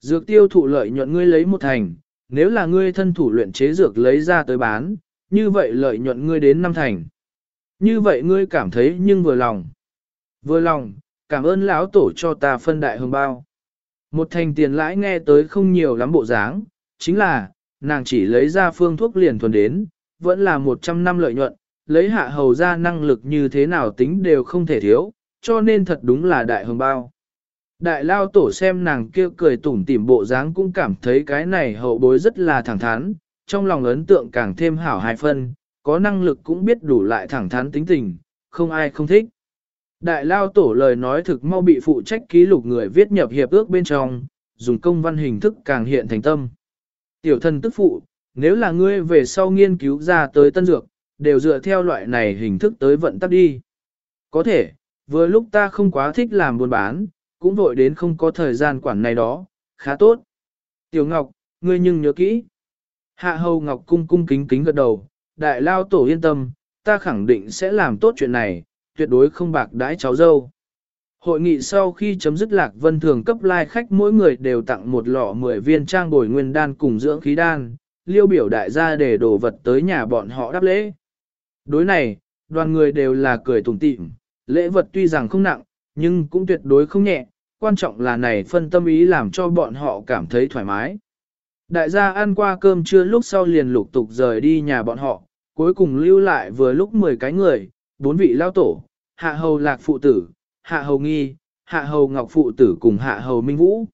Dược tiêu thụ lợi nhuận ngươi lấy một thành, nếu là ngươi thân thủ luyện chế dược lấy ra tới bán, như vậy lợi nhuận ngươi đến năm thành. Như vậy ngươi cảm thấy nhưng vừa lòng. Vừa lòng, cảm ơn lão tổ cho ta phân đại hương bao. Một thành tiền lãi nghe tới không nhiều lắm bộ dáng, chính là, nàng chỉ lấy ra phương thuốc liền thuần đến, vẫn là 100 năm lợi nhuận, lấy hạ hầu ra năng lực như thế nào tính đều không thể thiếu, cho nên thật đúng là đại hương bao. Đại lao tổ xem nàng kia cười tủm tỉm bộ dáng cũng cảm thấy cái này hậu bối rất là thẳng thắn, trong lòng ấn tượng càng thêm hảo hai phân, có năng lực cũng biết đủ lại thẳng thắn tính tình, không ai không thích. Đại lao tổ lời nói thực mau bị phụ trách ký lục người viết nhập hiệp ước bên trong, dùng công văn hình thức càng hiện thành tâm. Tiểu thân tức phụ, nếu là ngươi về sau nghiên cứu ra tới tân dược, đều dựa theo loại này hình thức tới vận tắc đi. Có thể, vừa lúc ta không quá thích làm buôn bán, cũng vội đến không có thời gian quản này đó, khá tốt. Tiểu Ngọc, ngươi nhưng nhớ kỹ. Hạ Hầu Ngọc cung cung kính kính gật đầu, đại lao tổ yên tâm, ta khẳng định sẽ làm tốt chuyện này, tuyệt đối không bạc đãi cháu dâu. Hội nghị sau khi chấm dứt lạc vân thường cấp lai like khách mỗi người đều tặng một lọ 10 viên trang bồi nguyên đan cùng dưỡng khí đan, liêu biểu đại gia để đổ vật tới nhà bọn họ đáp lễ. Đối này, đoàn người đều là cười tủm tỉm, lễ vật tuy rằng không nặng, nhưng cũng tuyệt đối không nhẹ, quan trọng là này phân tâm ý làm cho bọn họ cảm thấy thoải mái. Đại gia ăn qua cơm trưa lúc sau liền lục tục rời đi nhà bọn họ, cuối cùng lưu lại vừa lúc 10 cái người, bốn vị lao tổ, hạ hầu lạc phụ tử, hạ hầu nghi, hạ hầu ngọc phụ tử cùng hạ hầu minh vũ.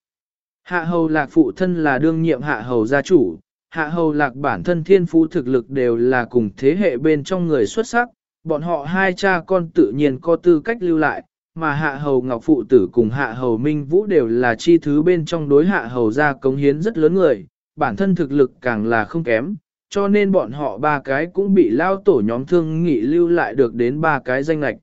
Hạ hầu lạc phụ thân là đương nhiệm hạ hầu gia chủ, hạ hầu lạc bản thân thiên phú thực lực đều là cùng thế hệ bên trong người xuất sắc, bọn họ hai cha con tự nhiên có tư cách lưu lại, mà hạ hầu ngọc phụ tử cùng hạ hầu minh vũ đều là chi thứ bên trong đối hạ hầu gia cống hiến rất lớn người, bản thân thực lực càng là không kém, cho nên bọn họ ba cái cũng bị lao tổ nhóm thương nghị lưu lại được đến ba cái danh lạch.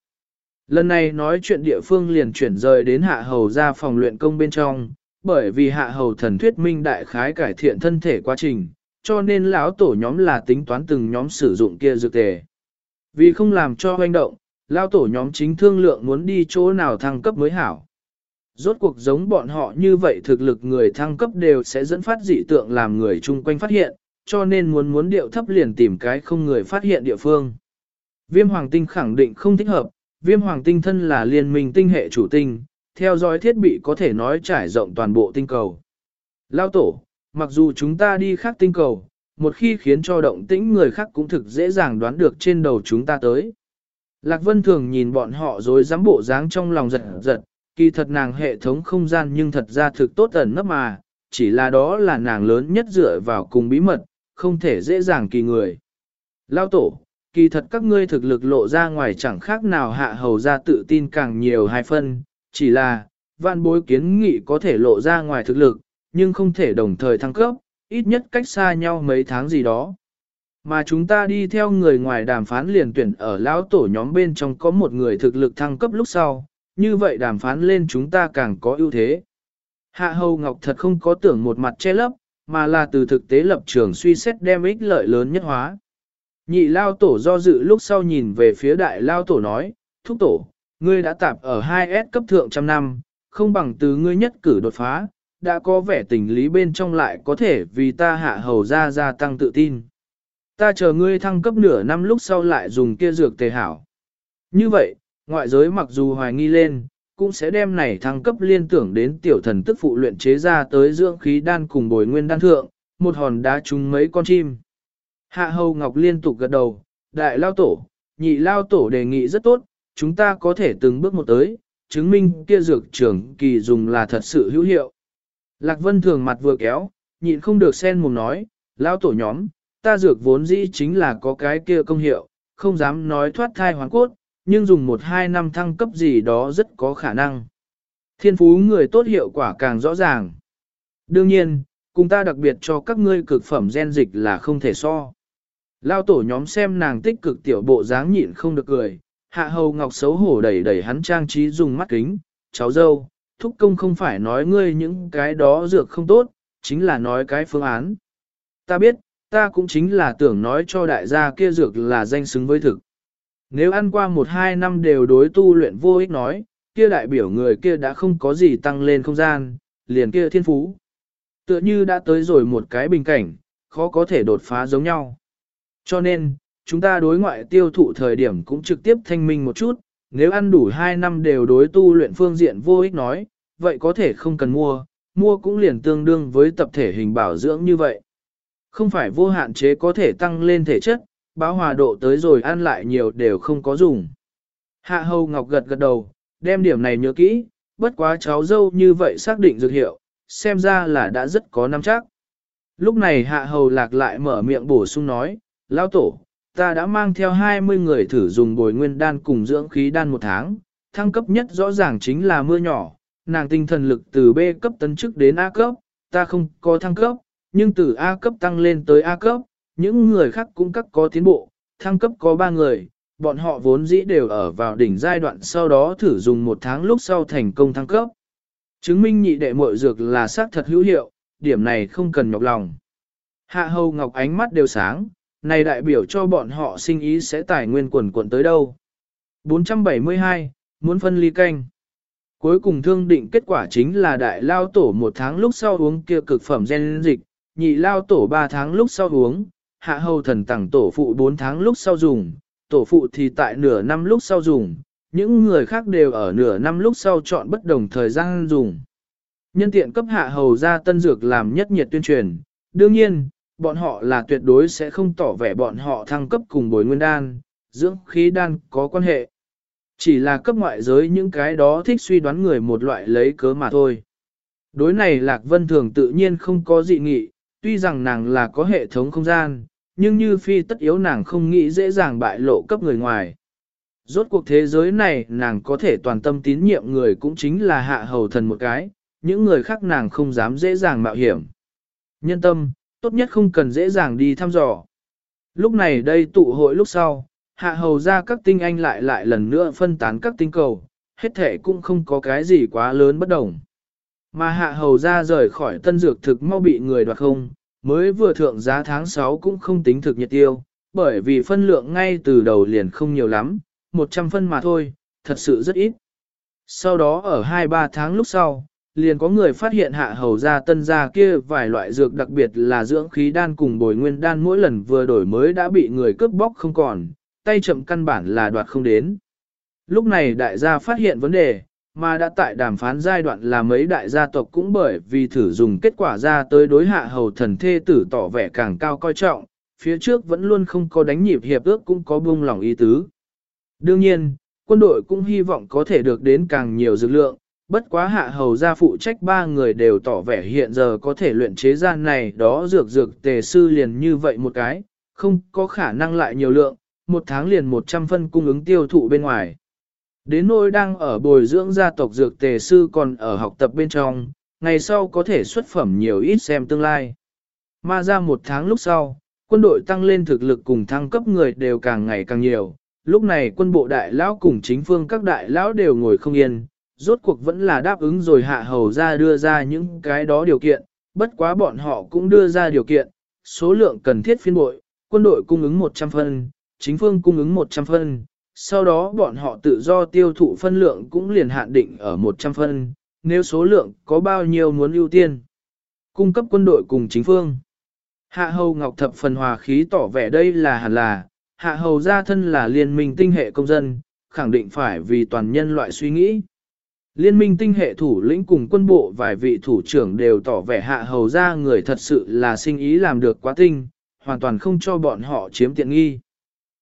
Lần này nói chuyện địa phương liền chuyển rời đến hạ hầu ra phòng luyện công bên trong, bởi vì hạ hầu thần thuyết minh đại khái cải thiện thân thể quá trình, cho nên lão tổ nhóm là tính toán từng nhóm sử dụng kia dược tề. Vì không làm cho hoành động, lão tổ nhóm chính thương lượng muốn đi chỗ nào thăng cấp mới hảo. Rốt cuộc giống bọn họ như vậy thực lực người thăng cấp đều sẽ dẫn phát dị tượng làm người chung quanh phát hiện, cho nên muốn muốn điệu thấp liền tìm cái không người phát hiện địa phương. Viêm hoàng tinh khẳng định không thích hợp, viêm hoàng tinh thân là liên minh tinh hệ chủ tinh, theo dõi thiết bị có thể nói trải rộng toàn bộ tinh cầu. Lao tổ, mặc dù chúng ta đi khác tinh cầu, một khi khiến cho động tĩnh người khác cũng thực dễ dàng đoán được trên đầu chúng ta tới. Lạc Vân thường nhìn bọn họ rồi dám bộ dáng trong lòng giật giật, kỳ thật nàng hệ thống không gian nhưng thật ra thực tốt ẩn nấp mà, chỉ là đó là nàng lớn nhất dựa vào cùng bí mật, không thể dễ dàng kỳ người. Lao tổ, kỳ thật các ngươi thực lực lộ ra ngoài chẳng khác nào hạ hầu ra tự tin càng nhiều hai phân, chỉ là, vạn bối kiến nghị có thể lộ ra ngoài thực lực, nhưng không thể đồng thời thăng cấp, ít nhất cách xa nhau mấy tháng gì đó. Mà chúng ta đi theo người ngoài đàm phán liền tuyển ở lão tổ nhóm bên trong có một người thực lực thăng cấp lúc sau, như vậy đàm phán lên chúng ta càng có ưu thế. Hạ Hầu Ngọc thật không có tưởng một mặt che lấp, mà là từ thực tế lập trường suy xét đem ích lợi lớn nhất hóa. Nhị lao tổ do dự lúc sau nhìn về phía đại lao tổ nói, thúc tổ, ngươi đã tạp ở 2S cấp thượng trăm năm, không bằng từ ngươi nhất cử đột phá, đã có vẻ tình lý bên trong lại có thể vì ta hạ hầu ra gia tăng tự tin. Ta chờ ngươi thăng cấp nửa năm lúc sau lại dùng kia dược tề hảo. Như vậy, ngoại giới mặc dù hoài nghi lên, cũng sẽ đem này thăng cấp liên tưởng đến tiểu thần tức phụ luyện chế ra tới dưỡng khí đan cùng bồi nguyên đan thượng, một hòn đá trúng mấy con chim. Hạ hầu ngọc liên tục gật đầu, đại lao tổ, nhị lao tổ đề nghị rất tốt, chúng ta có thể từng bước một tới, chứng minh kia dược trưởng kỳ dùng là thật sự hữu hiệu. Lạc vân thường mặt vừa kéo, nhịn không được sen mồm nói, lao tổ nhóm, ta dược vốn dĩ chính là có cái kia công hiệu, không dám nói thoát thai hoàn cốt, nhưng dùng một hai năm thăng cấp gì đó rất có khả năng. Thiên phú người tốt hiệu quả càng rõ ràng. Đương nhiên, cùng ta đặc biệt cho các ngươi cực phẩm gen dịch là không thể so. Lao tổ nhóm xem nàng tích cực tiểu bộ dáng nhịn không được cười, hạ hầu ngọc xấu hổ đẩy đẩy hắn trang trí dùng mắt kính, cháu dâu, thúc công không phải nói ngươi những cái đó dược không tốt, chính là nói cái phương án. Ta biết, ta cũng chính là tưởng nói cho đại gia kia dược là danh xứng với thực. Nếu ăn qua một hai năm đều đối tu luyện vô ích nói, kia đại biểu người kia đã không có gì tăng lên không gian, liền kia thiên phú. tựa như đã tới rồi một cái bình cảnh, khó có thể đột phá giống nhau. Cho nên, chúng ta đối ngoại tiêu thụ thời điểm cũng trực tiếp thanh minh một chút, nếu ăn đủ 2 năm đều đối tu luyện phương diện vô ích nói, vậy có thể không cần mua, mua cũng liền tương đương với tập thể hình bảo dưỡng như vậy. Không phải vô hạn chế có thể tăng lên thể chất, báo hòa độ tới rồi ăn lại nhiều đều không có dùng. Hạ hầu ngọc gật gật đầu, đem điểm này nhớ kỹ, bất quá cháu dâu như vậy xác định dược hiệu, xem ra là đã rất có nắm chắc. Lúc này hạ hầu lạc lại mở miệng bổ sung nói, lão tổ, ta đã mang theo 20 người thử dùng bồi nguyên đan cùng dưỡng khí đan một tháng, thăng cấp nhất rõ ràng chính là mưa nhỏ, nàng tinh thần lực từ B cấp tấn chức đến A cấp, ta không có thăng cấp, nhưng từ A cấp tăng lên tới A cấp, những người khác cũng các có tiến bộ, thăng cấp có 3 người, bọn họ vốn dĩ đều ở vào đỉnh giai đoạn sau đó thử dùng một tháng lúc sau thành công thăng cấp. Chứng minh nhị đệ muội dược là xác thật hữu hiệu, điểm này không cần nhọc lòng. Hạ hầu ngọc ánh mắt đều sáng, này đại biểu cho bọn họ sinh ý sẽ tài nguyên quần quần tới đâu. 472, muốn phân ly canh. Cuối cùng thương định kết quả chính là đại lao tổ một tháng lúc sau uống kia cực phẩm gen dịch, nhị lao tổ ba tháng lúc sau uống, hạ hầu thần tặng tổ phụ bốn tháng lúc sau dùng, tổ phụ thì tại nửa năm lúc sau dùng, những người khác đều ở nửa năm lúc sau chọn bất đồng thời gian dùng. Nhân tiện cấp hạ hầu ra tân dược làm nhất nhiệt tuyên truyền, đương nhiên, bọn họ là tuyệt đối sẽ không tỏ vẻ bọn họ thăng cấp cùng bồi nguyên đan, dưỡng khí đan có quan hệ. Chỉ là cấp ngoại giới những cái đó thích suy đoán người một loại lấy cớ mà thôi. Đối này Lạc Vân Thường tự nhiên không có dị nghị, tuy rằng nàng là có hệ thống không gian, nhưng như phi tất yếu nàng không nghĩ dễ dàng bại lộ cấp người ngoài. Rốt cuộc thế giới này nàng có thể toàn tâm tín nhiệm người cũng chính là hạ hầu thần một cái, những người khác nàng không dám dễ dàng mạo hiểm. Nhân tâm, tốt nhất không cần dễ dàng đi thăm dò. Lúc này đây tụ hội lúc sau, hạ hầu ra các tinh anh lại lại lần nữa phân tán các tinh cầu, hết thể cũng không có cái gì quá lớn bất đồng. Mà hạ hầu ra rời khỏi tân dược thực mau bị người đoạt không, mới vừa thượng giá tháng 6 cũng không tính thực nhiệt tiêu, bởi vì phân lượng ngay từ đầu liền không nhiều lắm, 100 phân mà thôi, thật sự rất ít. Sau đó ở 2-3 tháng lúc sau, liền có người phát hiện hạ hầu ra tân gia kia vài loại dược đặc biệt là dưỡng khí đan cùng bồi nguyên đan mỗi lần vừa đổi mới đã bị người cướp bóc không còn, tay chậm căn bản là đoạt không đến. Lúc này đại gia phát hiện vấn đề, mà đã tại đàm phán giai đoạn là mấy đại gia tộc cũng bởi vì thử dùng kết quả ra tới đối hạ hầu thần thê tử tỏ vẻ càng cao coi trọng, phía trước vẫn luôn không có đánh nhịp hiệp ước cũng có buông lòng ý tứ. Đương nhiên, quân đội cũng hy vọng có thể được đến càng nhiều dược lượng, bất quá hạ hầu gia phụ trách ba người đều tỏ vẻ hiện giờ có thể luyện chế gian này đó dược dược tề sư liền như vậy một cái, không có khả năng lại nhiều lượng, một tháng liền 100 phân cung ứng tiêu thụ bên ngoài. Đến nỗi đang ở bồi dưỡng gia tộc dược tề sư còn ở học tập bên trong, ngày sau có thể xuất phẩm nhiều ít xem tương lai. Mà ra một tháng lúc sau, quân đội tăng lên thực lực cùng thăng cấp người đều càng ngày càng nhiều, lúc này quân bộ đại lão cùng chính phương các đại lão đều ngồi không yên, rốt cuộc vẫn là đáp ứng rồi hạ hầu ra đưa ra những cái đó điều kiện, bất quá bọn họ cũng đưa ra điều kiện, số lượng cần thiết phiên bội, quân đội cung ứng 100 phân, chính phương cung ứng 100 phân, sau đó bọn họ tự do tiêu thụ phân lượng cũng liền hạn định ở 100 phân, nếu số lượng có bao nhiêu muốn ưu tiên. Cung cấp quân đội cùng chính phương. Hạ hầu ngọc thập phần hòa khí tỏ vẻ đây là hẳn là, hạ hầu gia thân là liên minh tinh hệ công dân, khẳng định phải vì toàn nhân loại suy nghĩ. Liên minh tinh hệ thủ lĩnh cùng quân bộ vài vị thủ trưởng đều tỏ vẻ hạ hầu gia người thật sự là sinh ý làm được quá tinh, hoàn toàn không cho bọn họ chiếm tiện nghi.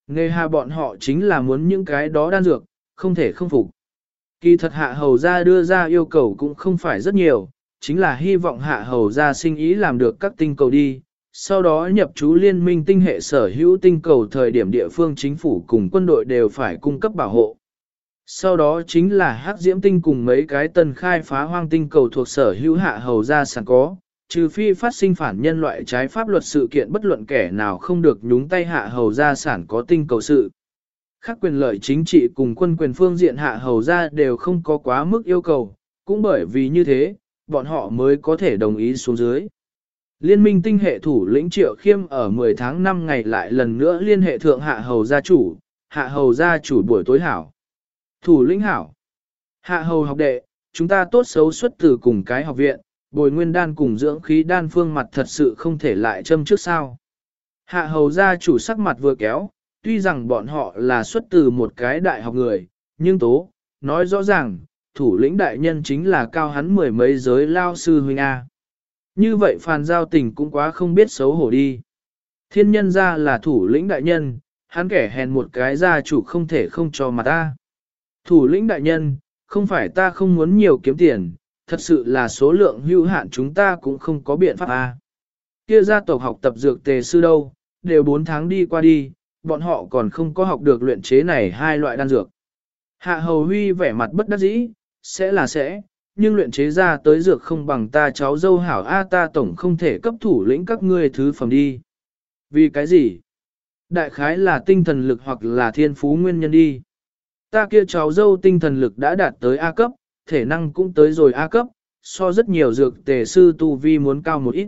Nghề hà bọn họ chính là muốn những cái đó đan dược, không thể không phục. Kỳ thật hạ hầu ra đưa ra yêu cầu cũng không phải rất nhiều, chính là hy vọng hạ hầu ra sinh ý làm được các tinh cầu đi. Sau đó nhập chú liên minh tinh hệ sở hữu tinh cầu thời điểm địa phương chính phủ cùng quân đội đều phải cung cấp bảo hộ. Sau đó chính là hắc diễm tinh cùng mấy cái tần khai phá hoang tinh cầu thuộc sở hữu hạ hầu ra sản có, trừ phi phát sinh phản nhân loại trái pháp luật sự kiện bất luận kẻ nào không được nhúng tay hạ hầu gia sản có tinh cầu sự. Các quyền lợi chính trị cùng quân quyền phương diện hạ hầu gia đều không có quá mức yêu cầu, cũng bởi vì như thế, bọn họ mới có thể đồng ý xuống dưới. Liên minh tinh hệ thủ lĩnh triệu khiêm ở 10 tháng 5 ngày lại lần nữa liên hệ thượng hạ hầu gia chủ, hạ hầu gia chủ buổi tối hảo. Thủ lĩnh hảo. Hạ hầu học đệ, chúng ta tốt xấu xuất từ cùng cái học viện, bồi nguyên đan cùng dưỡng khí đan phương mặt thật sự không thể lại châm trước sao. Hạ hầu gia chủ sắc mặt vừa kéo, tuy rằng bọn họ là xuất từ một cái đại học người, nhưng tố, nói rõ ràng, thủ lĩnh đại nhân chính là cao hắn mười mấy giới lao sư huynh A. Như vậy phàn giao tình cũng quá không biết xấu hổ đi. Thiên nhân ra là thủ lĩnh đại nhân, hắn kẻ hèn một cái gia chủ không thể không cho mà ta. Thủ lĩnh đại nhân, không phải ta không muốn nhiều kiếm tiền, thật sự là số lượng hữu hạn chúng ta cũng không có biện pháp A. Kia gia tộc học tập dược tề sư đâu, đều 4 tháng đi qua đi, bọn họ còn không có học được luyện chế này hai loại đan dược. Hạ hầu huy vẻ mặt bất đắc dĩ, sẽ là sẽ, nhưng luyện chế ra tới dược không bằng ta cháu dâu hảo A ta tổng không thể cấp thủ lĩnh các ngươi thứ phẩm đi. Vì cái gì? Đại khái là tinh thần lực hoặc là thiên phú nguyên nhân đi. Ta kia cháu dâu tinh thần lực đã đạt tới A cấp, thể năng cũng tới rồi A cấp, so rất nhiều dược tề sư tu vi muốn cao một ít.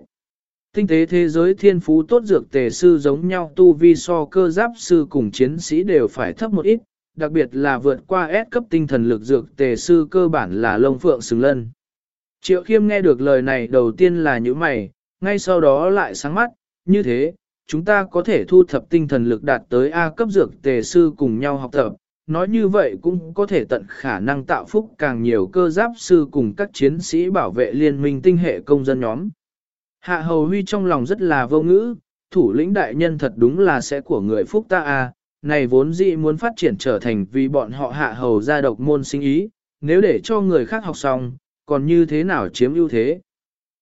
Tinh tế thế giới thiên phú tốt dược tề sư giống nhau tu vi so cơ giáp sư cùng chiến sĩ đều phải thấp một ít, đặc biệt là vượt qua S cấp tinh thần lực dược tề sư cơ bản là lông phượng xứng lân. Triệu khiêm nghe được lời này đầu tiên là như mày, ngay sau đó lại sáng mắt, như thế, chúng ta có thể thu thập tinh thần lực đạt tới A cấp dược tề sư cùng nhau học tập, nói như vậy cũng có thể tận khả năng tạo phúc càng nhiều cơ giáp sư cùng các chiến sĩ bảo vệ liên minh tinh hệ công dân nhóm. Hạ hầu huy trong lòng rất là vô ngữ, thủ lĩnh đại nhân thật đúng là sẽ của người phúc ta à này vốn dĩ muốn phát triển trở thành vì bọn họ hạ hầu gia độc môn sinh ý, nếu để cho người khác học xong, còn như thế nào chiếm ưu thế.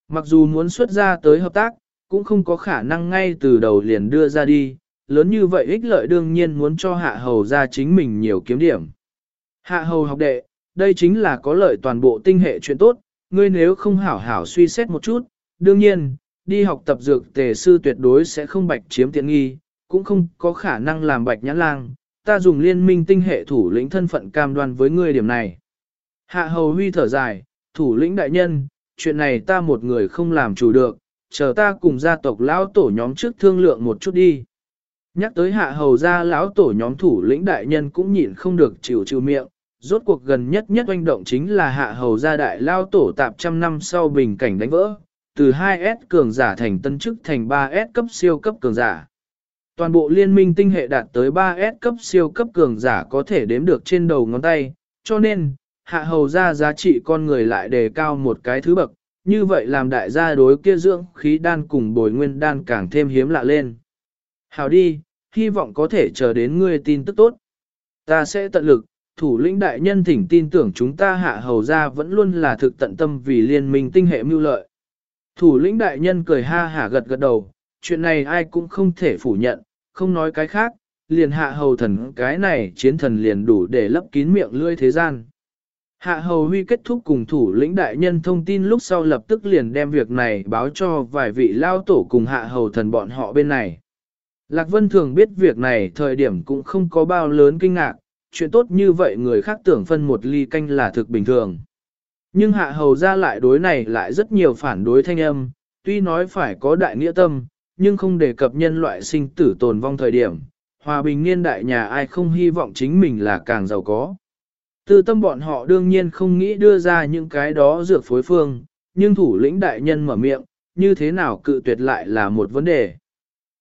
Mặc dù muốn xuất ra tới hợp tác, cũng không có khả năng ngay từ đầu liền đưa ra đi, lớn như vậy ích lợi đương nhiên muốn cho hạ hầu ra chính mình nhiều kiếm điểm. Hạ hầu học đệ, đây chính là có lợi toàn bộ tinh hệ chuyện tốt, ngươi nếu không hảo hảo suy xét một chút, đương nhiên, đi học tập dược tề sư tuyệt đối sẽ không bạch chiếm tiện nghi, cũng không có khả năng làm bạch nhãn lang, ta dùng liên minh tinh hệ thủ lĩnh thân phận cam đoan với ngươi điểm này. Hạ hầu huy thở dài, thủ lĩnh đại nhân, chuyện này ta một người không làm chủ được, chờ ta cùng gia tộc lão tổ nhóm trước thương lượng một chút đi. Nhắc tới hạ hầu gia lão tổ nhóm thủ lĩnh đại nhân cũng nhịn không được chịu chịu miệng, rốt cuộc gần nhất nhất oanh động chính là hạ hầu gia đại lao tổ tạp trăm năm sau bình cảnh đánh vỡ, từ 2S cường giả thành tân chức thành 3S cấp siêu cấp cường giả. Toàn bộ liên minh tinh hệ đạt tới 3S cấp siêu cấp cường giả có thể đếm được trên đầu ngón tay, cho nên, hạ hầu ra giá trị con người lại đề cao một cái thứ bậc, như vậy làm đại gia đối kia dưỡng khí đan cùng bồi nguyên đan càng thêm hiếm lạ lên. Hào đi, hy vọng có thể chờ đến ngươi tin tức tốt. Ta sẽ tận lực, thủ lĩnh đại nhân thỉnh tin tưởng chúng ta hạ hầu ra vẫn luôn là thực tận tâm vì liên minh tinh hệ mưu lợi. Thủ lĩnh đại nhân cười ha hả gật gật đầu, chuyện này ai cũng không thể phủ nhận, không nói cái khác, liền hạ hầu thần cái này chiến thần liền đủ để lấp kín miệng lưỡi thế gian. Hạ hầu huy kết thúc cùng thủ lĩnh đại nhân thông tin lúc sau lập tức liền đem việc này báo cho vài vị lao tổ cùng hạ hầu thần bọn họ bên này. Lạc Vân thường biết việc này thời điểm cũng không có bao lớn kinh ngạc, chuyện tốt như vậy người khác tưởng phân một ly canh là thực bình thường. Nhưng hạ hầu ra lại đối này lại rất nhiều phản đối thanh âm, tuy nói phải có đại nghĩa tâm, nhưng không đề cập nhân loại sinh tử tồn vong thời điểm, hòa bình niên đại nhà ai không hy vọng chính mình là càng giàu có. Từ tâm bọn họ đương nhiên không nghĩ đưa ra những cái đó dược phối phương, nhưng thủ lĩnh đại nhân mở miệng, như thế nào cự tuyệt lại là một vấn đề.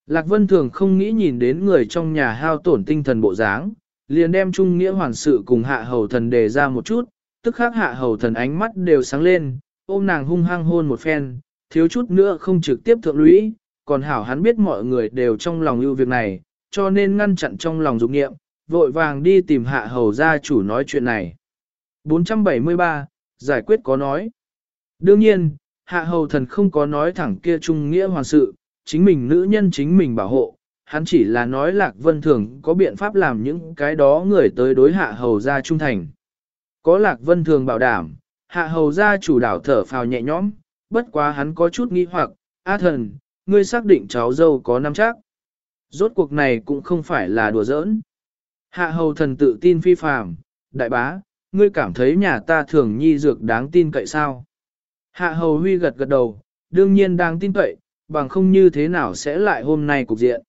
Lạc Vân thường không nghĩ nhìn đến người trong nhà hao tổn tinh thần bộ dáng, liền đem trung nghĩa hoàn sự cùng hạ hầu thần đề ra một chút, tức khắc hạ hầu thần ánh mắt đều sáng lên, ôm nàng hung hăng hôn một phen, thiếu chút nữa không trực tiếp thượng lũy, còn hảo hắn biết mọi người đều trong lòng ưu việc này, cho nên ngăn chặn trong lòng dục nghiệm, vội vàng đi tìm hạ hầu gia chủ nói chuyện này. 473, giải quyết có nói. Đương nhiên, hạ hầu thần không có nói thẳng kia trung nghĩa hoàn sự, chính mình nữ nhân chính mình bảo hộ, hắn chỉ là nói lạc vân thường có biện pháp làm những cái đó người tới đối hạ hầu gia trung thành. Có lạc vân thường bảo đảm, hạ hầu gia chủ đảo thở phào nhẹ nhõm, bất quá hắn có chút nghi hoặc, A thần, ngươi xác định cháu dâu có năm chắc. Rốt cuộc này cũng không phải là đùa giỡn. Hạ hầu thần tự tin phi phàm, đại bá, ngươi cảm thấy nhà ta thường nhi dược đáng tin cậy sao? Hạ hầu huy gật gật đầu, đương nhiên đáng tin cậy, bằng không như thế nào sẽ lại hôm nay cục diện.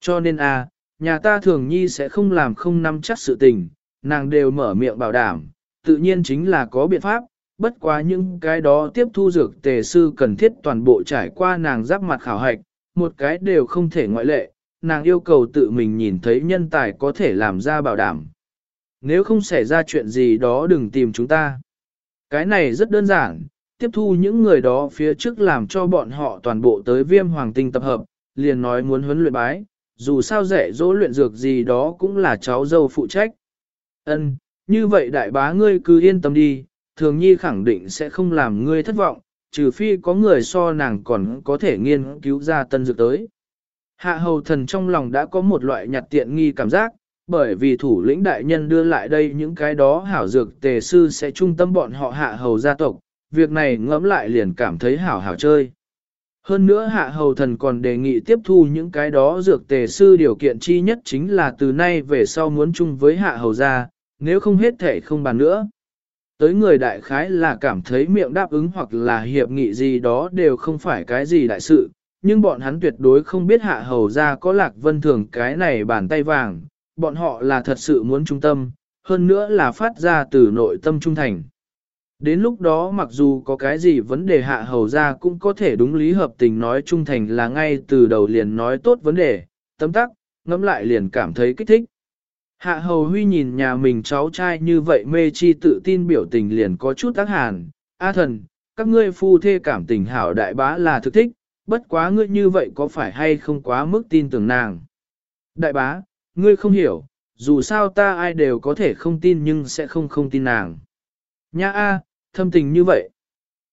Cho nên a, nhà ta thường nhi sẽ không làm không nắm chắc sự tình, nàng đều mở miệng bảo đảm, tự nhiên chính là có biện pháp, bất quá những cái đó tiếp thu dược tề sư cần thiết toàn bộ trải qua nàng giáp mặt khảo hạch, một cái đều không thể ngoại lệ, nàng yêu cầu tự mình nhìn thấy nhân tài có thể làm ra bảo đảm. Nếu không xảy ra chuyện gì đó đừng tìm chúng ta. Cái này rất đơn giản, tiếp thu những người đó phía trước làm cho bọn họ toàn bộ tới viêm hoàng tinh tập hợp, liền nói muốn huấn luyện bái, dù sao rẻ dỗ luyện dược gì đó cũng là cháu dâu phụ trách. Ân, như vậy đại bá ngươi cứ yên tâm đi, thường nhi khẳng định sẽ không làm ngươi thất vọng, trừ phi có người so nàng còn có thể nghiên cứu ra tân dược tới. Hạ hầu thần trong lòng đã có một loại nhặt tiện nghi cảm giác, bởi vì thủ lĩnh đại nhân đưa lại đây những cái đó hảo dược tề sư sẽ trung tâm bọn họ hạ hầu gia tộc, việc này ngẫm lại liền cảm thấy hảo hảo chơi. Hơn nữa hạ hầu thần còn đề nghị tiếp thu những cái đó dược tề sư điều kiện chi nhất chính là từ nay về sau muốn chung với hạ hầu gia, nếu không hết thể không bàn nữa. Tới người đại khái là cảm thấy miệng đáp ứng hoặc là hiệp nghị gì đó đều không phải cái gì đại sự, nhưng bọn hắn tuyệt đối không biết hạ hầu gia có lạc vân thường cái này bàn tay vàng, bọn họ là thật sự muốn trung tâm, hơn nữa là phát ra từ nội tâm trung thành. Đến lúc đó mặc dù có cái gì vấn đề hạ hầu ra cũng có thể đúng lý hợp tình nói trung thành là ngay từ đầu liền nói tốt vấn đề, tấm tắc, ngẫm lại liền cảm thấy kích thích. Hạ hầu huy nhìn nhà mình cháu trai như vậy mê chi tự tin biểu tình liền có chút tác hàn. A thần, các ngươi phu thê cảm tình hảo đại bá là thực thích, bất quá ngươi như vậy có phải hay không quá mức tin tưởng nàng. Đại bá, ngươi không hiểu, dù sao ta ai đều có thể không tin nhưng sẽ không không tin nàng. Nha A, thâm tình như vậy.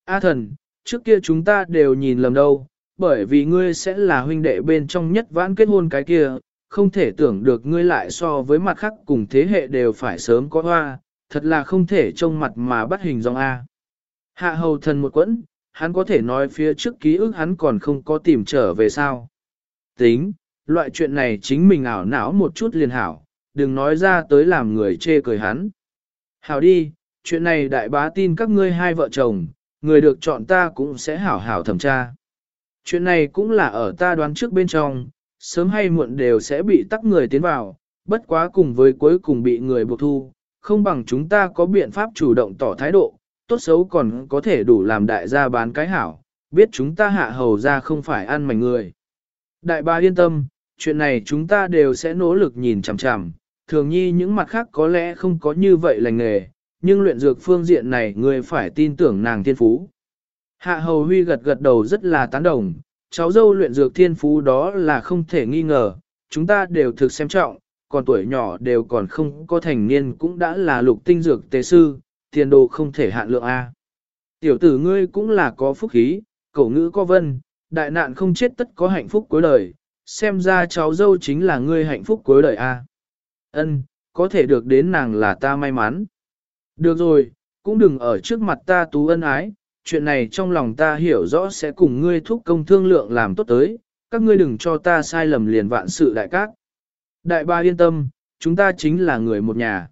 A thần, trước kia chúng ta đều nhìn lầm đâu, bởi vì ngươi sẽ là huynh đệ bên trong nhất vãn kết hôn cái kia, không thể tưởng được ngươi lại so với mặt khác cùng thế hệ đều phải sớm có hoa, thật là không thể trông mặt mà bắt hình dòng A. Hạ hầu thần một quẫn, hắn có thể nói phía trước ký ức hắn còn không có tìm trở về sao. Tính, loại chuyện này chính mình ảo não một chút liền hảo, đừng nói ra tới làm người chê cười hắn. Hảo đi, chuyện này đại bá tin các ngươi hai vợ chồng, người được chọn ta cũng sẽ hảo hảo thẩm tra. Chuyện này cũng là ở ta đoán trước bên trong, sớm hay muộn đều sẽ bị tắc người tiến vào, bất quá cùng với cuối cùng bị người buộc thu, không bằng chúng ta có biện pháp chủ động tỏ thái độ, tốt xấu còn có thể đủ làm đại gia bán cái hảo, biết chúng ta hạ hầu ra không phải ăn mảnh người. Đại bá yên tâm, chuyện này chúng ta đều sẽ nỗ lực nhìn chằm chằm, thường nhi những mặt khác có lẽ không có như vậy lành nghề, nhưng luyện dược phương diện này người phải tin tưởng nàng thiên phú. Hạ hầu huy gật gật đầu rất là tán đồng, cháu dâu luyện dược thiên phú đó là không thể nghi ngờ, chúng ta đều thực xem trọng, còn tuổi nhỏ đều còn không có thành niên cũng đã là lục tinh dược tế sư, tiền đồ không thể hạn lượng A. Tiểu tử ngươi cũng là có phúc khí, cổ ngữ có vân, đại nạn không chết tất có hạnh phúc cuối đời, xem ra cháu dâu chính là ngươi hạnh phúc cuối đời A. Ân, có thể được đến nàng là ta may mắn. Được rồi, cũng đừng ở trước mặt ta tú ân ái, chuyện này trong lòng ta hiểu rõ sẽ cùng ngươi thúc công thương lượng làm tốt tới, các ngươi đừng cho ta sai lầm liền vạn sự đại các. Đại ba yên tâm, chúng ta chính là người một nhà.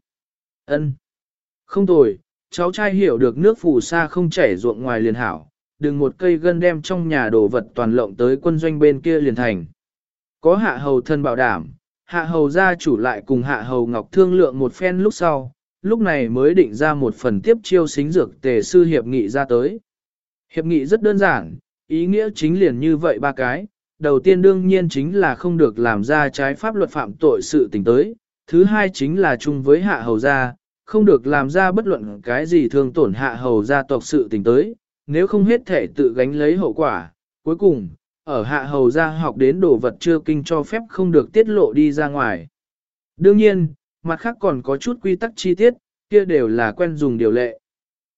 Ân, Không tồi, cháu trai hiểu được nước phù sa không chảy ruộng ngoài liền hảo, đừng một cây gân đem trong nhà đồ vật toàn lộng tới quân doanh bên kia liền thành. Có hạ hầu thân bảo đảm, hạ hầu gia chủ lại cùng hạ hầu ngọc thương lượng một phen lúc sau, lúc này mới định ra một phần tiếp chiêu xính dược tề sư hiệp nghị ra tới. Hiệp nghị rất đơn giản, ý nghĩa chính liền như vậy ba cái, đầu tiên đương nhiên chính là không được làm ra trái pháp luật phạm tội sự tình tới, thứ hai chính là chung với hạ hầu gia, không được làm ra bất luận cái gì thương tổn hạ hầu gia tộc sự tình tới, nếu không hết thể tự gánh lấy hậu quả. Cuối cùng, ở hạ hầu gia học đến đồ vật chưa kinh cho phép không được tiết lộ đi ra ngoài. Đương nhiên, mặt khác còn có chút quy tắc chi tiết, kia đều là quen dùng điều lệ.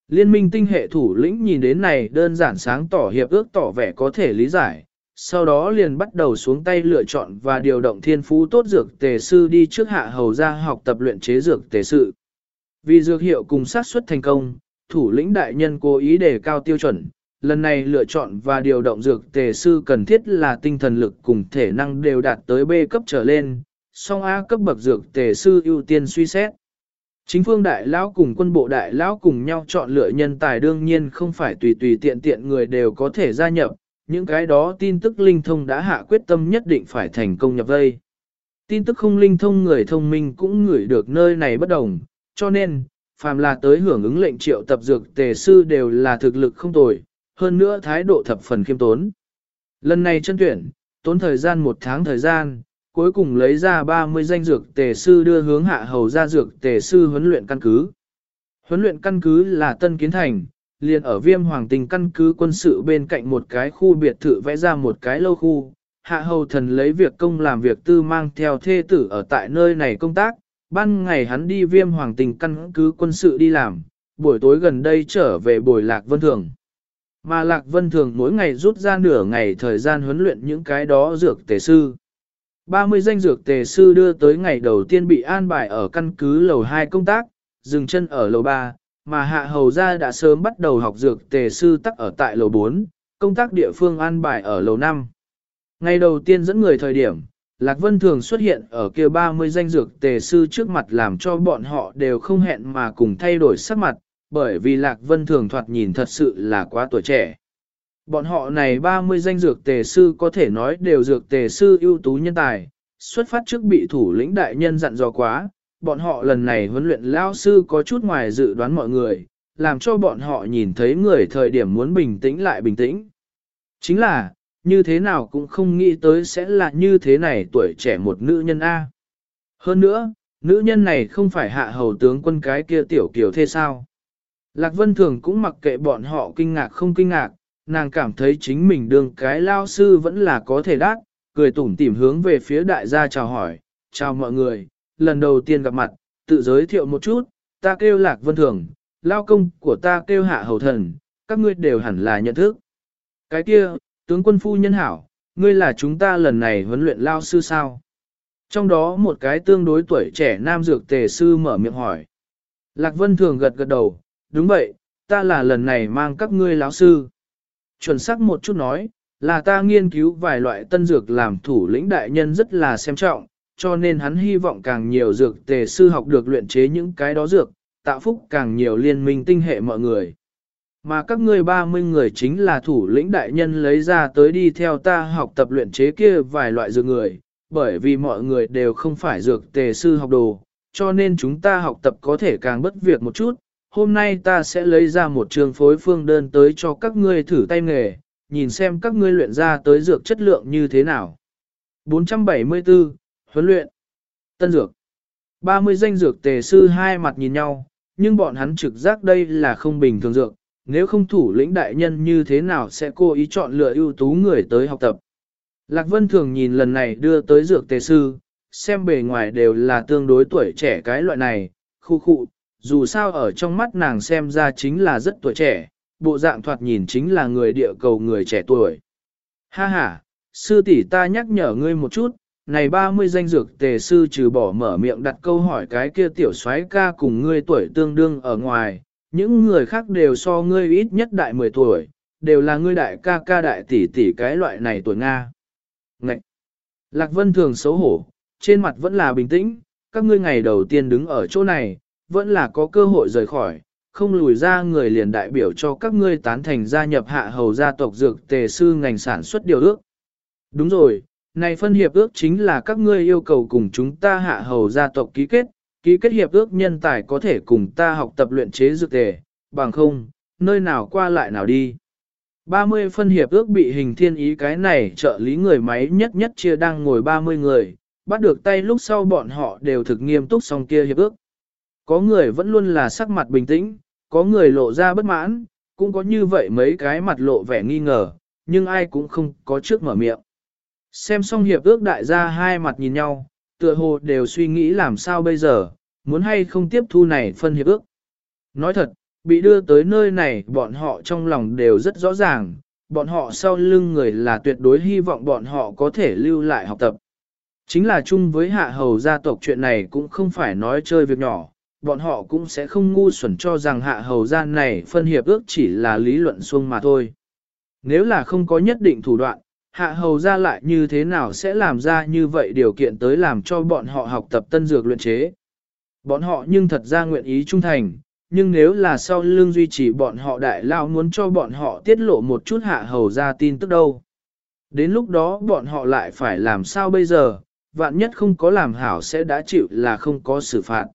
Liên minh tinh hệ thủ lĩnh nhìn đến này đơn giản sáng tỏ hiệp ước tỏ vẻ có thể lý giải, sau đó liền bắt đầu xuống tay lựa chọn và điều động thiên phú tốt dược tề sư đi trước hạ hầu ra học tập luyện chế dược tề sự. Vì dược hiệu cùng sát xuất thành công, thủ lĩnh đại nhân cố ý đề cao tiêu chuẩn, lần này lựa chọn và điều động dược tề sư cần thiết là tinh thần lực cùng thể năng đều đạt tới B cấp trở lên, song A cấp bậc dược tề sư ưu tiên suy xét. Chính phương đại lão cùng quân bộ đại lão cùng nhau chọn lựa nhân tài đương nhiên không phải tùy tùy tiện tiện người đều có thể gia nhập, những cái đó tin tức linh thông đã hạ quyết tâm nhất định phải thành công nhập vây. Tin tức không linh thông người thông minh cũng ngửi được nơi này bất đồng, cho nên, phàm là tới hưởng ứng lệnh triệu tập dược tề sư đều là thực lực không tồi, hơn nữa thái độ thập phần khiêm tốn. Lần này chân tuyển, tốn thời gian một tháng thời gian, cuối cùng lấy ra 30 danh dược tề sư đưa hướng hạ hầu ra dược tề sư huấn luyện căn cứ. Huấn luyện căn cứ là Tân Kiến Thành, liền ở viêm hoàng tình căn cứ quân sự bên cạnh một cái khu biệt thự vẽ ra một cái lâu khu. Hạ hầu thần lấy việc công làm việc tư mang theo thê tử ở tại nơi này công tác, ban ngày hắn đi viêm hoàng tình căn cứ quân sự đi làm, buổi tối gần đây trở về buổi lạc vân thường. Mà lạc vân thường mỗi ngày rút ra nửa ngày thời gian huấn luyện những cái đó dược tề sư. 30 danh dược tề sư đưa tới ngày đầu tiên bị an bài ở căn cứ lầu 2 công tác, dừng chân ở lầu 3, mà hạ hầu ra đã sớm bắt đầu học dược tề sư tắc ở tại lầu 4, công tác địa phương an bài ở lầu 5. Ngày đầu tiên dẫn người thời điểm, Lạc Vân thường xuất hiện ở kia 30 danh dược tề sư trước mặt làm cho bọn họ đều không hẹn mà cùng thay đổi sắc mặt, bởi vì Lạc Vân thường thoạt nhìn thật sự là quá tuổi trẻ. Bọn họ này 30 danh dược tề sư có thể nói đều dược tề sư ưu tú nhân tài, xuất phát trước bị thủ lĩnh đại nhân dặn dò quá, bọn họ lần này huấn luyện lao sư có chút ngoài dự đoán mọi người, làm cho bọn họ nhìn thấy người thời điểm muốn bình tĩnh lại bình tĩnh. Chính là, như thế nào cũng không nghĩ tới sẽ là như thế này tuổi trẻ một nữ nhân A. Hơn nữa, nữ nhân này không phải hạ hầu tướng quân cái kia tiểu kiểu thế sao. Lạc Vân Thường cũng mặc kệ bọn họ kinh ngạc không kinh ngạc, nàng cảm thấy chính mình đương cái lao sư vẫn là có thể đắc, cười tủm tỉm hướng về phía đại gia chào hỏi, chào mọi người, lần đầu tiên gặp mặt, tự giới thiệu một chút, ta kêu Lạc Vân Thường, lao công của ta kêu Hạ Hầu Thần, các ngươi đều hẳn là nhận thức. Cái kia, tướng quân phu nhân hảo, ngươi là chúng ta lần này huấn luyện lao sư sao? Trong đó một cái tương đối tuổi trẻ nam dược tề sư mở miệng hỏi. Lạc Vân Thường gật gật đầu, đúng vậy, ta là lần này mang các ngươi lão sư. Chuẩn xác một chút nói, là ta nghiên cứu vài loại tân dược làm thủ lĩnh đại nhân rất là xem trọng, cho nên hắn hy vọng càng nhiều dược tề sư học được luyện chế những cái đó dược, tạo phúc càng nhiều liên minh tinh hệ mọi người. Mà các ngươi 30 người chính là thủ lĩnh đại nhân lấy ra tới đi theo ta học tập luyện chế kia vài loại dược người, bởi vì mọi người đều không phải dược tề sư học đồ, cho nên chúng ta học tập có thể càng bất việc một chút. Hôm nay ta sẽ lấy ra một trường phối phương đơn tới cho các ngươi thử tay nghề, nhìn xem các ngươi luyện ra tới dược chất lượng như thế nào. 474, Huấn luyện. Tân dược. 30 danh dược tề sư hai mặt nhìn nhau, nhưng bọn hắn trực giác đây là không bình thường dược, nếu không thủ lĩnh đại nhân như thế nào sẽ cố ý chọn lựa ưu tú người tới học tập. Lạc Vân thường nhìn lần này đưa tới dược tề sư, xem bề ngoài đều là tương đối tuổi trẻ cái loại này, khu khu, dù sao ở trong mắt nàng xem ra chính là rất tuổi trẻ, bộ dạng thoạt nhìn chính là người địa cầu người trẻ tuổi. Ha ha, sư tỷ ta nhắc nhở ngươi một chút, này 30 danh dược tề sư trừ bỏ mở miệng đặt câu hỏi cái kia tiểu soái ca cùng ngươi tuổi tương đương ở ngoài, những người khác đều so ngươi ít nhất đại 10 tuổi, đều là ngươi đại ca ca đại tỷ tỷ cái loại này tuổi Nga. Ngậy! Lạc Vân thường xấu hổ, trên mặt vẫn là bình tĩnh, các ngươi ngày đầu tiên đứng ở chỗ này, vẫn là có cơ hội rời khỏi, không lùi ra người liền đại biểu cho các ngươi tán thành gia nhập hạ hầu gia tộc dược tề sư ngành sản xuất điều ước. Đúng rồi, này phân hiệp ước chính là các ngươi yêu cầu cùng chúng ta hạ hầu gia tộc ký kết, ký kết hiệp ước nhân tài có thể cùng ta học tập luyện chế dược tề, bằng không, nơi nào qua lại nào đi. 30 phân hiệp ước bị hình thiên ý cái này trợ lý người máy nhất nhất chia đang ngồi 30 người, bắt được tay lúc sau bọn họ đều thực nghiêm túc xong kia hiệp ước. Có người vẫn luôn là sắc mặt bình tĩnh, có người lộ ra bất mãn, cũng có như vậy mấy cái mặt lộ vẻ nghi ngờ, nhưng ai cũng không có trước mở miệng. Xem xong hiệp ước đại gia hai mặt nhìn nhau, tựa hồ đều suy nghĩ làm sao bây giờ, muốn hay không tiếp thu này phân hiệp ước. Nói thật, bị đưa tới nơi này bọn họ trong lòng đều rất rõ ràng, bọn họ sau lưng người là tuyệt đối hy vọng bọn họ có thể lưu lại học tập. Chính là chung với hạ hầu gia tộc chuyện này cũng không phải nói chơi việc nhỏ, bọn họ cũng sẽ không ngu xuẩn cho rằng hạ hầu gia này phân hiệp ước chỉ là lý luận xuông mà thôi. Nếu là không có nhất định thủ đoạn, hạ hầu ra lại như thế nào sẽ làm ra như vậy điều kiện tới làm cho bọn họ học tập tân dược luyện chế. Bọn họ nhưng thật ra nguyện ý trung thành, nhưng nếu là sau lưng duy trì bọn họ đại lao muốn cho bọn họ tiết lộ một chút hạ hầu ra tin tức đâu. Đến lúc đó bọn họ lại phải làm sao bây giờ, vạn nhất không có làm hảo sẽ đã chịu là không có xử phạt.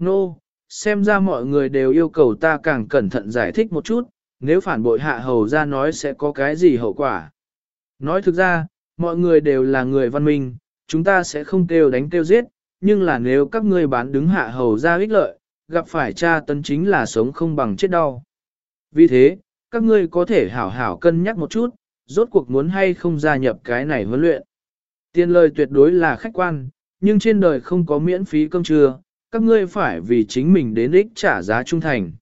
Nô, no, xem ra mọi người đều yêu cầu ta càng cẩn thận giải thích một chút, nếu phản bội hạ hầu ra nói sẽ có cái gì hậu quả. Nói thực ra, mọi người đều là người văn minh, chúng ta sẽ không kêu đánh kêu giết, nhưng là nếu các ngươi bán đứng hạ hầu ra ích lợi, gặp phải cha tấn chính là sống không bằng chết đau. Vì thế, các ngươi có thể hảo hảo cân nhắc một chút, rốt cuộc muốn hay không gia nhập cái này huấn luyện. Tiền lời tuyệt đối là khách quan, nhưng trên đời không có miễn phí cơm trưa, các ngươi phải vì chính mình đến ích trả giá trung thành.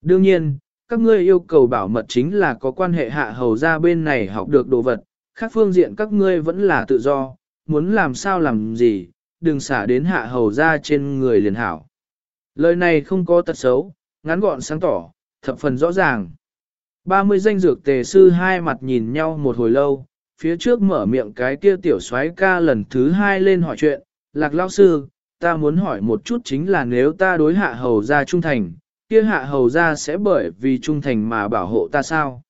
Đương nhiên, các ngươi yêu cầu bảo mật chính là có quan hệ hạ hầu ra bên này học được đồ vật, khác phương diện các ngươi vẫn là tự do, muốn làm sao làm gì, đừng xả đến hạ hầu ra trên người liền hảo. Lời này không có tật xấu, ngắn gọn sáng tỏ, thập phần rõ ràng. 30 danh dược tề sư hai mặt nhìn nhau một hồi lâu, phía trước mở miệng cái kia tiểu soái ca lần thứ hai lên hỏi chuyện, lạc lao sư, ta muốn hỏi một chút chính là nếu ta đối hạ hầu ra trung thành, kia hạ hầu ra sẽ bởi vì trung thành mà bảo hộ ta sao?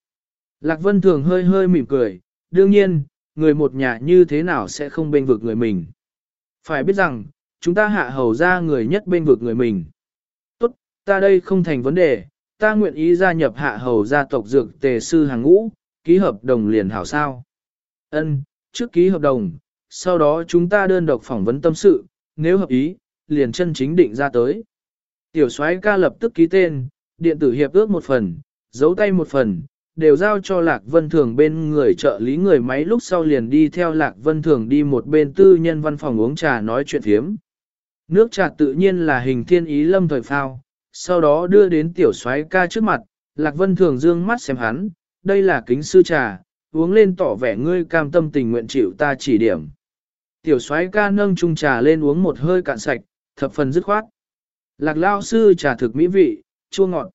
Lạc Vân Thường hơi hơi mỉm cười, đương nhiên, người một nhà như thế nào sẽ không bên vực người mình. Phải biết rằng, chúng ta hạ hầu ra người nhất bên vực người mình. Tốt, ta đây không thành vấn đề, ta nguyện ý gia nhập hạ hầu gia tộc dược tề sư hàng ngũ, ký hợp đồng liền hảo sao. Ân, trước ký hợp đồng, sau đó chúng ta đơn độc phỏng vấn tâm sự, nếu hợp ý, liền chân chính định ra tới. Tiểu soái ca lập tức ký tên, điện tử hiệp ước một phần, giấu tay một phần, đều giao cho Lạc Vân Thường bên người trợ lý người máy lúc sau liền đi theo Lạc Vân Thường đi một bên tư nhân văn phòng uống trà nói chuyện thiếm. Nước trà tự nhiên là hình thiên ý lâm thời phao, sau đó đưa đến tiểu soái ca trước mặt, Lạc Vân Thường dương mắt xem hắn, đây là kính sư trà, uống lên tỏ vẻ ngươi cam tâm tình nguyện chịu ta chỉ điểm. Tiểu soái ca nâng chung trà lên uống một hơi cạn sạch, thập phần dứt khoát. Lạc lao sư trà thực mỹ vị, chua ngọt.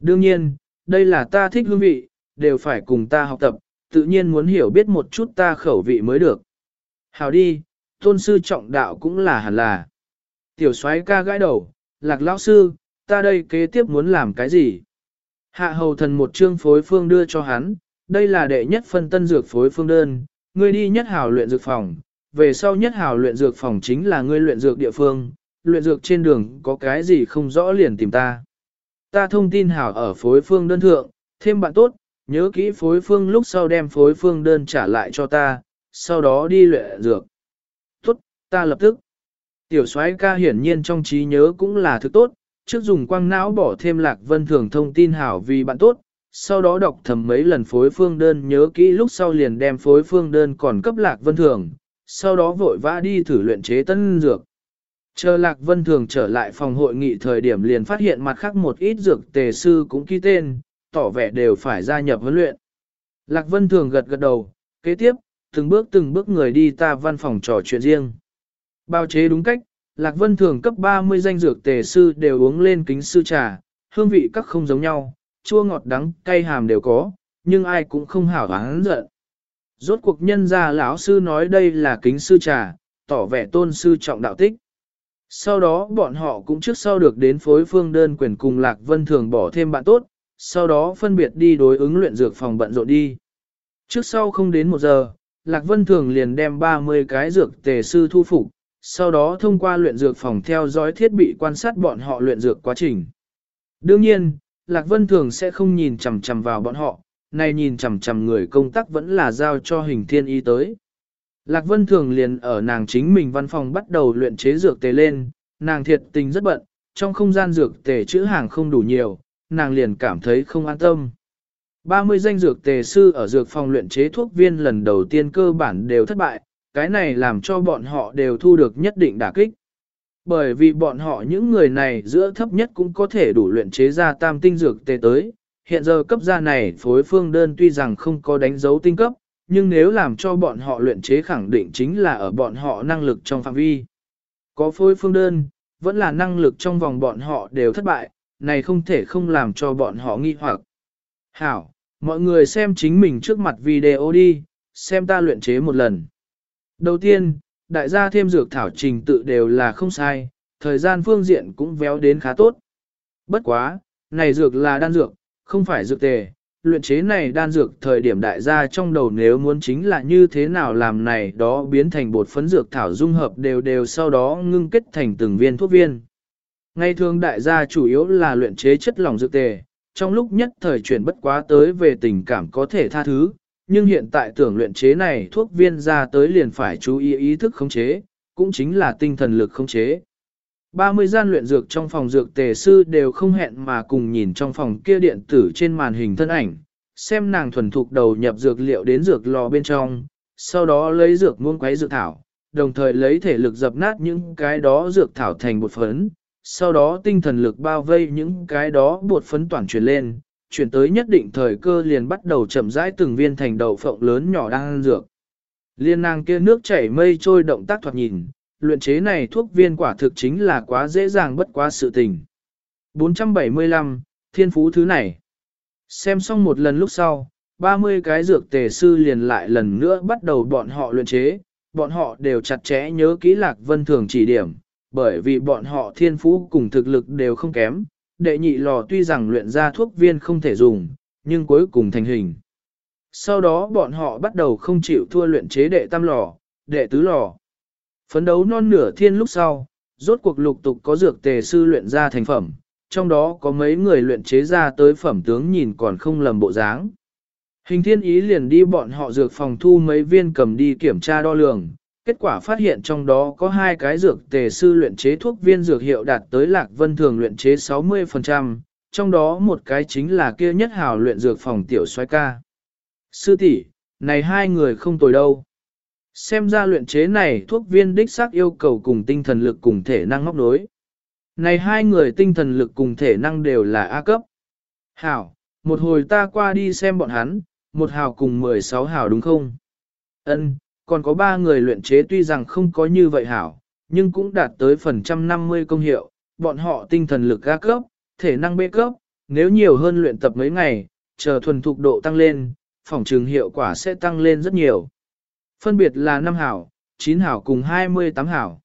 Đương nhiên, đây là ta thích hương vị, đều phải cùng ta học tập, tự nhiên muốn hiểu biết một chút ta khẩu vị mới được. Hào đi, tôn sư trọng đạo cũng là hẳn là. Tiểu soái ca gãi đầu, lạc lão sư, ta đây kế tiếp muốn làm cái gì? Hạ hầu thần một chương phối phương đưa cho hắn, đây là đệ nhất phân tân dược phối phương đơn, ngươi đi nhất hào luyện dược phòng, về sau nhất hào luyện dược phòng chính là ngươi luyện dược địa phương, luyện dược trên đường có cái gì không rõ liền tìm ta. Ta thông tin hảo ở phối phương đơn thượng, thêm bạn tốt, nhớ kỹ phối phương lúc sau đem phối phương đơn trả lại cho ta, sau đó đi luyện dược. Tốt, ta lập tức. Tiểu soái ca hiển nhiên trong trí nhớ cũng là thứ tốt, trước dùng quang não bỏ thêm lạc vân thường thông tin hảo vì bạn tốt, sau đó đọc thầm mấy lần phối phương đơn nhớ kỹ lúc sau liền đem phối phương đơn còn cấp lạc vân thường, sau đó vội vã đi thử luyện chế tân dược. Chờ Lạc Vân Thường trở lại phòng hội nghị thời điểm liền phát hiện mặt khác một ít dược tề sư cũng ký tên, tỏ vẻ đều phải gia nhập huấn luyện. Lạc Vân Thường gật gật đầu, kế tiếp, từng bước từng bước người đi ta văn phòng trò chuyện riêng. Bao chế đúng cách, Lạc Vân Thường cấp 30 danh dược tề sư đều uống lên kính sư trà, hương vị các không giống nhau, chua ngọt đắng, cay hàm đều có, nhưng ai cũng không hảo hán giận. Rốt cuộc nhân gia lão sư nói đây là kính sư trà, tỏ vẻ tôn sư trọng đạo tích. Sau đó bọn họ cũng trước sau được đến phối phương đơn quyền cùng Lạc Vân Thường bỏ thêm bạn tốt, sau đó phân biệt đi đối ứng luyện dược phòng bận rộn đi. Trước sau không đến một giờ, Lạc Vân Thường liền đem 30 cái dược tề sư thu phục, sau đó thông qua luyện dược phòng theo dõi thiết bị quan sát bọn họ luyện dược quá trình. Đương nhiên, Lạc Vân Thường sẽ không nhìn chằm chằm vào bọn họ, này nhìn chằm chằm người công tác vẫn là giao cho hình thiên y tới. Lạc Vân Thường liền ở nàng chính mình văn phòng bắt đầu luyện chế dược tề lên, nàng thiệt tình rất bận, trong không gian dược tề chữ hàng không đủ nhiều, nàng liền cảm thấy không an tâm. 30 danh dược tề sư ở dược phòng luyện chế thuốc viên lần đầu tiên cơ bản đều thất bại, cái này làm cho bọn họ đều thu được nhất định đả kích. Bởi vì bọn họ những người này giữa thấp nhất cũng có thể đủ luyện chế ra tam tinh dược tề tới, hiện giờ cấp gia này phối phương đơn tuy rằng không có đánh dấu tinh cấp, nhưng nếu làm cho bọn họ luyện chế khẳng định chính là ở bọn họ năng lực trong phạm vi. Có phối phương đơn, vẫn là năng lực trong vòng bọn họ đều thất bại, này không thể không làm cho bọn họ nghi hoặc. Hảo, mọi người xem chính mình trước mặt video đi, xem ta luyện chế một lần. Đầu tiên, đại gia thêm dược thảo trình tự đều là không sai, thời gian phương diện cũng véo đến khá tốt. Bất quá, này dược là đan dược, không phải dược tề, luyện chế này đan dược thời điểm đại gia trong đầu nếu muốn chính là như thế nào làm này đó biến thành bột phấn dược thảo dung hợp đều đều sau đó ngưng kết thành từng viên thuốc viên. Ngày thường đại gia chủ yếu là luyện chế chất lỏng dược tề, trong lúc nhất thời chuyển bất quá tới về tình cảm có thể tha thứ, nhưng hiện tại tưởng luyện chế này thuốc viên ra tới liền phải chú ý ý thức khống chế, cũng chính là tinh thần lực khống chế. 30 gian luyện dược trong phòng dược tề sư đều không hẹn mà cùng nhìn trong phòng kia điện tử trên màn hình thân ảnh, xem nàng thuần thục đầu nhập dược liệu đến dược lò bên trong, sau đó lấy dược muôn quấy dược thảo, đồng thời lấy thể lực dập nát những cái đó dược thảo thành bột phấn, sau đó tinh thần lực bao vây những cái đó bột phấn toàn chuyển lên, chuyển tới nhất định thời cơ liền bắt đầu chậm rãi từng viên thành đậu phộng lớn nhỏ đang ăn dược. Liên nàng kia nước chảy mây trôi động tác thoạt nhìn, luyện chế này thuốc viên quả thực chính là quá dễ dàng bất quá sự tình. 475, thiên phú thứ này. Xem xong một lần lúc sau, 30 cái dược tề sư liền lại lần nữa bắt đầu bọn họ luyện chế, bọn họ đều chặt chẽ nhớ kỹ lạc vân thường chỉ điểm, bởi vì bọn họ thiên phú cùng thực lực đều không kém, đệ nhị lò tuy rằng luyện ra thuốc viên không thể dùng, nhưng cuối cùng thành hình. Sau đó bọn họ bắt đầu không chịu thua luyện chế đệ tam lò, đệ tứ lò. Phấn đấu non nửa thiên lúc sau, rốt cuộc lục tục có dược tề sư luyện ra thành phẩm, trong đó có mấy người luyện chế ra tới phẩm tướng nhìn còn không lầm bộ dáng. Hình thiên ý liền đi bọn họ dược phòng thu mấy viên cầm đi kiểm tra đo lường, kết quả phát hiện trong đó có hai cái dược tề sư luyện chế thuốc viên dược hiệu đạt tới lạc vân thường luyện chế 60%, trong đó một cái chính là kia nhất hào luyện dược phòng tiểu xoay ca. Sư tỷ, này hai người không tồi đâu. Xem ra luyện chế này thuốc viên đích xác yêu cầu cùng tinh thần lực cùng thể năng ngóc đối Này hai người tinh thần lực cùng thể năng đều là A cấp. Hảo, một hồi ta qua đi xem bọn hắn, một hào cùng 16 hào đúng không? Ân, còn có ba người luyện chế tuy rằng không có như vậy hảo, nhưng cũng đạt tới phần trăm 50 công hiệu, bọn họ tinh thần lực A cấp, thể năng B cấp, nếu nhiều hơn luyện tập mấy ngày, chờ thuần thục độ tăng lên, phòng trường hiệu quả sẽ tăng lên rất nhiều. Phân biệt là 5 hảo, 9 hảo cùng 28 hảo.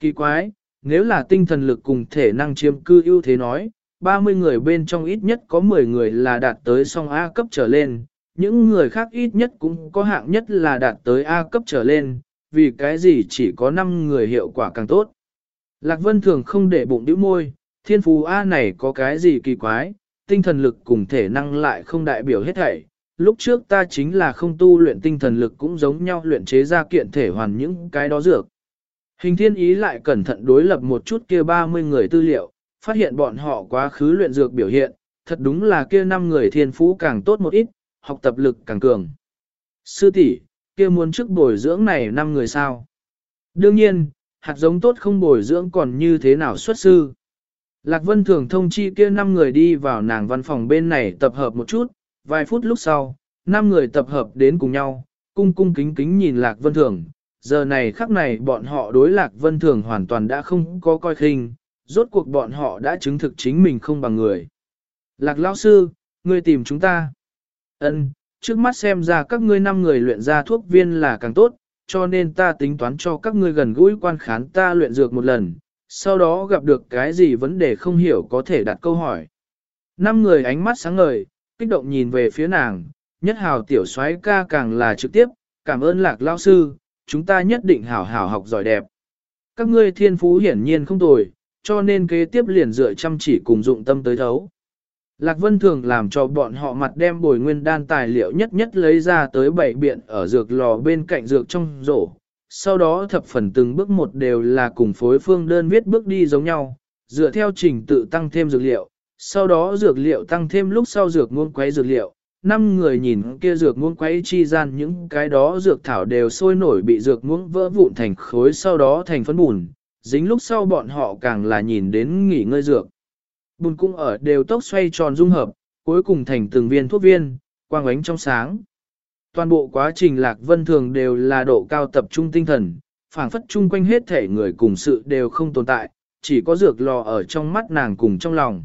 Kỳ quái, nếu là tinh thần lực cùng thể năng chiếm cư ưu thế nói, 30 người bên trong ít nhất có 10 người là đạt tới song A cấp trở lên, những người khác ít nhất cũng có hạng nhất là đạt tới A cấp trở lên, vì cái gì chỉ có 5 người hiệu quả càng tốt. Lạc Vân thường không để bụng đĩu môi, thiên phú A này có cái gì kỳ quái, tinh thần lực cùng thể năng lại không đại biểu hết thảy, lúc trước ta chính là không tu luyện tinh thần lực cũng giống nhau luyện chế ra kiện thể hoàn những cái đó dược. Hình thiên ý lại cẩn thận đối lập một chút kia 30 người tư liệu, phát hiện bọn họ quá khứ luyện dược biểu hiện, thật đúng là kia 5 người thiên phú càng tốt một ít, học tập lực càng cường. Sư tỷ, kia muốn trước bồi dưỡng này 5 người sao? Đương nhiên, hạt giống tốt không bồi dưỡng còn như thế nào xuất sư? Lạc Vân thường thông chi kia 5 người đi vào nàng văn phòng bên này tập hợp một chút, vài phút lúc sau, năm người tập hợp đến cùng nhau, cung cung kính kính nhìn Lạc Vân Thường. Giờ này khắc này bọn họ đối Lạc Vân Thường hoàn toàn đã không có coi khinh, rốt cuộc bọn họ đã chứng thực chính mình không bằng người. Lạc Lão Sư, ngươi tìm chúng ta. Ân, trước mắt xem ra các ngươi năm người luyện ra thuốc viên là càng tốt, cho nên ta tính toán cho các ngươi gần gũi quan khán ta luyện dược một lần, sau đó gặp được cái gì vấn đề không hiểu có thể đặt câu hỏi. Năm người ánh mắt sáng ngời, kích động nhìn về phía nàng, nhất hào tiểu soái ca càng là trực tiếp, cảm ơn lạc lao sư, chúng ta nhất định hảo hảo học giỏi đẹp. Các ngươi thiên phú hiển nhiên không tồi, cho nên kế tiếp liền dựa chăm chỉ cùng dụng tâm tới thấu. Lạc Vân thường làm cho bọn họ mặt đem bồi nguyên đan tài liệu nhất nhất lấy ra tới bảy biện ở dược lò bên cạnh dược trong rổ. Sau đó thập phần từng bước một đều là cùng phối phương đơn viết bước đi giống nhau, dựa theo trình tự tăng thêm dược liệu, sau đó dược liệu tăng thêm lúc sau dược muôn quấy dược liệu, năm người nhìn kia dược muôn quấy chi gian những cái đó dược thảo đều sôi nổi bị dược muôn vỡ vụn thành khối sau đó thành phấn bùn, dính lúc sau bọn họ càng là nhìn đến nghỉ ngơi dược. Bùn cũng ở đều tốc xoay tròn dung hợp, cuối cùng thành từng viên thuốc viên, quang ánh trong sáng. Toàn bộ quá trình lạc vân thường đều là độ cao tập trung tinh thần, phảng phất chung quanh hết thể người cùng sự đều không tồn tại, chỉ có dược lò ở trong mắt nàng cùng trong lòng.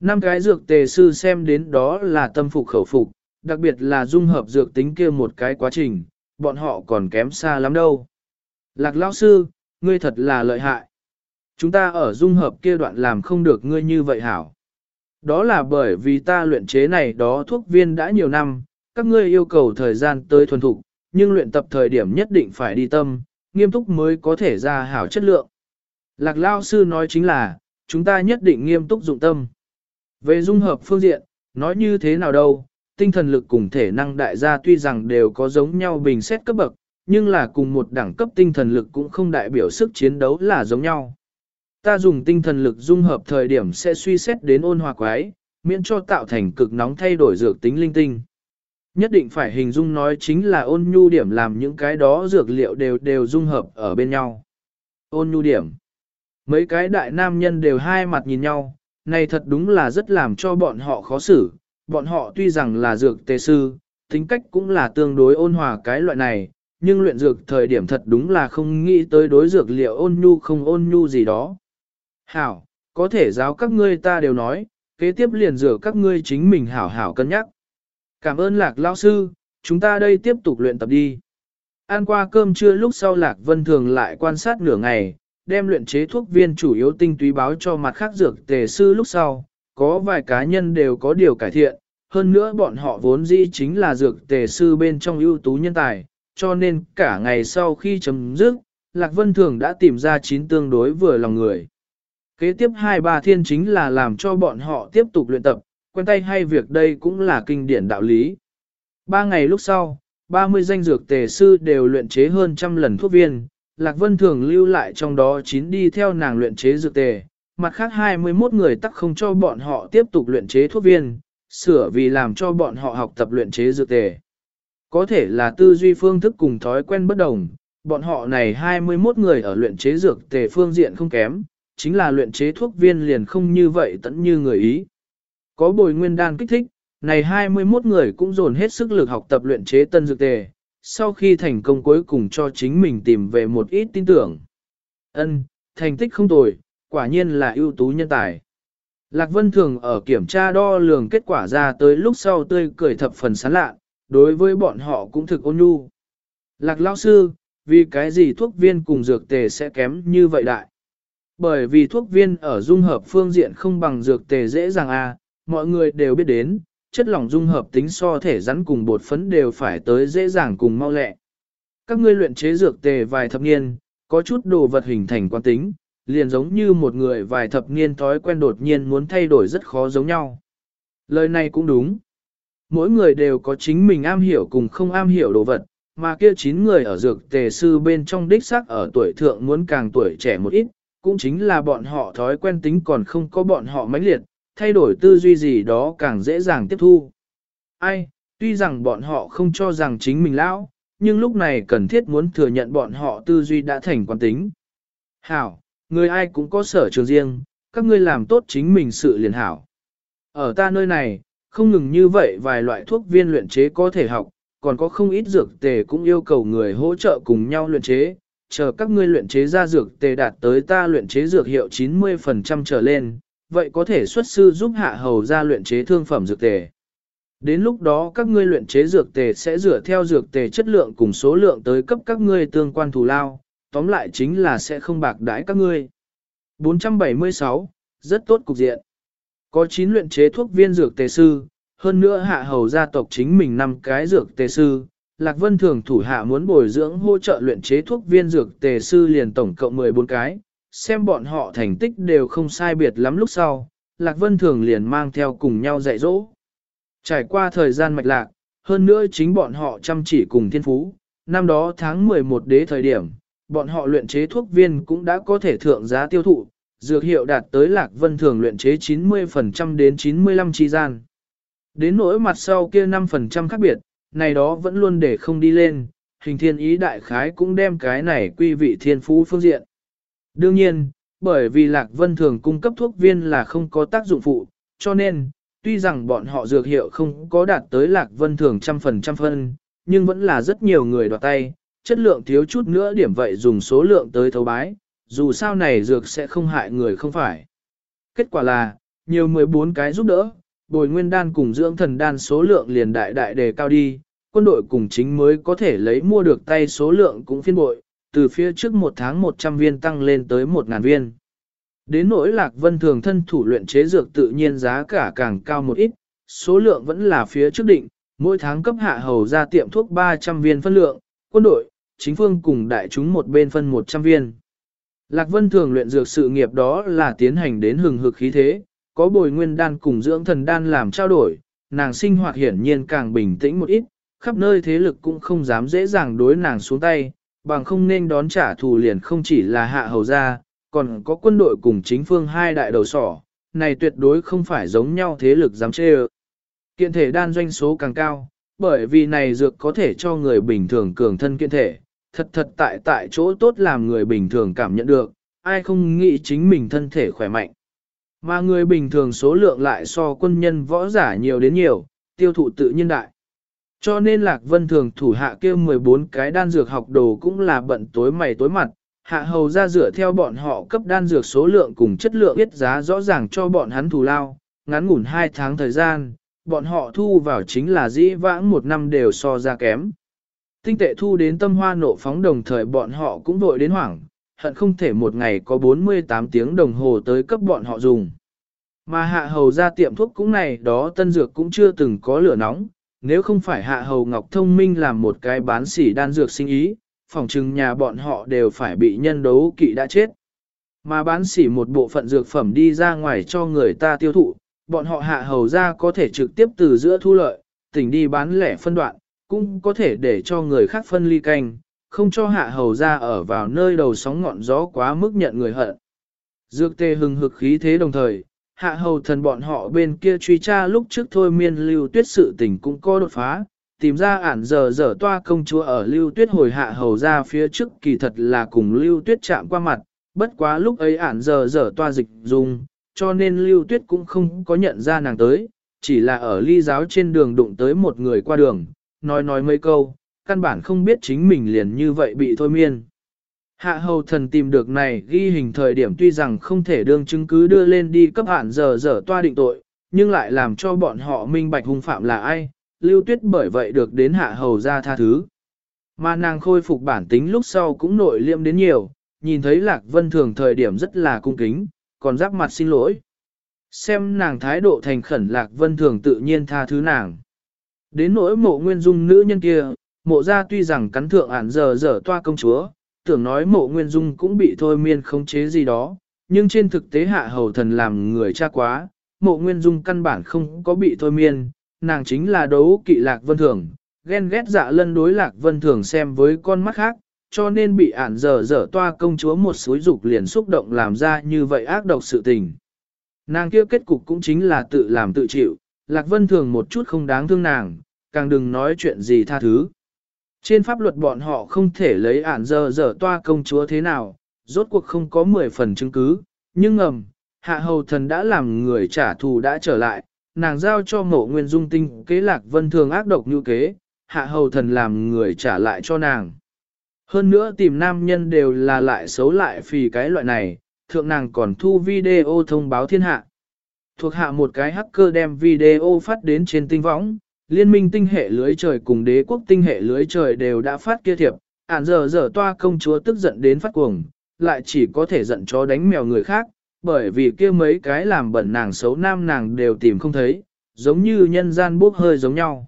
Năm cái dược tề sư xem đến đó là tâm phục khẩu phục, đặc biệt là dung hợp dược tính kia một cái quá trình, bọn họ còn kém xa lắm đâu. Lạc lão sư, ngươi thật là lợi hại. Chúng ta ở dung hợp kia đoạn làm không được ngươi như vậy hảo. Đó là bởi vì ta luyện chế này đó thuốc viên đã nhiều năm, các ngươi yêu cầu thời gian tới thuần thục, nhưng luyện tập thời điểm nhất định phải đi tâm, nghiêm túc mới có thể ra hảo chất lượng. Lạc Lao Sư nói chính là, chúng ta nhất định nghiêm túc dụng tâm. Về dung hợp phương diện, nói như thế nào đâu, tinh thần lực cùng thể năng đại gia tuy rằng đều có giống nhau bình xét cấp bậc, nhưng là cùng một đẳng cấp tinh thần lực cũng không đại biểu sức chiến đấu là giống nhau. Ta dùng tinh thần lực dung hợp thời điểm sẽ suy xét đến ôn hòa quái, miễn cho tạo thành cực nóng thay đổi dược tính linh tinh. Nhất định phải hình dung nói chính là ôn nhu điểm làm những cái đó dược liệu đều đều dung hợp ở bên nhau. Ôn nhu điểm. Mấy cái đại nam nhân đều hai mặt nhìn nhau, này thật đúng là rất làm cho bọn họ khó xử. Bọn họ tuy rằng là dược tề sư, tính cách cũng là tương đối ôn hòa cái loại này, nhưng luyện dược thời điểm thật đúng là không nghĩ tới đối dược liệu ôn nhu không ôn nhu gì đó. Hảo, có thể giáo các ngươi ta đều nói, kế tiếp liền rửa các ngươi chính mình hảo hảo cân nhắc. Cảm ơn lạc lao sư, chúng ta đây tiếp tục luyện tập đi. Ăn qua cơm trưa lúc sau lạc vân thường lại quan sát nửa ngày, đem luyện chế thuốc viên chủ yếu tinh túy báo cho mặt khác dược tề sư lúc sau, có vài cá nhân đều có điều cải thiện, hơn nữa bọn họ vốn dĩ chính là dược tề sư bên trong ưu tú nhân tài, cho nên cả ngày sau khi chấm dứt, Lạc Vân Thường đã tìm ra chín tương đối vừa lòng người. Kế tiếp hai ba thiên chính là làm cho bọn họ tiếp tục luyện tập, quen tay hay việc đây cũng là kinh điển đạo lý. Ba ngày lúc sau, 30 danh dược tề sư đều luyện chế hơn trăm lần thuốc viên, Lạc Vân thường lưu lại trong đó 9 đi theo nàng luyện chế dược tề, mặt khác 21 người tắc không cho bọn họ tiếp tục luyện chế thuốc viên, sửa vì làm cho bọn họ học tập luyện chế dược tề. Có thể là tư duy phương thức cùng thói quen bất đồng, bọn họ này 21 người ở luyện chế dược tề phương diện không kém, chính là luyện chế thuốc viên liền không như vậy tận như người ý. Có bồi nguyên đan kích thích, này 21 người cũng dồn hết sức lực học tập luyện chế tân dược tề, sau khi thành công cuối cùng cho chính mình tìm về một ít tin tưởng. Ân, thành tích không tồi, quả nhiên là ưu tú nhân tài. Lạc Vân Thường ở kiểm tra đo lường kết quả ra tới lúc sau tươi cười thập phần sán lạ, đối với bọn họ cũng thực ôn nhu. Lạc Lao Sư, vì cái gì thuốc viên cùng dược tề sẽ kém như vậy đại? Bởi vì thuốc viên ở dung hợp phương diện không bằng dược tề dễ dàng à, mọi người đều biết đến, chất lỏng dung hợp tính so thể rắn cùng bột phấn đều phải tới dễ dàng cùng mau lẹ. Các ngươi luyện chế dược tề vài thập niên, có chút đồ vật hình thành quan tính, liền giống như một người vài thập niên thói quen đột nhiên muốn thay đổi rất khó giống nhau. Lời này cũng đúng. Mỗi người đều có chính mình am hiểu cùng không am hiểu đồ vật, mà kia chín người ở dược tề sư bên trong đích xác ở tuổi thượng muốn càng tuổi trẻ một ít, cũng chính là bọn họ thói quen tính còn không có bọn họ mãnh liệt, thay đổi tư duy gì đó càng dễ dàng tiếp thu. Ai, tuy rằng bọn họ không cho rằng chính mình lão, nhưng lúc này cần thiết muốn thừa nhận bọn họ tư duy đã thành quán tính. Hảo, người ai cũng có sở trường riêng, các ngươi làm tốt chính mình sự liền hảo. Ở ta nơi này, không ngừng như vậy vài loại thuốc viên luyện chế có thể học, còn có không ít dược tề cũng yêu cầu người hỗ trợ cùng nhau luyện chế, chờ các ngươi luyện chế ra dược tề đạt tới ta luyện chế dược hiệu 90% trở lên, vậy có thể xuất sư giúp hạ hầu ra luyện chế thương phẩm dược tề. Đến lúc đó các ngươi luyện chế dược tề sẽ dựa theo dược tề chất lượng cùng số lượng tới cấp các ngươi tương quan thù lao, tóm lại chính là sẽ không bạc đãi các ngươi. 476, rất tốt cục diện. Có 9 luyện chế thuốc viên dược tề sư, hơn nữa hạ hầu gia tộc chính mình năm cái dược tề sư. Lạc Vân Thường thủ hạ muốn bồi dưỡng hỗ trợ luyện chế thuốc viên dược tề sư liền tổng cộng 14 cái, xem bọn họ thành tích đều không sai biệt lắm lúc sau, Lạc Vân Thường liền mang theo cùng nhau dạy dỗ. Trải qua thời gian mạch lạc, hơn nữa chính bọn họ chăm chỉ cùng thiên phú, năm đó tháng 11 đế thời điểm, bọn họ luyện chế thuốc viên cũng đã có thể thượng giá tiêu thụ, dược hiệu đạt tới Lạc Vân Thường luyện chế 90% đến 95 chi gian. Đến nỗi mặt sau kia 5% khác biệt, này đó vẫn luôn để không đi lên, hình thiên ý đại khái cũng đem cái này quy vị thiên phú phương diện. Đương nhiên, bởi vì Lạc Vân thường cung cấp thuốc viên là không có tác dụng phụ, cho nên, tuy rằng bọn họ dược hiệu không có đạt tới Lạc Vân thường trăm phần trăm phân, nhưng vẫn là rất nhiều người đoạt tay, chất lượng thiếu chút nữa điểm vậy dùng số lượng tới thấu bái, dù sao này dược sẽ không hại người không phải. Kết quả là, nhiều 14 cái giúp đỡ, bồi nguyên đan cùng dưỡng thần đan số lượng liền đại đại đề cao đi, quân đội cùng chính mới có thể lấy mua được tay số lượng cũng phiên bội, từ phía trước một tháng 100 viên tăng lên tới 1.000 viên. Đến nỗi lạc vân thường thân thủ luyện chế dược tự nhiên giá cả càng cao một ít, số lượng vẫn là phía trước định, mỗi tháng cấp hạ hầu ra tiệm thuốc 300 viên phân lượng, quân đội, chính phương cùng đại chúng một bên phân 100 viên. Lạc Vân thường luyện dược sự nghiệp đó là tiến hành đến hừng hực khí thế, có bồi nguyên đan cùng dưỡng thần đan làm trao đổi, nàng sinh hoạt hiển nhiên càng bình tĩnh một ít, khắp nơi thế lực cũng không dám dễ dàng đối nàng xuống tay, bằng không nên đón trả thù liền không chỉ là hạ hầu gia, còn có quân đội cùng chính phương hai đại đầu sỏ, này tuyệt đối không phải giống nhau thế lực dám chê ơ. Kiện thể đan doanh số càng cao, bởi vì này dược có thể cho người bình thường cường thân kiện thể, thật thật tại tại chỗ tốt làm người bình thường cảm nhận được, ai không nghĩ chính mình thân thể khỏe mạnh. Mà người bình thường số lượng lại so quân nhân võ giả nhiều đến nhiều, tiêu thụ tự nhiên đại. Cho nên Lạc Vân thường thủ hạ kêu 14 cái đan dược học đồ cũng là bận tối mày tối mặt, hạ hầu ra dựa theo bọn họ cấp đan dược số lượng cùng chất lượng biết giá rõ ràng cho bọn hắn thù lao, ngắn ngủn 2 tháng thời gian, bọn họ thu vào chính là dĩ vãng một năm đều so ra kém. Tinh tệ thu đến tâm hoa nộ phóng đồng thời bọn họ cũng vội đến hoảng, hận không thể một ngày có 48 tiếng đồng hồ tới cấp bọn họ dùng. Mà hạ hầu ra tiệm thuốc cũng này đó tân dược cũng chưa từng có lửa nóng, nếu không phải hạ hầu ngọc thông minh làm một cái bán sỉ đan dược sinh ý, phòng trừng nhà bọn họ đều phải bị nhân đấu kỵ đã chết. Mà bán sỉ một bộ phận dược phẩm đi ra ngoài cho người ta tiêu thụ, bọn họ hạ hầu ra có thể trực tiếp từ giữa thu lợi, tỉnh đi bán lẻ phân đoạn, cũng có thể để cho người khác phân ly canh, không cho hạ hầu ra ở vào nơi đầu sóng ngọn gió quá mức nhận người hận. Dược tê hừng hực khí thế đồng thời, hạ hầu thần bọn họ bên kia truy tra lúc trước thôi miên lưu tuyết sự tình cũng có đột phá, tìm ra ản giờ giờ toa công chúa ở lưu tuyết hồi hạ hầu ra phía trước kỳ thật là cùng lưu tuyết chạm qua mặt, bất quá lúc ấy ản giờ giờ toa dịch dùng, cho nên lưu tuyết cũng không có nhận ra nàng tới, chỉ là ở ly giáo trên đường đụng tới một người qua đường, nói nói mấy câu, căn bản không biết chính mình liền như vậy bị thôi miên. Hạ hầu thần tìm được này ghi hình thời điểm tuy rằng không thể đương chứng cứ đưa lên đi cấp hạn giờ giờ toa định tội, nhưng lại làm cho bọn họ minh bạch hung phạm là ai, lưu tuyết bởi vậy được đến hạ hầu ra tha thứ. Mà nàng khôi phục bản tính lúc sau cũng nội liêm đến nhiều, nhìn thấy lạc vân thường thời điểm rất là cung kính, còn giáp mặt xin lỗi. Xem nàng thái độ thành khẩn lạc vân thường tự nhiên tha thứ nàng. Đến nỗi mộ nguyên dung nữ nhân kia, mộ ra tuy rằng cắn thượng ản giờ giờ toa công chúa, tưởng nói mộ nguyên dung cũng bị thôi miên khống chế gì đó, nhưng trên thực tế hạ hầu thần làm người cha quá, mộ nguyên dung căn bản không có bị thôi miên, nàng chính là đấu kỵ lạc vân thường, ghen ghét dạ lân đối lạc vân thường xem với con mắt khác, cho nên bị ản dở dở toa công chúa một suối dục liền xúc động làm ra như vậy ác độc sự tình. Nàng kia kết cục cũng chính là tự làm tự chịu, lạc vân thường một chút không đáng thương nàng, càng đừng nói chuyện gì tha thứ. Trên pháp luật bọn họ không thể lấy ản giờ dở toa công chúa thế nào, rốt cuộc không có 10 phần chứng cứ, nhưng ngầm, hạ hầu thần đã làm người trả thù đã trở lại, nàng giao cho mộ nguyên dung tinh kế lạc vân thường ác độc như kế, hạ hầu thần làm người trả lại cho nàng. Hơn nữa tìm nam nhân đều là lại xấu lại vì cái loại này, thượng nàng còn thu video thông báo thiên hạ. Thuộc hạ một cái hacker đem video phát đến trên tinh võng, liên minh tinh hệ lưới trời cùng đế quốc tinh hệ lưới trời đều đã phát kia thiệp, ản giờ giờ toa công chúa tức giận đến phát cuồng, lại chỉ có thể giận chó đánh mèo người khác, bởi vì kia mấy cái làm bẩn nàng xấu nam nàng đều tìm không thấy, giống như nhân gian bốc hơi giống nhau.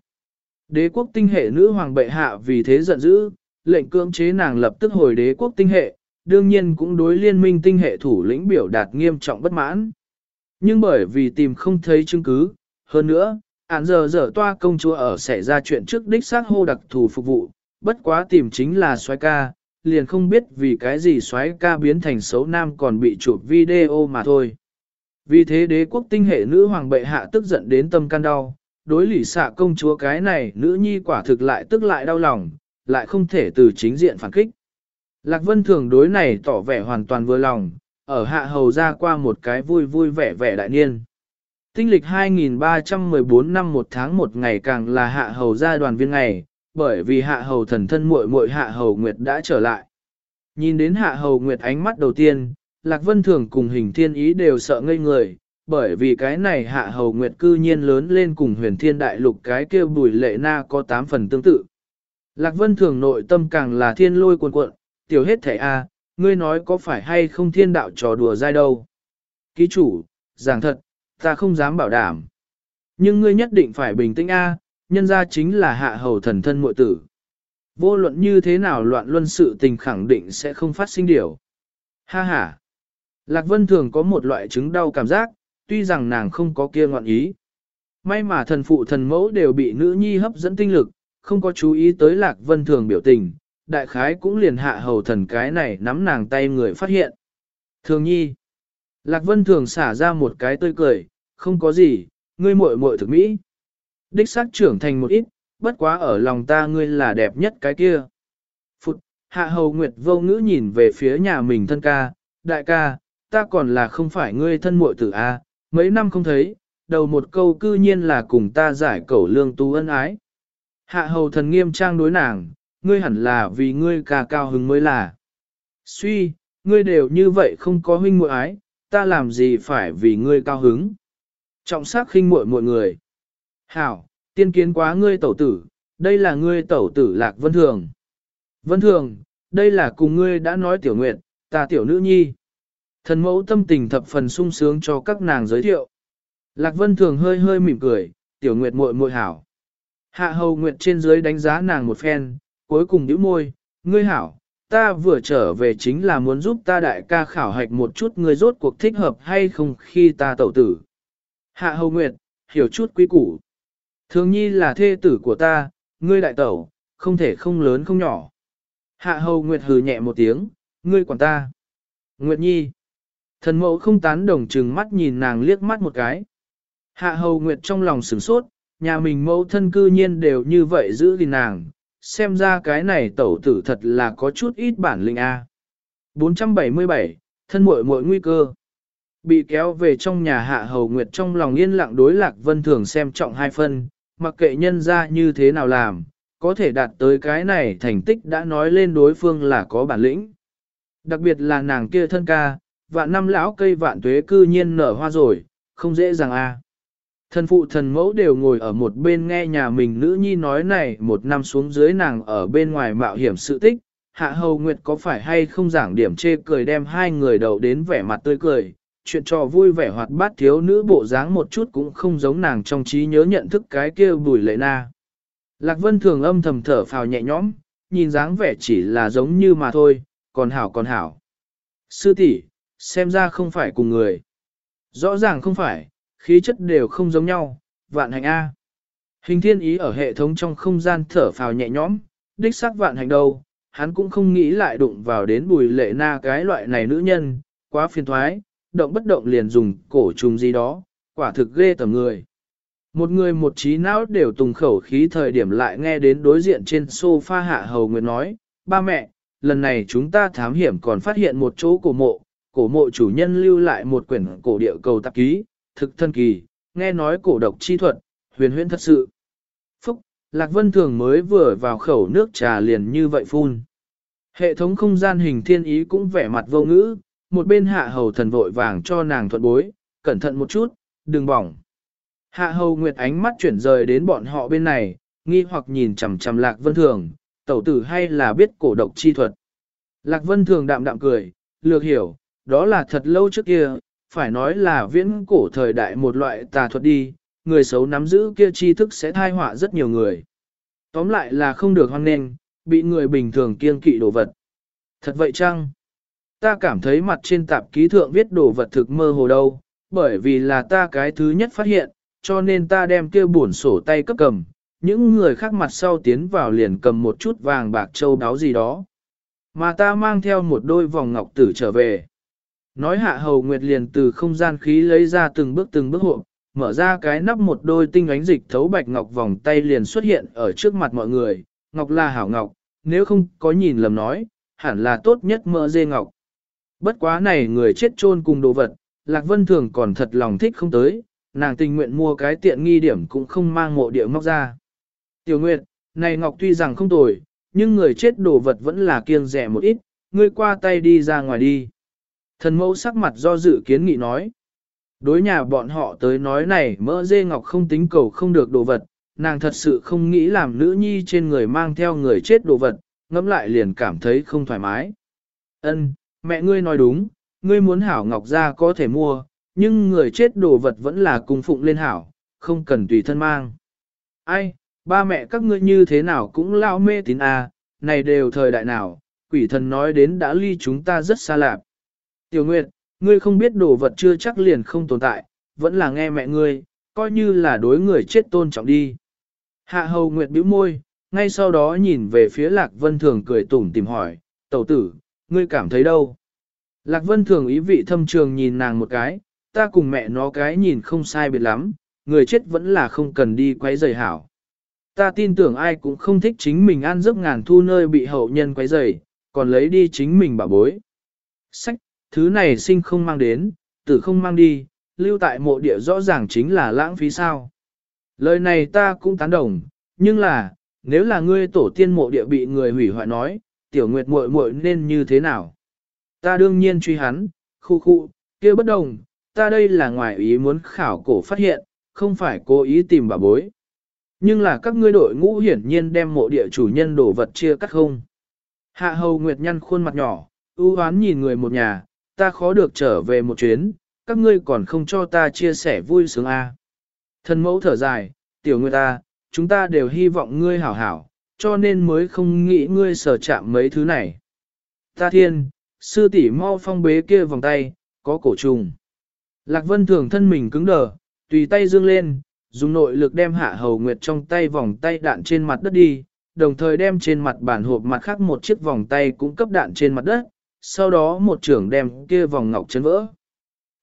Đế quốc tinh hệ nữ hoàng bệ hạ vì thế giận dữ, lệnh cưỡng chế nàng lập tức hồi đế quốc tinh hệ, đương nhiên cũng đối liên minh tinh hệ thủ lĩnh biểu đạt nghiêm trọng bất mãn. Nhưng bởi vì tìm không thấy chứng cứ, hơn nữa, Án giờ giờ toa công chúa ở xảy ra chuyện trước đích xác hô đặc thù phục vụ, bất quá tìm chính là xoái ca, liền không biết vì cái gì xoái ca biến thành xấu nam còn bị chụp video mà thôi. Vì thế đế quốc tinh hệ nữ hoàng bệ hạ tức giận đến tâm can đau, đối lỷ xạ công chúa cái này nữ nhi quả thực lại tức lại đau lòng, lại không thể từ chính diện phản kích. Lạc Vân thường đối này tỏ vẻ hoàn toàn vừa lòng, ở hạ hầu ra qua một cái vui vui vẻ vẻ đại niên. Tinh lịch 2314 năm một tháng một ngày càng là hạ hầu gia đoàn viên ngày, bởi vì hạ hầu thần thân muội muội hạ hầu nguyệt đã trở lại. Nhìn đến hạ hầu nguyệt ánh mắt đầu tiên, Lạc Vân Thường cùng hình thiên ý đều sợ ngây người, bởi vì cái này hạ hầu nguyệt cư nhiên lớn lên cùng huyền thiên đại lục cái kêu bùi lệ na có 8 phần tương tự. Lạc Vân Thường nội tâm càng là thiên lôi cuồn cuộn, tiểu hết thẻ A, ngươi nói có phải hay không thiên đạo trò đùa dai đâu. Ký chủ, giảng thật, ta không dám bảo đảm. Nhưng ngươi nhất định phải bình tĩnh A, nhân ra chính là hạ hầu thần thân muội tử. Vô luận như thế nào loạn luân sự tình khẳng định sẽ không phát sinh điều. Ha ha. Lạc Vân thường có một loại chứng đau cảm giác, tuy rằng nàng không có kia ngọn ý. May mà thần phụ thần mẫu đều bị nữ nhi hấp dẫn tinh lực, không có chú ý tới Lạc Vân thường biểu tình, đại khái cũng liền hạ hầu thần cái này nắm nàng tay người phát hiện. Thường nhi. Lạc Vân thường xả ra một cái tươi cười, không có gì, ngươi muội muội thực mỹ. Đích xác trưởng thành một ít, bất quá ở lòng ta ngươi là đẹp nhất cái kia. Phụt, hạ hầu nguyệt vô ngữ nhìn về phía nhà mình thân ca, đại ca, ta còn là không phải ngươi thân muội tử a, mấy năm không thấy, đầu một câu cư nhiên là cùng ta giải cẩu lương tu ân ái. Hạ hầu thần nghiêm trang đối nàng, ngươi hẳn là vì ngươi ca cao hứng mới là. Suy, ngươi đều như vậy không có huynh muội ái, ta làm gì phải vì ngươi cao hứng. Trọng sắc khinh muội mọi người. Hảo, tiên kiến quá ngươi tẩu tử, đây là ngươi tẩu tử lạc vân thường. Vân thường, đây là cùng ngươi đã nói tiểu nguyện, ta tiểu nữ nhi. Thần mẫu tâm tình thập phần sung sướng cho các nàng giới thiệu. Lạc vân thường hơi hơi mỉm cười, tiểu nguyệt muội muội hảo. Hạ hầu nguyệt trên dưới đánh giá nàng một phen, cuối cùng nhíu môi, ngươi hảo, ta vừa trở về chính là muốn giúp ta đại ca khảo hạch một chút người rốt cuộc thích hợp hay không khi ta tẩu tử. Hạ hầu nguyệt, hiểu chút quý củ. Thường nhi là thê tử của ta, ngươi đại tẩu, không thể không lớn không nhỏ. Hạ hầu nguyệt hừ nhẹ một tiếng, ngươi quản ta. Nguyệt nhi. Thần mẫu không tán đồng chừng mắt nhìn nàng liếc mắt một cái. Hạ hầu nguyệt trong lòng sửng sốt, nhà mình mẫu thân cư nhiên đều như vậy giữ gìn nàng, xem ra cái này tẩu tử thật là có chút ít bản lĩnh A. 477, thân muội muội nguy cơ. Bị kéo về trong nhà hạ hầu nguyệt trong lòng yên lặng đối lạc vân thường xem trọng hai phân, mặc kệ nhân ra như thế nào làm, có thể đạt tới cái này thành tích đã nói lên đối phương là có bản lĩnh. Đặc biệt là nàng kia thân ca, vạn năm lão cây vạn tuế cư nhiên nở hoa rồi, không dễ dàng a. Thần phụ thần mẫu đều ngồi ở một bên nghe nhà mình nữ nhi nói này một năm xuống dưới nàng ở bên ngoài mạo hiểm sự tích, hạ hầu nguyệt có phải hay không giảng điểm chê cười đem hai người đầu đến vẻ mặt tươi cười, chuyện trò vui vẻ hoạt bát thiếu nữ bộ dáng một chút cũng không giống nàng trong trí nhớ nhận thức cái kia bùi lệ na. Lạc vân thường âm thầm thở phào nhẹ nhõm, nhìn dáng vẻ chỉ là giống như mà thôi, còn hảo còn hảo. Sư tỷ, xem ra không phải cùng người. Rõ ràng không phải, khí chất đều không giống nhau, vạn hành A. Hình thiên ý ở hệ thống trong không gian thở phào nhẹ nhõm, đích xác vạn hành đâu, hắn cũng không nghĩ lại đụng vào đến bùi lệ na cái loại này nữ nhân, quá phiền thoái, động bất động liền dùng cổ trùng gì đó, quả thực ghê tầm người. Một người một trí não đều tùng khẩu khí thời điểm lại nghe đến đối diện trên sofa hạ hầu nguyệt nói, ba mẹ, lần này chúng ta thám hiểm còn phát hiện một chỗ cổ mộ, cổ mộ chủ nhân lưu lại một quyển cổ địa cầu tạp ký, thực thân kỳ, nghe nói cổ độc chi thuật, huyền huyễn thật sự. Phúc, Lạc Vân Thường mới vừa vào khẩu nước trà liền như vậy phun. Hệ thống không gian hình thiên ý cũng vẻ mặt vô ngữ, một bên hạ hầu thần vội vàng cho nàng thuận bối, cẩn thận một chút, đừng bỏng. Hạ hầu nguyệt ánh mắt chuyển rời đến bọn họ bên này, nghi hoặc nhìn chằm chằm Lạc Vân Thường, tẩu tử hay là biết cổ độc chi thuật. Lạc Vân Thường đạm đạm cười, lược hiểu, đó là thật lâu trước kia, phải nói là viễn cổ thời đại một loại tà thuật đi, người xấu nắm giữ kia tri thức sẽ thai họa rất nhiều người. Tóm lại là không được hoan nghênh, bị người bình thường kiêng kỵ đồ vật. Thật vậy chăng? Ta cảm thấy mặt trên tạp ký thượng viết đồ vật thực mơ hồ đâu, bởi vì là ta cái thứ nhất phát hiện, cho nên ta đem kia buồn sổ tay cấp cầm, những người khác mặt sau tiến vào liền cầm một chút vàng bạc châu đáo gì đó. Mà ta mang theo một đôi vòng ngọc tử trở về. Nói hạ hầu nguyệt liền từ không gian khí lấy ra từng bước từng bước hộ, mở ra cái nắp một đôi tinh ánh dịch thấu bạch ngọc vòng tay liền xuất hiện ở trước mặt mọi người, ngọc là hảo ngọc, nếu không có nhìn lầm nói, hẳn là tốt nhất mỡ dê ngọc. Bất quá này người chết chôn cùng đồ vật, Lạc Vân Thường còn thật lòng thích không tới, nàng tình nguyện mua cái tiện nghi điểm cũng không mang mộ địa móc ra. Tiểu Nguyệt, này Ngọc tuy rằng không tồi, nhưng người chết đồ vật vẫn là kiêng rẻ một ít, ngươi qua tay đi ra ngoài đi. Thần mẫu sắc mặt do dự kiến nghị nói. Đối nhà bọn họ tới nói này mỡ dê ngọc không tính cầu không được đồ vật, nàng thật sự không nghĩ làm nữ nhi trên người mang theo người chết đồ vật, ngẫm lại liền cảm thấy không thoải mái. Ân, mẹ ngươi nói đúng, ngươi muốn hảo ngọc ra có thể mua, nhưng người chết đồ vật vẫn là cung phụng lên hảo, không cần tùy thân mang. Ai, ba mẹ các ngươi như thế nào cũng lao mê tín à, này đều thời đại nào, quỷ thần nói đến đã ly chúng ta rất xa lạp. Tiểu Nguyệt, ngươi không biết đồ vật chưa chắc liền không tồn tại, vẫn là nghe mẹ ngươi, coi như là đối người chết tôn trọng đi. Hạ hầu Nguyệt bĩu môi, ngay sau đó nhìn về phía Lạc Vân Thường cười tủm tìm hỏi, tẩu tử, ngươi cảm thấy đâu? Lạc Vân Thường ý vị thâm trường nhìn nàng một cái, ta cùng mẹ nó cái nhìn không sai biệt lắm, người chết vẫn là không cần đi quấy rầy hảo. Ta tin tưởng ai cũng không thích chính mình ăn giấc ngàn thu nơi bị hậu nhân quấy rầy, còn lấy đi chính mình bảo bối. Sách, thứ này sinh không mang đến, tử không mang đi, lưu tại mộ địa rõ ràng chính là lãng phí sao. Lời này ta cũng tán đồng, nhưng là, nếu là ngươi tổ tiên mộ địa bị người hủy hoại nói, tiểu nguyệt muội muội nên như thế nào? Ta đương nhiên truy hắn, khu khu, kia bất đồng, ta đây là ngoài ý muốn khảo cổ phát hiện, không phải cố ý tìm bà bối. Nhưng là các ngươi đội ngũ hiển nhiên đem mộ địa chủ nhân đổ vật chia cắt không. Hạ hầu nguyệt nhăn khuôn mặt nhỏ, ưu hoán nhìn người một nhà, ta khó được trở về một chuyến, các ngươi còn không cho ta chia sẻ vui sướng a. À. Thân mẫu thở dài, tiểu người ta, à, chúng ta đều hy vọng ngươi hảo hảo, cho nên mới không nghĩ ngươi sở chạm mấy thứ này. Ta thiên, sư tỷ mau phong bế kia vòng tay, có cổ trùng. Lạc vân thường thân mình cứng đờ, tùy tay dương lên, dùng nội lực đem hạ hầu nguyệt trong tay vòng tay đạn trên mặt đất đi, đồng thời đem trên mặt bản hộp mặt khác một chiếc vòng tay cũng cấp đạn trên mặt đất, sau đó một trưởng đem kia vòng ngọc chấn vỡ.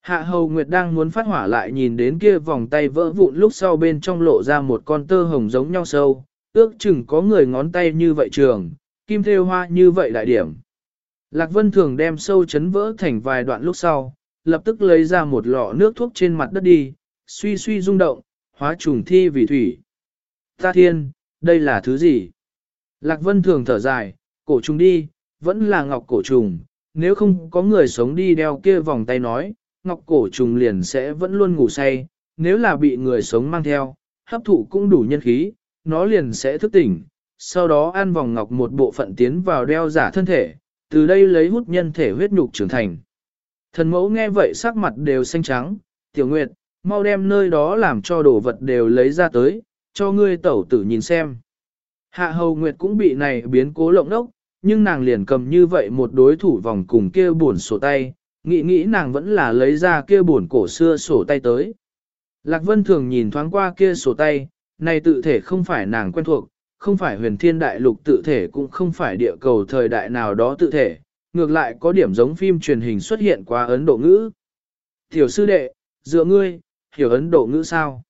Hạ hầu nguyệt đang muốn phát hỏa lại nhìn đến kia vòng tay vỡ vụn lúc sau bên trong lộ ra một con tơ hồng giống nhau sâu, ước chừng có người ngón tay như vậy trường, kim thêu hoa như vậy đại điểm. Lạc Vân thường đem sâu chấn vỡ thành vài đoạn lúc sau, lập tức lấy ra một lọ nước thuốc trên mặt đất đi, suy suy rung động, hóa trùng thi vì thủy. Ta thiên, đây là thứ gì? Lạc Vân thường thở dài, cổ trùng đi, vẫn là ngọc cổ trùng, nếu không có người sống đi đeo kia vòng tay nói, ngọc cổ trùng liền sẽ vẫn luôn ngủ say, nếu là bị người sống mang theo, hấp thụ cũng đủ nhân khí, nó liền sẽ thức tỉnh, sau đó ăn vòng ngọc một bộ phận tiến vào đeo giả thân thể, từ đây lấy hút nhân thể huyết nhục trưởng thành. Thần mẫu nghe vậy sắc mặt đều xanh trắng, tiểu nguyệt, mau đem nơi đó làm cho đồ vật đều lấy ra tới, cho ngươi tẩu tử nhìn xem. Hạ hầu nguyệt cũng bị này biến cố lộng đốc, nhưng nàng liền cầm như vậy một đối thủ vòng cùng kia buồn sổ tay, nghĩ nghĩ nàng vẫn là lấy ra kia buồn cổ xưa sổ tay tới. Lạc Vân thường nhìn thoáng qua kia sổ tay, này tự thể không phải nàng quen thuộc, không phải huyền thiên đại lục tự thể cũng không phải địa cầu thời đại nào đó tự thể, ngược lại có điểm giống phim truyền hình xuất hiện qua Ấn Độ ngữ. Tiểu sư đệ, dựa ngươi, hiểu Ấn Độ ngữ sao?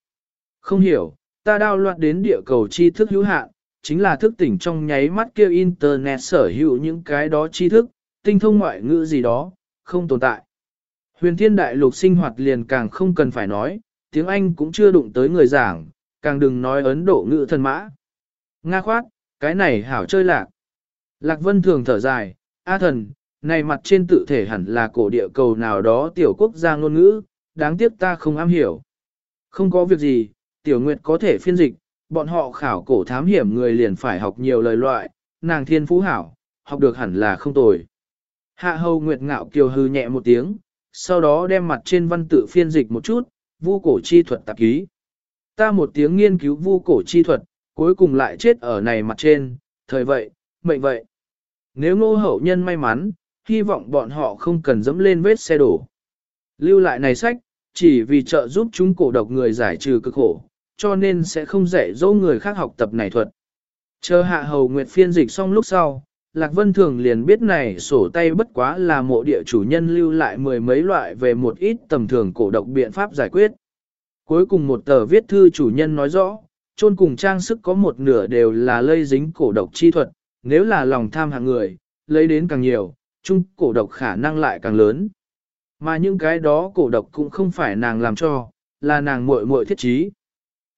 Không hiểu, ta đao loạt đến địa cầu tri thức hữu hạn, chính là thức tỉnh trong nháy mắt kêu Internet sở hữu những cái đó tri thức, tinh thông ngoại ngữ gì đó, không tồn tại. Huyền thiên đại lục sinh hoạt liền càng không cần phải nói, tiếng Anh cũng chưa đụng tới người giảng, càng đừng nói Ấn Độ ngữ thần mã. Nga khoát, cái này hảo chơi lạc. Lạc Vân thường thở dài, A thần, này mặt trên tự thể hẳn là cổ địa cầu nào đó tiểu quốc gia ngôn ngữ, đáng tiếc ta không am hiểu. Không có việc gì, tiểu nguyệt có thể phiên dịch, bọn họ khảo cổ thám hiểm người liền phải học nhiều lời loại, nàng thiên phú hảo, học được hẳn là không tồi. Hạ hầu nguyệt ngạo kiều hư nhẹ một tiếng, sau đó đem mặt trên văn tự phiên dịch một chút, vu cổ chi thuật tạp ký. Ta một tiếng nghiên cứu vu cổ chi thuật, cuối cùng lại chết ở này mặt trên, thời vậy, mệnh vậy. Nếu ngô hậu nhân may mắn, hy vọng bọn họ không cần dẫm lên vết xe đổ. Lưu lại này sách, chỉ vì trợ giúp chúng cổ độc người giải trừ cực khổ, cho nên sẽ không dạy dỗ người khác học tập này thuật. Chờ hạ hầu nguyệt phiên dịch xong lúc sau, Lạc Vân Thường liền biết này sổ tay bất quá là mộ địa chủ nhân lưu lại mười mấy loại về một ít tầm thường cổ độc biện pháp giải quyết. Cuối cùng một tờ viết thư chủ nhân nói rõ, chôn cùng trang sức có một nửa đều là lây dính cổ độc chi thuật, nếu là lòng tham hạng người, lấy đến càng nhiều, chung cổ độc khả năng lại càng lớn. Mà những cái đó cổ độc cũng không phải nàng làm cho, là nàng muội muội thiết trí.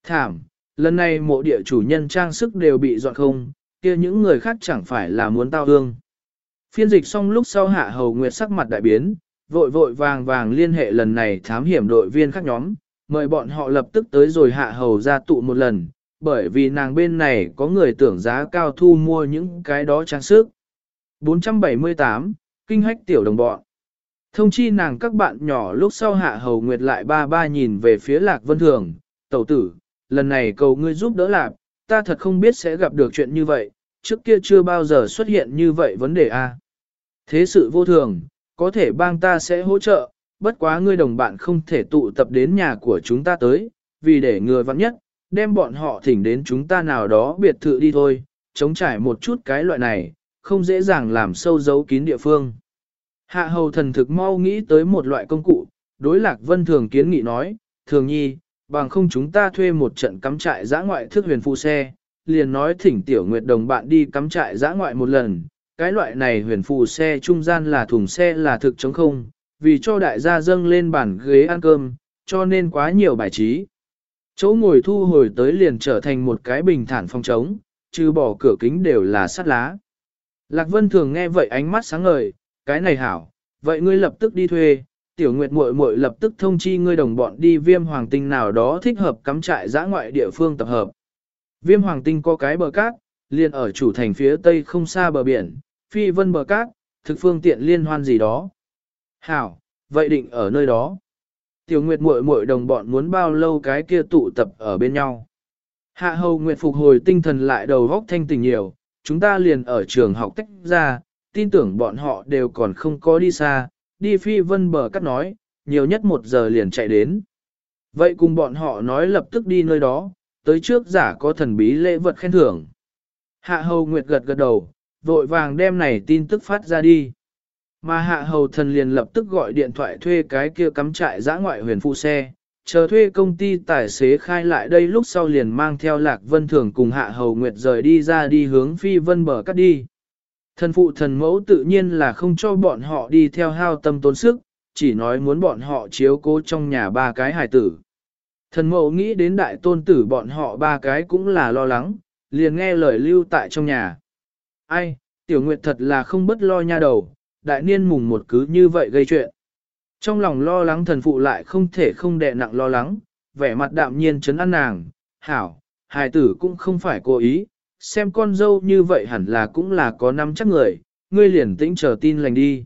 Thảm, lần này mộ địa chủ nhân trang sức đều bị dọn không, kia những người khác chẳng phải là muốn tao hương. Phiên dịch xong lúc sau hạ hầu nguyệt sắc mặt đại biến, vội vội vàng vàng liên hệ lần này thám hiểm đội viên khác nhóm, mời bọn họ lập tức tới rồi hạ hầu ra tụ một lần, bởi vì nàng bên này có người tưởng giá cao thu mua những cái đó trang sức. 478, Kinh hách tiểu đồng bọn. Thông chi nàng các bạn nhỏ lúc sau hạ hầu nguyệt lại ba ba nhìn về phía lạc vân thường, tẩu tử, lần này cầu ngươi giúp đỡ lạc, ta thật không biết sẽ gặp được chuyện như vậy, trước kia chưa bao giờ xuất hiện như vậy vấn đề a. Thế sự vô thường, có thể bang ta sẽ hỗ trợ, bất quá ngươi đồng bạn không thể tụ tập đến nhà của chúng ta tới, vì để ngừa vắng nhất, đem bọn họ thỉnh đến chúng ta nào đó biệt thự đi thôi, chống trải một chút cái loại này, không dễ dàng làm sâu giấu kín địa phương. Hạ hầu thần thực mau nghĩ tới một loại công cụ, đối lạc vân thường kiến nghị nói, thường nhi, bằng không chúng ta thuê một trận cắm trại giã ngoại thức huyền phụ xe, liền nói thỉnh tiểu nguyệt đồng bạn đi cắm trại giã ngoại một lần, cái loại này huyền phù xe trung gian là thùng xe là thực chống không, vì cho đại gia dâng lên bàn ghế ăn cơm, cho nên quá nhiều bài trí. Chỗ ngồi thu hồi tới liền trở thành một cái bình thản phong trống, trừ bỏ cửa kính đều là sắt lá. Lạc Vân thường nghe vậy ánh mắt sáng ngời, cái này hảo, vậy ngươi lập tức đi thuê, tiểu nguyệt muội muội lập tức thông chi ngươi đồng bọn đi viêm hoàng tinh nào đó thích hợp cắm trại giã ngoại địa phương tập hợp. Viêm hoàng tinh có cái bờ cát, liền ở chủ thành phía tây không xa bờ biển, phi vân bờ cát, thực phương tiện liên hoan gì đó. Hảo, vậy định ở nơi đó. Tiểu Nguyệt muội muội đồng bọn muốn bao lâu cái kia tụ tập ở bên nhau. Hạ hầu Nguyệt phục hồi tinh thần lại đầu góc thanh tình nhiều, chúng ta liền ở trường học tách ra, tin tưởng bọn họ đều còn không có đi xa, đi phi vân bờ cắt nói, nhiều nhất một giờ liền chạy đến. Vậy cùng bọn họ nói lập tức đi nơi đó, tới trước giả có thần bí lễ vật khen thưởng. Hạ hầu Nguyệt gật gật đầu, vội vàng đem này tin tức phát ra đi. Mà hạ hầu thần liền lập tức gọi điện thoại thuê cái kia cắm trại giã ngoại huyền phụ xe, chờ thuê công ty tài xế khai lại đây lúc sau liền mang theo lạc vân thường cùng hạ hầu nguyệt rời đi ra đi hướng phi vân bờ cắt đi. Thần phụ thần mẫu tự nhiên là không cho bọn họ đi theo hao tâm tốn sức, chỉ nói muốn bọn họ chiếu cố trong nhà ba cái hài tử. Thần mẫu nghĩ đến đại tôn tử bọn họ ba cái cũng là lo lắng, liền nghe lời lưu tại trong nhà. Ai, tiểu nguyệt thật là không bất lo nha đầu, đại niên mùng một cứ như vậy gây chuyện. Trong lòng lo lắng thần phụ lại không thể không đè nặng lo lắng, vẻ mặt đạm nhiên chấn an nàng, hảo, hài tử cũng không phải cố ý, xem con dâu như vậy hẳn là cũng là có năm chắc người, ngươi liền tĩnh chờ tin lành đi.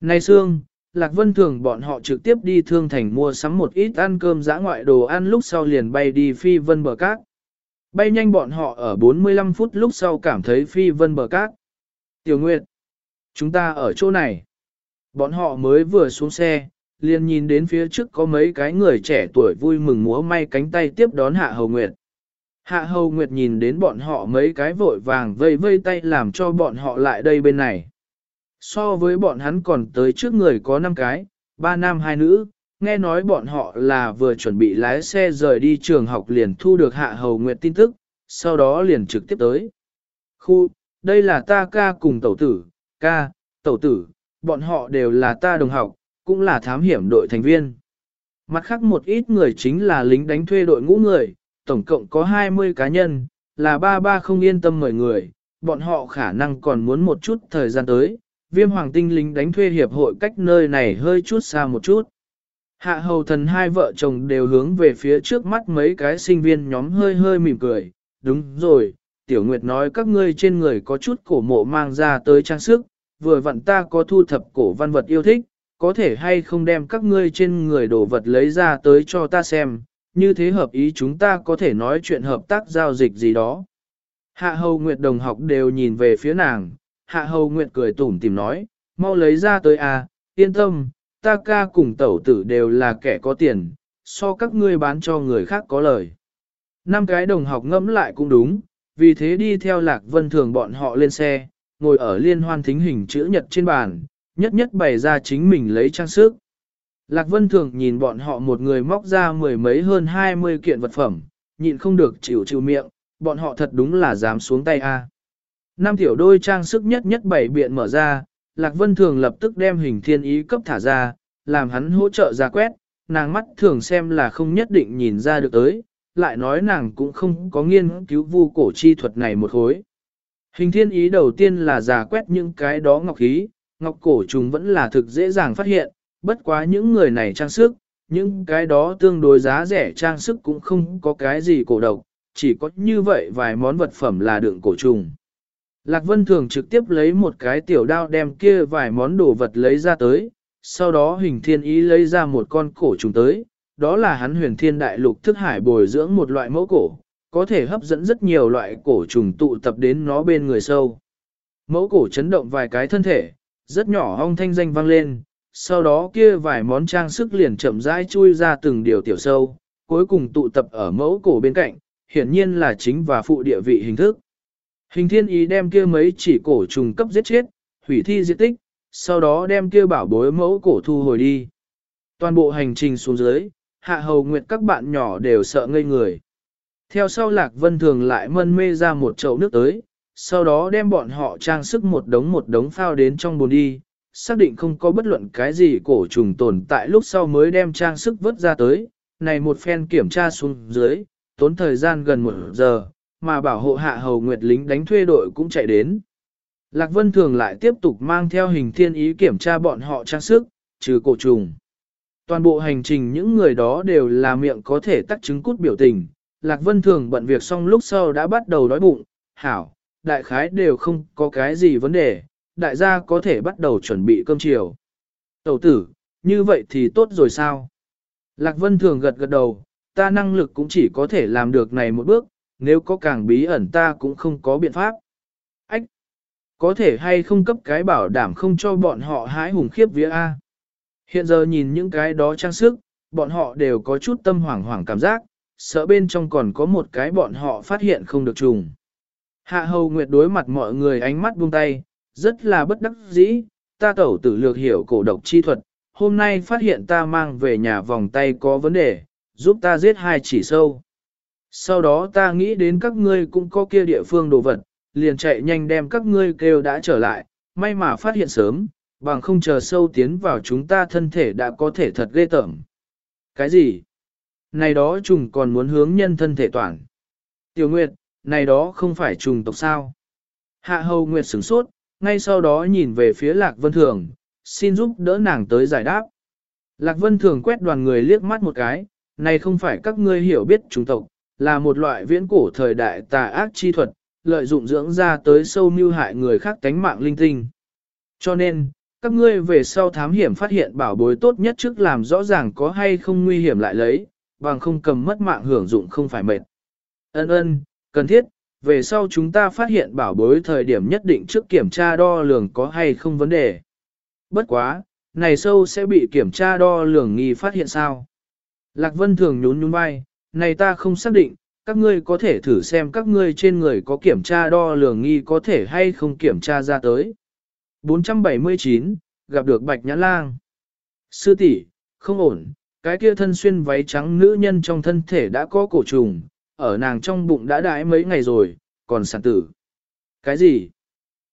nay Sương, Lạc Vân Thường bọn họ trực tiếp đi thương thành mua sắm một ít ăn cơm dã ngoại đồ ăn lúc sau liền bay đi phi vân bờ cát. Bay nhanh bọn họ ở 45 phút lúc sau cảm thấy phi vân bờ cát. Tiểu Nguyệt, chúng ta ở chỗ này. Bọn họ mới vừa xuống xe, liền nhìn đến phía trước có mấy cái người trẻ tuổi vui mừng múa may cánh tay tiếp đón Hạ Hầu Nguyệt. Hạ Hầu Nguyệt nhìn đến bọn họ mấy cái vội vàng vây vây tay làm cho bọn họ lại đây bên này. So với bọn hắn còn tới trước người có 5 cái, ba nam hai nữ, nghe nói bọn họ là vừa chuẩn bị lái xe rời đi trường học liền thu được Hạ Hầu Nguyệt tin tức, sau đó liền trực tiếp tới. Khu, đây là ta ca cùng tẩu tử, ca, tẩu tử, bọn họ đều là ta đồng học, cũng là thám hiểm đội thành viên. Mặt khác một ít người chính là lính đánh thuê đội ngũ người, tổng cộng có 20 cá nhân, là ba ba không yên tâm mời người, bọn họ khả năng còn muốn một chút thời gian tới, viêm hoàng tinh lính đánh thuê hiệp hội cách nơi này hơi chút xa một chút. Hạ hầu thần hai vợ chồng đều hướng về phía trước mắt mấy cái sinh viên nhóm hơi hơi mỉm cười, đúng rồi, tiểu nguyệt nói các ngươi trên người có chút cổ mộ mang ra tới trang sức, vừa vặn ta có thu thập cổ văn vật yêu thích, có thể hay không đem các ngươi trên người đồ vật lấy ra tới cho ta xem, như thế hợp ý chúng ta có thể nói chuyện hợp tác giao dịch gì đó. Hạ hầu nguyệt đồng học đều nhìn về phía nàng, hạ hầu nguyệt cười tủm tìm nói, mau lấy ra tới à, yên tâm, ta ca cùng tẩu tử đều là kẻ có tiền, so các ngươi bán cho người khác có lời. Năm cái đồng học ngẫm lại cũng đúng, vì thế đi theo lạc vân thường bọn họ lên xe, ngồi ở liên hoan thính hình chữ nhật trên bàn, nhất nhất bày ra chính mình lấy trang sức. Lạc Vân Thường nhìn bọn họ một người móc ra mười mấy hơn hai mươi kiện vật phẩm, nhịn không được chịu chịu miệng, bọn họ thật đúng là dám xuống tay a. Nam tiểu đôi trang sức nhất nhất bảy biện mở ra, Lạc Vân Thường lập tức đem hình thiên ý cấp thả ra, làm hắn hỗ trợ ra quét, nàng mắt thường xem là không nhất định nhìn ra được tới, lại nói nàng cũng không có nghiên cứu vu cổ chi thuật này một khối. Hình thiên ý đầu tiên là giả quét những cái đó ngọc khí, ngọc cổ trùng vẫn là thực dễ dàng phát hiện, bất quá những người này trang sức, những cái đó tương đối giá rẻ trang sức cũng không có cái gì cổ độc, chỉ có như vậy vài món vật phẩm là đựng cổ trùng. Lạc Vân Thường trực tiếp lấy một cái tiểu đao đem kia vài món đồ vật lấy ra tới, sau đó hình thiên ý lấy ra một con cổ trùng tới, đó là hắn huyền thiên đại lục thức hải bồi dưỡng một loại mẫu cổ, có thể hấp dẫn rất nhiều loại cổ trùng tụ tập đến nó bên người sâu. Mẫu cổ chấn động vài cái thân thể, rất nhỏ ong thanh danh vang lên, sau đó kia vài món trang sức liền chậm rãi chui ra từng điều tiểu sâu, cuối cùng tụ tập ở mẫu cổ bên cạnh, hiển nhiên là chính và phụ địa vị hình thức. Hình thiên ý đem kia mấy chỉ cổ trùng cấp giết chết, hủy thi diệt tích, sau đó đem kia bảo bối mẫu cổ thu hồi đi. Toàn bộ hành trình xuống dưới, hạ hầu nguyệt các bạn nhỏ đều sợ ngây người. Theo sau lạc vân thường lại mân mê ra một chậu nước tới, sau đó đem bọn họ trang sức một đống một đống phao đến trong bồn đi, xác định không có bất luận cái gì cổ trùng tồn tại lúc sau mới đem trang sức vớt ra tới, này một phen kiểm tra xuống dưới, tốn thời gian gần một giờ, mà bảo hộ hạ hầu nguyệt lính đánh thuê đội cũng chạy đến. Lạc Vân Thường lại tiếp tục mang theo hình thiên ý kiểm tra bọn họ trang sức, trừ cổ trùng. Toàn bộ hành trình những người đó đều là miệng có thể tắc chứng cút biểu tình. Lạc Vân Thường bận việc xong lúc sau đã bắt đầu đói bụng, hảo, đại khái đều không có cái gì vấn đề, đại gia có thể bắt đầu chuẩn bị cơm chiều. Tẩu tử, như vậy thì tốt rồi sao? Lạc Vân Thường gật gật đầu, ta năng lực cũng chỉ có thể làm được này một bước, nếu có càng bí ẩn ta cũng không có biện pháp. Ách! Có thể hay không cấp cái bảo đảm không cho bọn họ hái hùng khiếp vía A. Hiện giờ nhìn những cái đó trang sức, bọn họ đều có chút tâm hoảng hoảng cảm giác, sợ bên trong còn có một cái bọn họ phát hiện không được trùng. Hạ hầu nguyệt đối mặt mọi người ánh mắt buông tay, rất là bất đắc dĩ, ta tẩu tử lược hiểu cổ độc chi thuật, hôm nay phát hiện ta mang về nhà vòng tay có vấn đề, giúp ta giết hai chỉ sâu. Sau đó ta nghĩ đến các ngươi cũng có kia địa phương đồ vật, liền chạy nhanh đem các ngươi kêu đã trở lại, may mà phát hiện sớm, bằng không chờ sâu tiến vào chúng ta thân thể đã có thể thật ghê tởm. Cái gì? Này đó trùng còn muốn hướng nhân thân thể toàn. Tiểu Nguyệt, này đó không phải trùng tộc sao? Hạ Hầu Nguyệt sửng sốt, ngay sau đó nhìn về phía Lạc Vân Thường, xin giúp đỡ nàng tới giải đáp. Lạc Vân Thường quét đoàn người liếc mắt một cái, này không phải các ngươi hiểu biết trùng tộc, là một loại viễn cổ thời đại tà ác chi thuật, lợi dụng dưỡng ra tới sâu mưu hại người khác tánh mạng linh tinh. Cho nên, các ngươi về sau thám hiểm phát hiện bảo bối tốt nhất trước làm rõ ràng có hay không nguy hiểm lại lấy, bằng không cầm mất mạng hưởng dụng không phải mệt. Ân ân, cần thiết, về sau chúng ta phát hiện bảo bối thời điểm nhất định trước kiểm tra đo lường có hay không vấn đề. Bất quá, này sâu sẽ bị kiểm tra đo lường nghi phát hiện sao? Lạc Vân thường nhún nhún vai, này ta không xác định, các ngươi có thể thử xem các ngươi trên người có kiểm tra đo lường nghi có thể hay không kiểm tra ra tới. 479, gặp được Bạch Nhã Lang. Sư tỷ, không ổn, cái kia thân xuyên váy trắng nữ nhân trong thân thể đã có cổ trùng, ở nàng trong bụng đã đãi mấy ngày rồi, còn sản tử. Cái gì?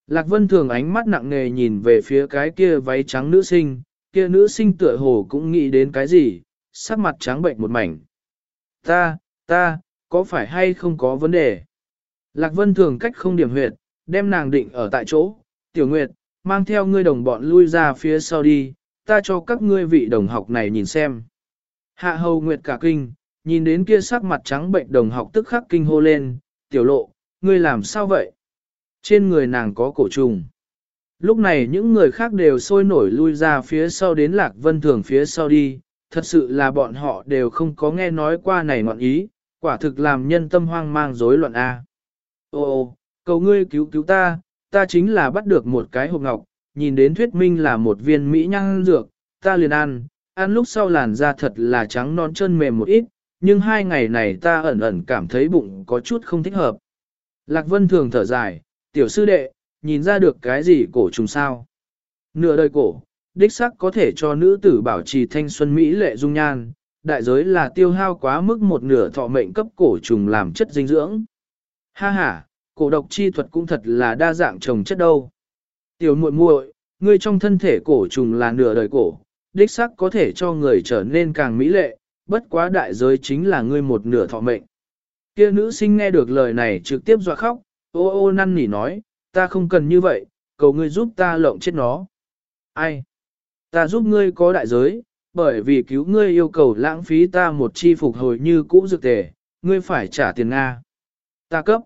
Lạc Vân thường ánh mắt nặng nề nhìn về phía cái kia váy trắng nữ sinh, kia nữ sinh tựa hồ cũng nghĩ đến cái gì, sắc mặt trắng bệnh một mảnh. Ta, ta, có phải hay không có vấn đề? Lạc Vân thường cách không điểm huyệt, đem nàng định ở tại chỗ, tiểu nguyệt, mang theo ngươi đồng bọn lui ra phía sau đi, ta cho các ngươi vị đồng học này nhìn xem. Hạ hầu nguyệt cả kinh, nhìn đến kia sắc mặt trắng bệnh đồng học tức khắc kinh hô lên, tiểu lộ, ngươi làm sao vậy? Trên người nàng có cổ trùng. Lúc này những người khác đều sôi nổi lui ra phía sau đến lạc vân thường phía sau đi, thật sự là bọn họ đều không có nghe nói qua này ngọn ý, quả thực làm nhân tâm hoang mang rối loạn A. Ô, cầu ngươi cứu cứu ta, ta chính là bắt được một cái hộp ngọc, nhìn đến thuyết minh là một viên mỹ nhang dược, ta liền ăn, ăn lúc sau làn da thật là trắng non chân mềm một ít, nhưng hai ngày này ta ẩn ẩn cảm thấy bụng có chút không thích hợp. Lạc Vân thường thở dài, tiểu sư đệ, nhìn ra được cái gì cổ trùng sao. Nửa đời cổ, đích sắc có thể cho nữ tử bảo trì thanh xuân mỹ lệ dung nhan, đại giới là tiêu hao quá mức một nửa thọ mệnh cấp cổ trùng làm chất dinh dưỡng. Ha ha, cổ độc chi thuật cũng thật là đa dạng trồng chất đâu. Tiểu muội muội, ngươi trong thân thể cổ trùng là nửa đời cổ, đích sắc có thể cho người trở nên càng mỹ lệ, bất quá đại giới chính là ngươi một nửa thọ mệnh. Kia nữ sinh nghe được lời này trực tiếp dọa khóc, ô ô năn nỉ nói, ta không cần như vậy, cầu ngươi giúp ta lộng chết nó. Ai? Ta giúp ngươi có đại giới, bởi vì cứu ngươi yêu cầu lãng phí ta một chi phục hồi như cũ dược tề, ngươi phải trả tiền Nga. Ta cấp.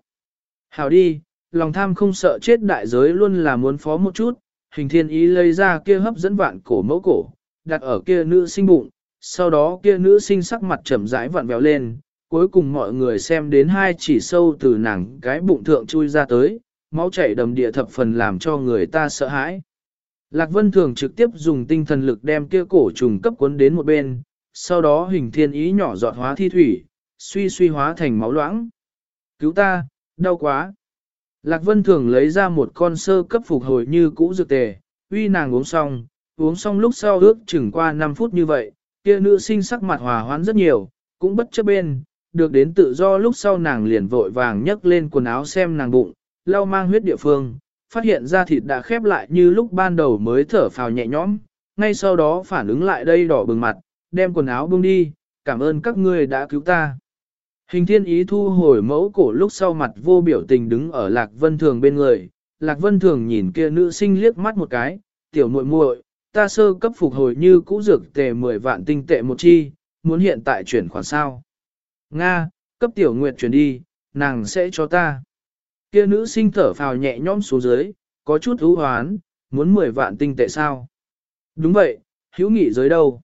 Hảo đi, lòng tham không sợ chết đại giới luôn là muốn phó một chút, hình thiên ý lấy ra kia hấp dẫn vạn cổ mẫu cổ, đặt ở kia nữ sinh bụng, sau đó kia nữ sinh sắc mặt trầm rãi vặn vẹo lên, cuối cùng mọi người xem đến hai chỉ sâu từ nàng cái bụng thượng chui ra tới, máu chảy đầm địa thập phần làm cho người ta sợ hãi. Lạc Vân Thường trực tiếp dùng tinh thần lực đem kia cổ trùng cấp cuốn đến một bên, sau đó hình thiên ý nhỏ giọt hóa thi thủy, suy suy hóa thành máu loãng. Cứu ta, đau quá. Lạc Vân Thường lấy ra một con sơ cấp phục hồi như cũ dược tề, uy nàng uống xong, uống xong lúc sau ước chừng qua 5 phút như vậy, kia nữ sinh sắc mặt hòa hoãn rất nhiều, cũng bất chấp bên, được đến tự do lúc sau nàng liền vội vàng nhấc lên quần áo xem nàng bụng, lau mang huyết địa phương, phát hiện ra thịt đã khép lại như lúc ban đầu mới thở phào nhẹ nhõm, ngay sau đó phản ứng lại đây đỏ bừng mặt, đem quần áo bung đi, cảm ơn các ngươi đã cứu ta. Hình thiên ý thu hồi mẫu cổ lúc sau mặt vô biểu tình đứng ở Lạc Vân Thường bên người, Lạc Vân Thường nhìn kia nữ sinh liếc mắt một cái, tiểu muội muội, ta sơ cấp phục hồi như cũ dược tề 10 vạn tinh tệ một chi, muốn hiện tại chuyển khoản sao. Nga, cấp tiểu nguyệt chuyển đi, nàng sẽ cho ta. Kia nữ sinh thở phào nhẹ nhõm xuống dưới, có chút ưu hoán, muốn 10 vạn tinh tệ sao. Đúng vậy, hữu nghị giới đâu.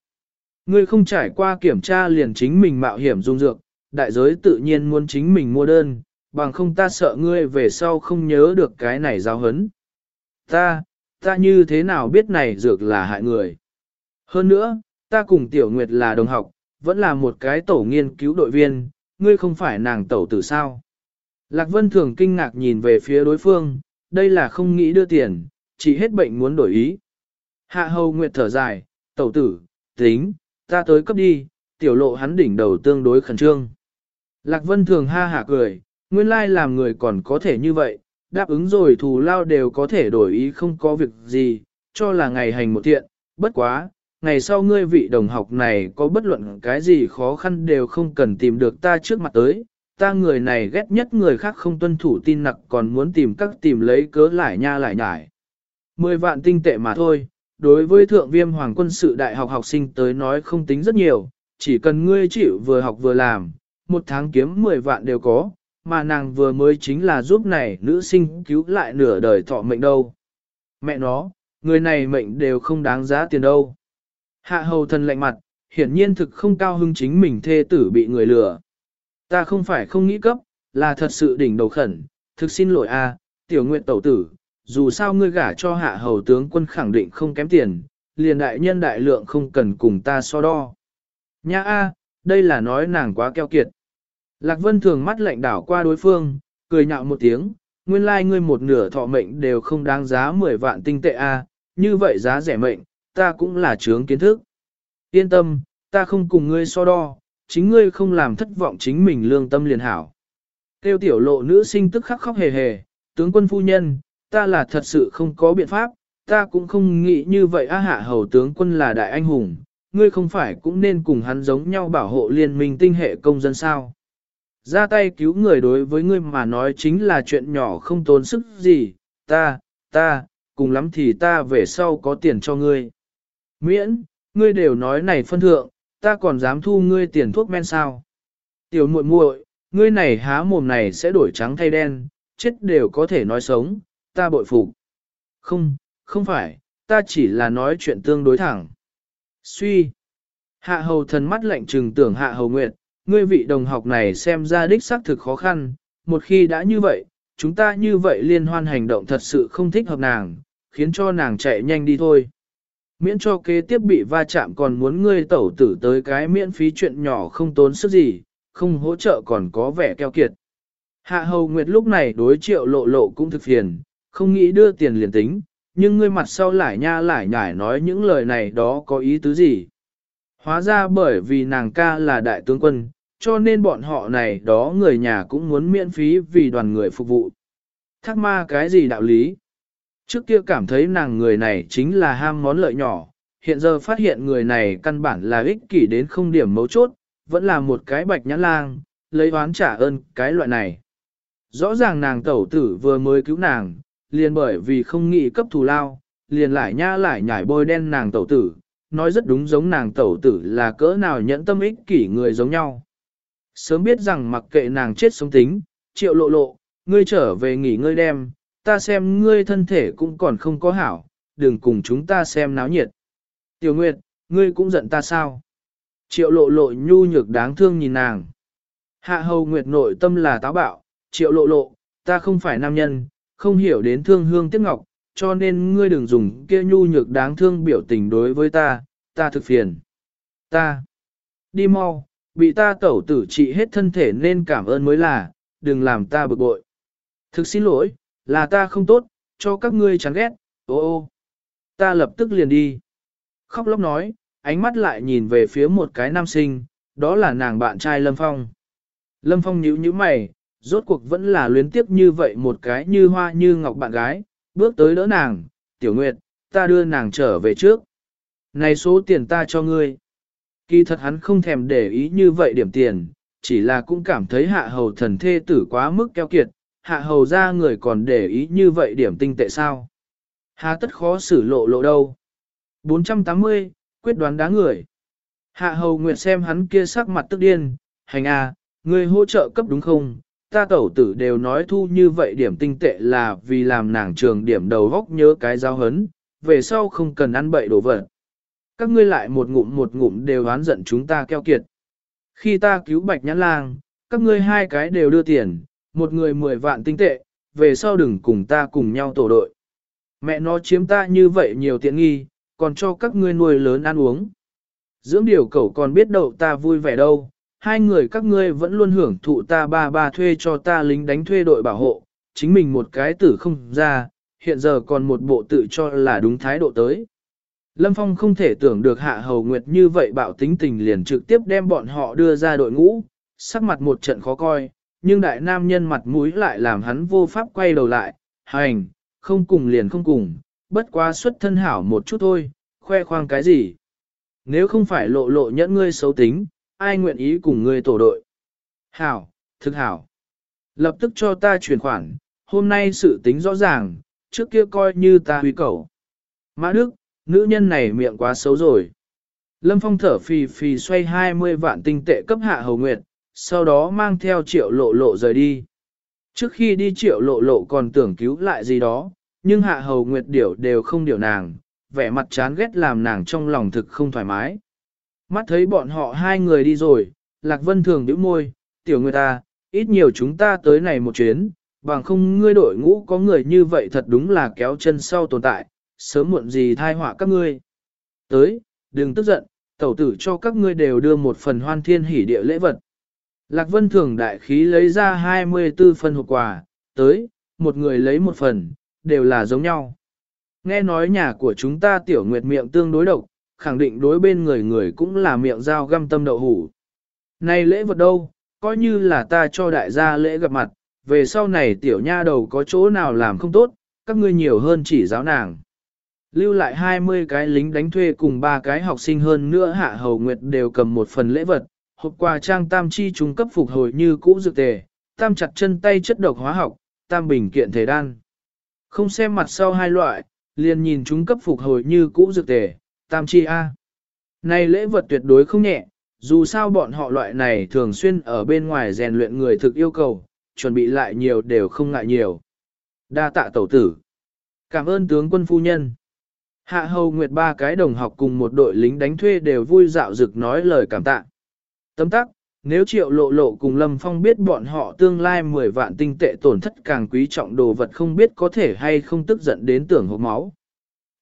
Ngươi không trải qua kiểm tra liền chính mình mạo hiểm dung dược, đại giới tự nhiên muốn chính mình mua đơn, bằng không ta sợ ngươi về sau không nhớ được cái này giao hấn. Ta, ta như thế nào biết này dược là hại người. Hơn nữa, ta cùng Tiểu Nguyệt là đồng học, vẫn là một cái tổ nghiên cứu đội viên, ngươi không phải nàng tẩu tử sao. Lạc Vân Thường kinh ngạc nhìn về phía đối phương, đây là không nghĩ đưa tiền, chỉ hết bệnh muốn đổi ý. Hạ hầu Nguyệt thở dài, tẩu tử, tính, ta tới cấp đi, tiểu lộ hắn đỉnh đầu tương đối khẩn trương. Lạc Vân Thường ha hả cười, nguyên lai làm người còn có thể như vậy, đáp ứng rồi thù lao đều có thể đổi ý không có việc gì, cho là ngày hành một thiện, bất quá, ngày sau ngươi vị đồng học này có bất luận cái gì khó khăn đều không cần tìm được ta trước mặt tới, ta người này ghét nhất người khác không tuân thủ tin nặc còn muốn tìm các tìm lấy cớ lại nha lại nhải. Mười vạn tinh tệ mà thôi, đối với thượng viêm hoàng quân sự đại học học sinh tới nói không tính rất nhiều, chỉ cần ngươi chịu vừa học vừa làm, một tháng kiếm 10 vạn đều có, mà nàng vừa mới chính là giúp này nữ sinh cứu lại nửa đời thọ mệnh đâu. Mẹ nó, người này mệnh đều không đáng giá tiền đâu. Hạ hầu thần lạnh mặt, hiển nhiên thực không cao hưng chính mình thê tử bị người lừa. Ta không phải không nghĩ cấp, là thật sự đỉnh đầu khẩn, thực xin lỗi a, tiểu nguyện tẩu tử, dù sao ngươi gả cho hạ hầu tướng quân khẳng định không kém tiền, liền đại nhân đại lượng không cần cùng ta so đo. Nha a, đây là nói nàng quá keo kiệt. Lạc Vân thường mắt lạnh đảo qua đối phương, cười nhạo một tiếng, nguyên lai like ngươi một nửa thọ mệnh đều không đáng giá 10 vạn tinh tệ a, như vậy giá rẻ mệnh, ta cũng là chướng kiến thức. Yên tâm, ta không cùng ngươi so đo, chính ngươi không làm thất vọng chính mình lương tâm liền hảo. Tiêu tiểu lộ nữ sinh tức khắc khóc hề hề, tướng quân phu nhân, ta là thật sự không có biện pháp, ta cũng không nghĩ như vậy á hạ hầu tướng quân là đại anh hùng, ngươi không phải cũng nên cùng hắn giống nhau bảo hộ liên minh tinh hệ công dân sao. Ra tay cứu người đối với ngươi mà nói chính là chuyện nhỏ không tốn sức gì, ta, ta, cùng lắm thì ta về sau có tiền cho ngươi. Miễn, ngươi đều nói này phân thượng, ta còn dám thu ngươi tiền thuốc men sao. Tiểu muội muội, ngươi này há mồm này sẽ đổi trắng thay đen, chết đều có thể nói sống, ta bội phục. Không, không phải, ta chỉ là nói chuyện tương đối thẳng. Suy. Hạ hầu thần mắt lạnh trừng tưởng hạ hầu nguyệt, ngươi vị đồng học này xem ra đích xác thực khó khăn, một khi đã như vậy, chúng ta như vậy liên hoan hành động thật sự không thích hợp nàng, khiến cho nàng chạy nhanh đi thôi. Miễn cho kế tiếp bị va chạm còn muốn ngươi tẩu tử tới cái miễn phí chuyện nhỏ không tốn sức gì, không hỗ trợ còn có vẻ keo kiệt. Hạ hầu nguyệt lúc này đối triệu lộ lộ cũng thực phiền, không nghĩ đưa tiền liền tính, nhưng ngươi mặt sau lại nha lại nhải nói những lời này đó có ý tứ gì. Hóa ra bởi vì nàng ca là đại tướng quân, cho nên bọn họ này đó người nhà cũng muốn miễn phí vì đoàn người phục vụ. Thác ma cái gì đạo lý? Trước kia cảm thấy nàng người này chính là ham món lợi nhỏ, hiện giờ phát hiện người này căn bản là ích kỷ đến không điểm mấu chốt, vẫn là một cái bạch nhãn lang, lấy oán trả ơn cái loại này. Rõ ràng nàng tẩu tử vừa mới cứu nàng, liền bởi vì không nghĩ cấp thù lao, liền lại nha lại nhảy bôi đen nàng tẩu tử, nói rất đúng giống nàng tẩu tử là cỡ nào nhẫn tâm ích kỷ người giống nhau. Sớm biết rằng mặc kệ nàng chết sống tính, triệu lộ lộ, ngươi trở về nghỉ ngơi đem, ta xem ngươi thân thể cũng còn không có hảo, đừng cùng chúng ta xem náo nhiệt. Tiểu Nguyệt, ngươi cũng giận ta sao? Triệu lộ lộ nhu nhược đáng thương nhìn nàng. Hạ hầu Nguyệt nội tâm là táo bạo, triệu lộ lộ, ta không phải nam nhân, không hiểu đến thương hương tiếc ngọc, cho nên ngươi đừng dùng kia nhu nhược đáng thương biểu tình đối với ta, ta thực phiền. Ta, đi mau, bị ta tẩu tử trị hết thân thể nên cảm ơn mới là, đừng làm ta bực bội. Thực xin lỗi, là ta không tốt, cho các ngươi chán ghét, ô ô. Ta lập tức liền đi. Khóc lóc nói, ánh mắt lại nhìn về phía một cái nam sinh, đó là nàng bạn trai Lâm Phong. Lâm Phong nhíu nhíu mày, rốt cuộc vẫn là luyến tiếp như vậy một cái như hoa như ngọc bạn gái, bước tới đỡ nàng, tiểu nguyệt, ta đưa nàng trở về trước. Này số tiền ta cho ngươi. Kỳ thật hắn không thèm để ý như vậy điểm tiền, chỉ là cũng cảm thấy hạ hầu thần thê tử quá mức keo kiệt, hạ hầu ra người còn để ý như vậy điểm tinh tệ sao. Hà tất khó xử lộ lộ đâu. 480, quyết đoán đá người. Hạ hầu nguyệt xem hắn kia sắc mặt tức điên, hành à, người hỗ trợ cấp đúng không? Ta tẩu tử đều nói thu như vậy điểm tinh tệ là vì làm nàng trường điểm đầu góc nhớ cái giao hấn, về sau không cần ăn bậy đồ vật. Các ngươi lại một ngụm một ngụm đều oán giận chúng ta keo kiệt. Khi ta cứu bạch nhãn lang, các ngươi hai cái đều đưa tiền, một người mười vạn tinh tệ, về sau đừng cùng ta cùng nhau tổ đội. Mẹ nó chiếm ta như vậy nhiều tiện nghi, còn cho các ngươi nuôi lớn ăn uống. Dưỡng điều cậu còn biết đậu ta vui vẻ đâu, hai người các ngươi vẫn luôn hưởng thụ ta ba ba thuê cho ta lính đánh thuê đội bảo hộ, chính mình một cái tử không ra, hiện giờ còn một bộ tự cho là đúng thái độ tới. Lâm Phong không thể tưởng được Hạ Hầu Nguyệt như vậy bạo tính tình liền trực tiếp đem bọn họ đưa ra đội ngũ, sắc mặt một trận khó coi, nhưng đại nam nhân mặt mũi lại làm hắn vô pháp quay đầu lại, hành, không cùng liền không cùng, bất quá xuất thân hảo một chút thôi, khoe khoang cái gì. Nếu không phải lộ lộ nhẫn ngươi xấu tính, ai nguyện ý cùng ngươi tổ đội. Hảo, thực hảo. Lập tức cho ta chuyển khoản, hôm nay sự tính rõ ràng, trước kia coi như ta huy cầu. Mã Đức, nữ nhân này miệng quá xấu rồi. Lâm Phong thở phì phì xoay 20 vạn tinh tệ cấp hạ hầu nguyệt, sau đó mang theo triệu lộ lộ rời đi. Trước khi đi triệu lộ lộ còn tưởng cứu lại gì đó, nhưng hạ hầu nguyệt điểu đều không điều nàng, vẻ mặt chán ghét làm nàng trong lòng thực không thoải mái. Mắt thấy bọn họ hai người đi rồi, Lạc Vân thường nhíu môi, tiểu người ta, à, ít nhiều chúng ta tới này một chuyến, bằng không ngươi đội ngũ có người như vậy thật đúng là kéo chân sau tồn tại, sớm muộn gì thai họa các ngươi. Tới, đừng tức giận, tẩu tử cho các ngươi đều đưa một phần hoan thiên hỷ địa lễ vật. Lạc Vân thường đại khí lấy ra 24 phần hộp quà, tới, một người lấy một phần, đều là giống nhau. Nghe nói nhà của chúng ta tiểu nguyệt miệng tương đối độc, khẳng định đối bên người người cũng là miệng dao găm tâm đậu hủ. Này lễ vật đâu, coi như là ta cho đại gia lễ gặp mặt, về sau này tiểu nha đầu có chỗ nào làm không tốt, các ngươi nhiều hơn chỉ giáo nàng. Lưu lại 20 cái lính đánh thuê cùng ba cái học sinh hơn nữa hạ hầu nguyệt đều cầm một phần lễ vật, hộp quà trang tam chi trung cấp phục hồi như cũ dược tề, tam chặt chân tay chất độc hóa học, tam bình kiện thể đan. Không xem mặt sau hai loại, liền nhìn chúng cấp phục hồi như cũ dược tề, tam chi A. Này lễ vật tuyệt đối không nhẹ, dù sao bọn họ loại này thường xuyên ở bên ngoài rèn luyện người thực yêu cầu, chuẩn bị lại nhiều đều không ngại nhiều. Đa tạ tẩu tử. Cảm ơn tướng quân phu nhân. Hạ hầu nguyệt ba cái đồng học cùng một đội lính đánh thuê đều vui dạo dực nói lời cảm tạ. Tấm tắc, nếu triệu lộ lộ cùng Lâm Phong biết bọn họ tương lai 10 vạn tinh tệ tổn thất càng quý trọng đồ vật không biết có thể hay không tức giận đến tưởng hộp máu.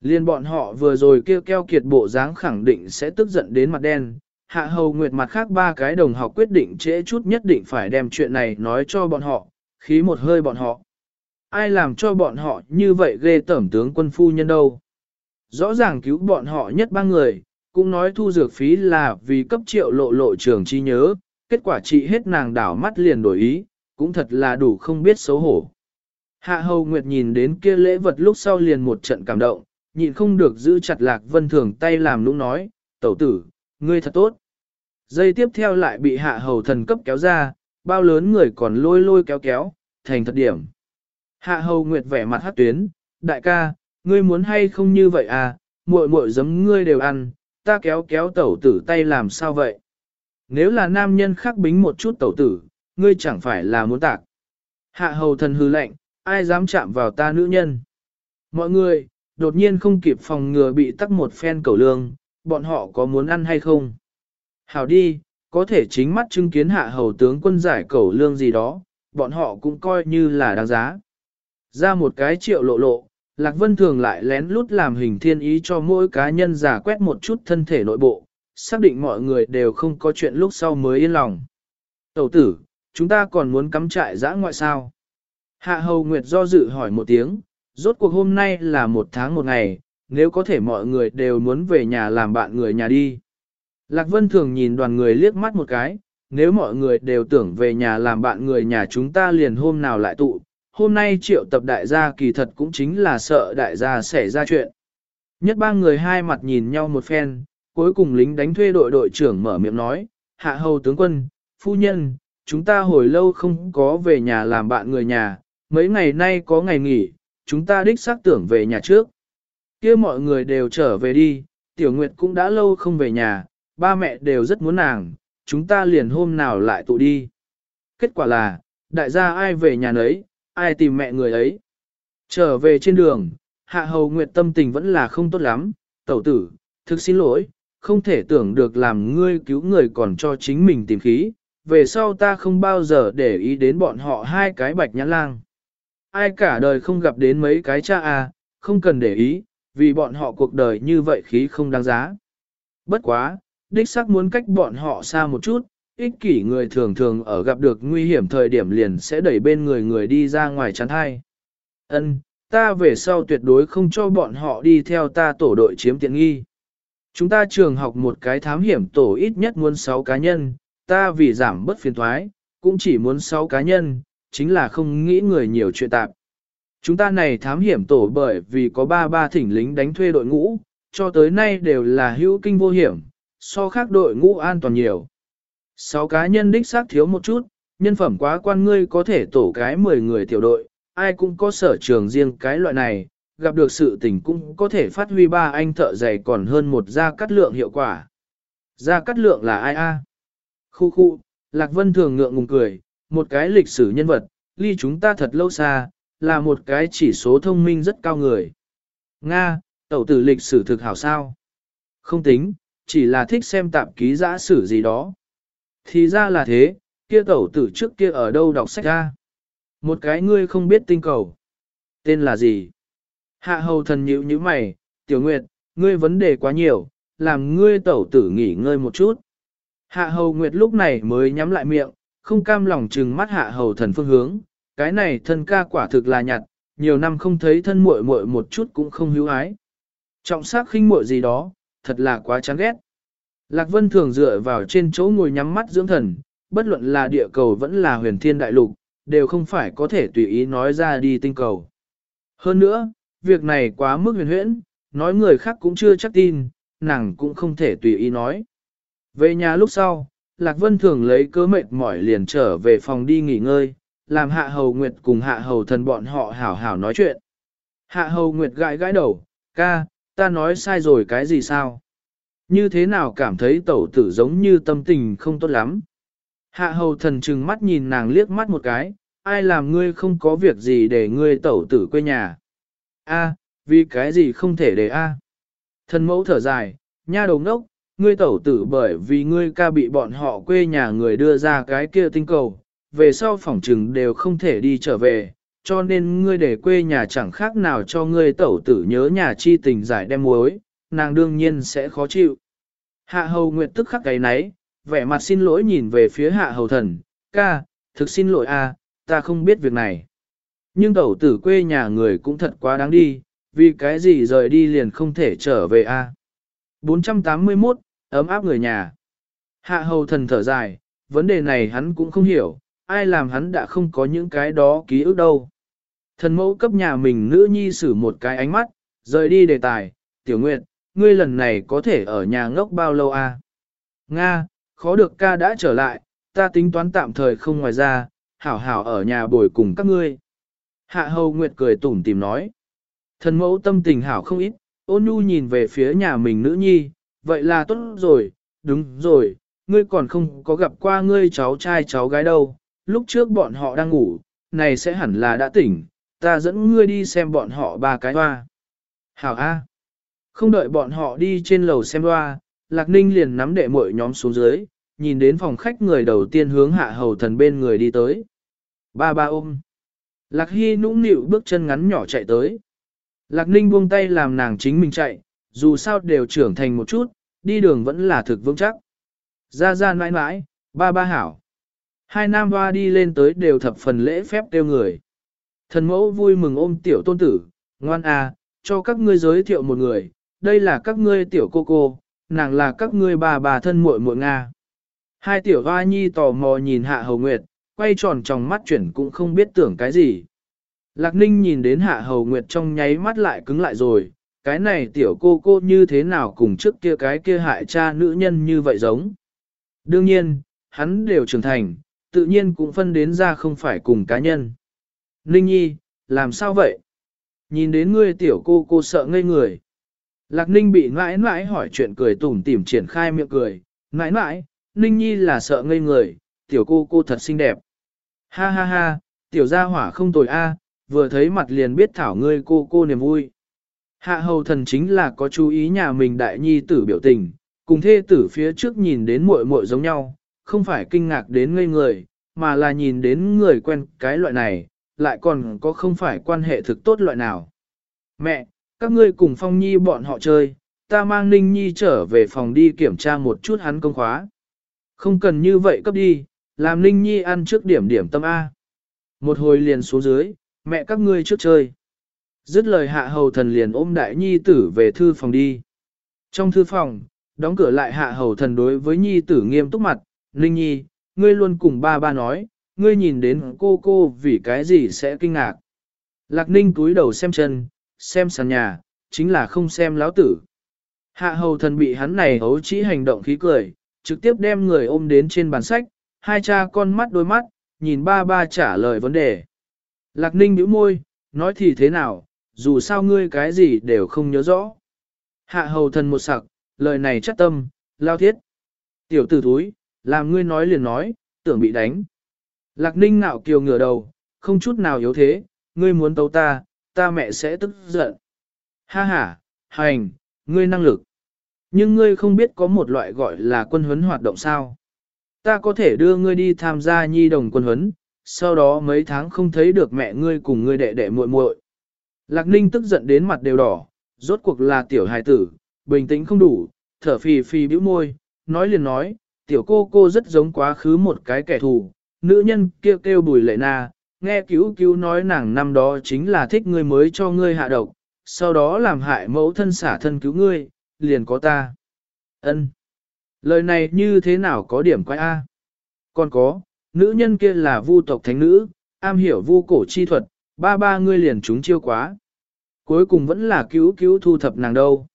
Liên bọn họ vừa rồi kêu keo kiệt bộ dáng khẳng định sẽ tức giận đến mặt đen. Hạ hầu nguyệt mặt khác ba cái đồng học quyết định trễ chút nhất định phải đem chuyện này nói cho bọn họ, khí một hơi bọn họ. Ai làm cho bọn họ như vậy ghê tẩm tướng quân phu nhân đâu. Rõ ràng cứu bọn họ nhất ba người, cũng nói thu dược phí là vì cấp triệu lộ lộ trường chi nhớ, kết quả trị hết nàng đảo mắt liền đổi ý, cũng thật là đủ không biết xấu hổ. Hạ hầu nguyệt nhìn đến kia lễ vật lúc sau liền một trận cảm động, nhịn không được giữ chặt lạc vân thường tay làm nũng nói, tẩu tử, ngươi thật tốt. Dây tiếp theo lại bị hạ hầu thần cấp kéo ra, bao lớn người còn lôi lôi kéo kéo, thành thật điểm. Hạ hầu nguyệt vẻ mặt hát tuyến, đại ca, ngươi muốn hay không như vậy à, muội muội giấm ngươi đều ăn, ta kéo kéo tẩu tử tay làm sao vậy? Nếu là nam nhân khác bính một chút tẩu tử, ngươi chẳng phải là muốn tạc. Hạ hầu thần hư lệnh, ai dám chạm vào ta nữ nhân? Mọi người, đột nhiên không kịp phòng ngừa bị tắc một phen cầu lương, bọn họ có muốn ăn hay không? Hảo đi, có thể chính mắt chứng kiến hạ hầu tướng quân giải cầu lương gì đó, bọn họ cũng coi như là đáng giá. Ra một cái triệu lộ lộ, Lạc Vân thường lại lén lút làm hình thiên ý cho mỗi cá nhân giả quét một chút thân thể nội bộ, xác định mọi người đều không có chuyện lúc sau mới yên lòng. Tẩu tử, chúng ta còn muốn cắm trại giã ngoại sao? Hạ Hầu Nguyệt do dự hỏi một tiếng, rốt cuộc hôm nay là một tháng một ngày, nếu có thể mọi người đều muốn về nhà làm bạn người nhà đi. Lạc Vân thường nhìn đoàn người liếc mắt một cái, nếu mọi người đều tưởng về nhà làm bạn người nhà chúng ta liền hôm nào lại tụ, hôm nay triệu tập đại gia kỳ thật cũng chính là sợ đại gia xảy ra chuyện. Nhất ba người hai mặt nhìn nhau một phen, cuối cùng lính đánh thuê đội đội trưởng mở miệng nói, hạ hầu tướng quân, phu nhân, chúng ta hồi lâu không có về nhà làm bạn người nhà, mấy ngày nay có ngày nghỉ, chúng ta đích xác tưởng về nhà trước. kia mọi người đều trở về đi, tiểu nguyệt cũng đã lâu không về nhà, ba mẹ đều rất muốn nàng, chúng ta liền hôm nào lại tụ đi. Kết quả là, đại gia ai về nhà nấy, ai tìm mẹ người ấy. Trở về trên đường, hạ hầu nguyệt tâm tình vẫn là không tốt lắm, tẩu tử, thực xin lỗi, không thể tưởng được làm ngươi cứu người còn cho chính mình tìm khí, về sau ta không bao giờ để ý đến bọn họ hai cái bạch nhãn lang. Ai cả đời không gặp đến mấy cái cha à, không cần để ý, vì bọn họ cuộc đời như vậy khí không đáng giá. Bất quá, đích xác muốn cách bọn họ xa một chút, ích kỷ người thường thường ở gặp được nguy hiểm thời điểm liền sẽ đẩy bên người người đi ra ngoài chắn thai. Ân, ta về sau tuyệt đối không cho bọn họ đi theo ta tổ đội chiếm tiện nghi. Chúng ta trường học một cái thám hiểm tổ ít nhất muốn 6 cá nhân, ta vì giảm bất phiền thoái, cũng chỉ muốn 6 cá nhân, chính là không nghĩ người nhiều chuyện tạp. Chúng ta này thám hiểm tổ bởi vì có ba ba thỉnh lính đánh thuê đội ngũ, cho tới nay đều là hữu kinh vô hiểm, so khác đội ngũ an toàn nhiều. Sáu cá nhân đích xác thiếu một chút, nhân phẩm quá quan ngươi có thể tổ cái 10 người tiểu đội, ai cũng có sở trường riêng cái loại này, gặp được sự tình cũng có thể phát huy ba anh thợ dày còn hơn một gia cắt lượng hiệu quả. Gia cắt lượng là ai a? Khu khu, Lạc Vân thường ngượng ngùng cười, một cái lịch sử nhân vật, ly chúng ta thật lâu xa, là một cái chỉ số thông minh rất cao người. Nga, tẩu tử lịch sử thực hảo sao? Không tính, chỉ là thích xem tạp ký giã sử gì đó. Thì ra là thế, kia tẩu tử trước kia ở đâu đọc sách ra. Một cái ngươi không biết tinh cầu. Tên là gì? Hạ hầu thần nhịu như mày, tiểu nguyệt, ngươi vấn đề quá nhiều, làm ngươi tẩu tử nghỉ ngơi một chút. Hạ hầu nguyệt lúc này mới nhắm lại miệng, không cam lòng trừng mắt hạ hầu thần phương hướng, cái này thân ca quả thực là nhặt, nhiều năm không thấy thân muội muội một chút cũng không hữu ái. Trọng sắc khinh muội gì đó, thật là quá chán ghét. Lạc Vân thường dựa vào trên chỗ ngồi nhắm mắt dưỡng thần, bất luận là địa cầu vẫn là huyền thiên đại lục, đều không phải có thể tùy ý nói ra đi tinh cầu. Hơn nữa, việc này quá mức huyền huyễn, nói người khác cũng chưa chắc tin, nàng cũng không thể tùy ý nói. Về nhà lúc sau, Lạc Vân thường lấy cớ mệt mỏi liền trở về phòng đi nghỉ ngơi, làm Hạ Hầu Nguyệt cùng Hạ Hầu thần bọn họ hảo hảo nói chuyện. Hạ Hầu Nguyệt gãi gãi đầu, ca, ta nói sai rồi cái gì sao? Như thế nào cảm thấy tẩu tử giống như tâm tình không tốt lắm? Hạ hầu thần trừng mắt nhìn nàng liếc mắt một cái, ai làm ngươi không có việc gì để ngươi tẩu tử quê nhà? A, vì cái gì không thể để A? Thần mẫu thở dài, nha đầu ngốc, ngươi tẩu tử bởi vì ngươi ca bị bọn họ quê nhà người đưa ra cái kia tinh cầu, về sau phỏng trừng đều không thể đi trở về, cho nên ngươi để quê nhà chẳng khác nào cho ngươi tẩu tử nhớ nhà chi tình giải đem muối, nàng đương nhiên sẽ khó chịu. Hạ hầu nguyệt tức khắc cái nấy, vẻ mặt xin lỗi nhìn về phía hạ hầu thần, ca, thực xin lỗi a, ta không biết việc này. Nhưng tẩu tử quê nhà người cũng thật quá đáng đi, vì cái gì rời đi liền không thể trở về a. À? 481, ấm áp người nhà. Hạ hầu thần thở dài, vấn đề này hắn cũng không hiểu, ai làm hắn đã không có những cái đó ký ức đâu. Thần mẫu cấp nhà mình nữ nhi xử một cái ánh mắt, rời đi đề tài, tiểu nguyệt, ngươi lần này có thể ở nhà ngốc bao lâu? À? Nga, khó được ca đã trở lại, ta tính toán tạm thời không ngoài ra, hảo hảo ở nhà bồi cùng các ngươi. Hạ hầu nguyệt cười tủm tìm nói. Thần mẫu tâm tình hảo không ít, ôn nhu nhìn về phía nhà mình nữ nhi, vậy là tốt rồi, đúng rồi, ngươi còn không có gặp qua ngươi cháu trai cháu gái đâu, lúc trước bọn họ đang ngủ, này sẽ hẳn là đã tỉnh, ta dẫn ngươi đi xem bọn họ ba cái hoa. Hảo A. Không đợi bọn họ đi trên lầu xem hoa, Lạc Ninh liền nắm đệ mội nhóm xuống dưới, nhìn đến phòng khách người đầu tiên hướng hạ hầu thần bên người đi tới. Ba ba ôm. Lạc Hy nũng nịu bước chân ngắn nhỏ chạy tới. Lạc Ninh buông tay làm nàng chính mình chạy, dù sao đều trưởng thành một chút, đi đường vẫn là thực vững chắc. Ra ra mãi mãi, ba ba hảo. Hai nam hoa đi lên tới đều thập phần lễ phép tiêu người. Thần mẫu vui mừng ôm tiểu tôn tử, ngoan à, cho các ngươi giới thiệu một người, đây là các ngươi tiểu cô cô, nàng là các ngươi bà bà thân muội muội Nga. Hai tiểu hoa nhi tò mò nhìn hạ hầu nguyệt, quay tròn trong mắt chuyển cũng không biết tưởng cái gì. Lạc ninh nhìn đến hạ hầu nguyệt trong nháy mắt lại cứng lại rồi, cái này tiểu cô cô như thế nào cùng trước kia cái kia hại cha nữ nhân như vậy giống. Đương nhiên, hắn đều trưởng thành, tự nhiên cũng phân đến ra không phải cùng cá nhân. Ninh nhi, làm sao vậy? Nhìn đến ngươi tiểu cô cô sợ ngây người. Lạc ninh bị mãi mãi hỏi chuyện cười tủm tỉm triển khai miệng cười. Mãi mãi, ninh nhi là sợ ngây người, tiểu cô cô thật xinh đẹp. Ha ha ha, tiểu gia hỏa không tồi a, vừa thấy mặt liền biết thảo ngươi cô cô niềm vui. Hạ hầu thần chính là có chú ý nhà mình đại nhi tử biểu tình, cùng thê tử phía trước nhìn đến muội muội giống nhau, không phải kinh ngạc đến ngây người, mà là nhìn đến người quen cái loại này, lại còn có không phải quan hệ thực tốt loại nào. Mẹ, các ngươi cùng Phong Nhi bọn họ chơi, ta mang Ninh Nhi trở về phòng đi kiểm tra một chút hắn công khóa. Không cần như vậy cấp đi, làm Ninh Nhi ăn trước điểm điểm tâm A. Một hồi liền xuống dưới, mẹ các ngươi trước chơi. Dứt lời hạ hầu thần liền ôm đại nhi tử về thư phòng đi. Trong thư phòng, đóng cửa lại hạ hầu thần đối với nhi tử nghiêm túc mặt, Ninh Nhi, ngươi luôn cùng ba ba nói, ngươi nhìn đến cô cô vì cái gì sẽ kinh ngạc. Lạc Ninh túi đầu xem chân, xem sàn nhà, chính là không xem láo tử. Hạ hầu thần bị hắn này hấu chỉ hành động khí cười, trực tiếp đem người ôm đến trên bàn sách, hai cha con mắt đôi mắt, nhìn ba ba trả lời vấn đề. Lạc Ninh nhíu môi, nói thì thế nào, dù sao ngươi cái gì đều không nhớ rõ. Hạ hầu thần một sặc, lời này chắc tâm, lao thiết. Tiểu tử thúi, làm ngươi nói liền nói, tưởng bị đánh. Lạc ninh nạo kiều ngửa đầu, không chút nào yếu thế, ngươi muốn tấu ta, ta mẹ sẽ tức giận. Ha ha, hành, ngươi năng lực. Nhưng ngươi không biết có một loại gọi là quân huấn hoạt động sao. Ta có thể đưa ngươi đi tham gia nhi đồng quân huấn, sau đó mấy tháng không thấy được mẹ ngươi cùng ngươi đệ đệ muội muội. Lạc Ninh tức giận đến mặt đều đỏ, rốt cuộc là tiểu hài tử, bình tĩnh không đủ, thở phì phì bĩu môi, nói liền nói, tiểu cô cô rất giống quá khứ một cái kẻ thù, nữ nhân kêu kêu bùi lệ na, nghe cứu cứu nói nàng năm đó chính là thích ngươi mới cho ngươi hạ độc, sau đó làm hại mẫu thân xả thân cứu ngươi, liền có ta. ân Lời này như thế nào có điểm quái A? Còn có, nữ nhân kia là vu tộc thánh nữ, am hiểu vu cổ chi thuật, ba ba ngươi liền chúng chiêu quá. Cuối cùng vẫn là cứu cứu thu thập nàng đâu.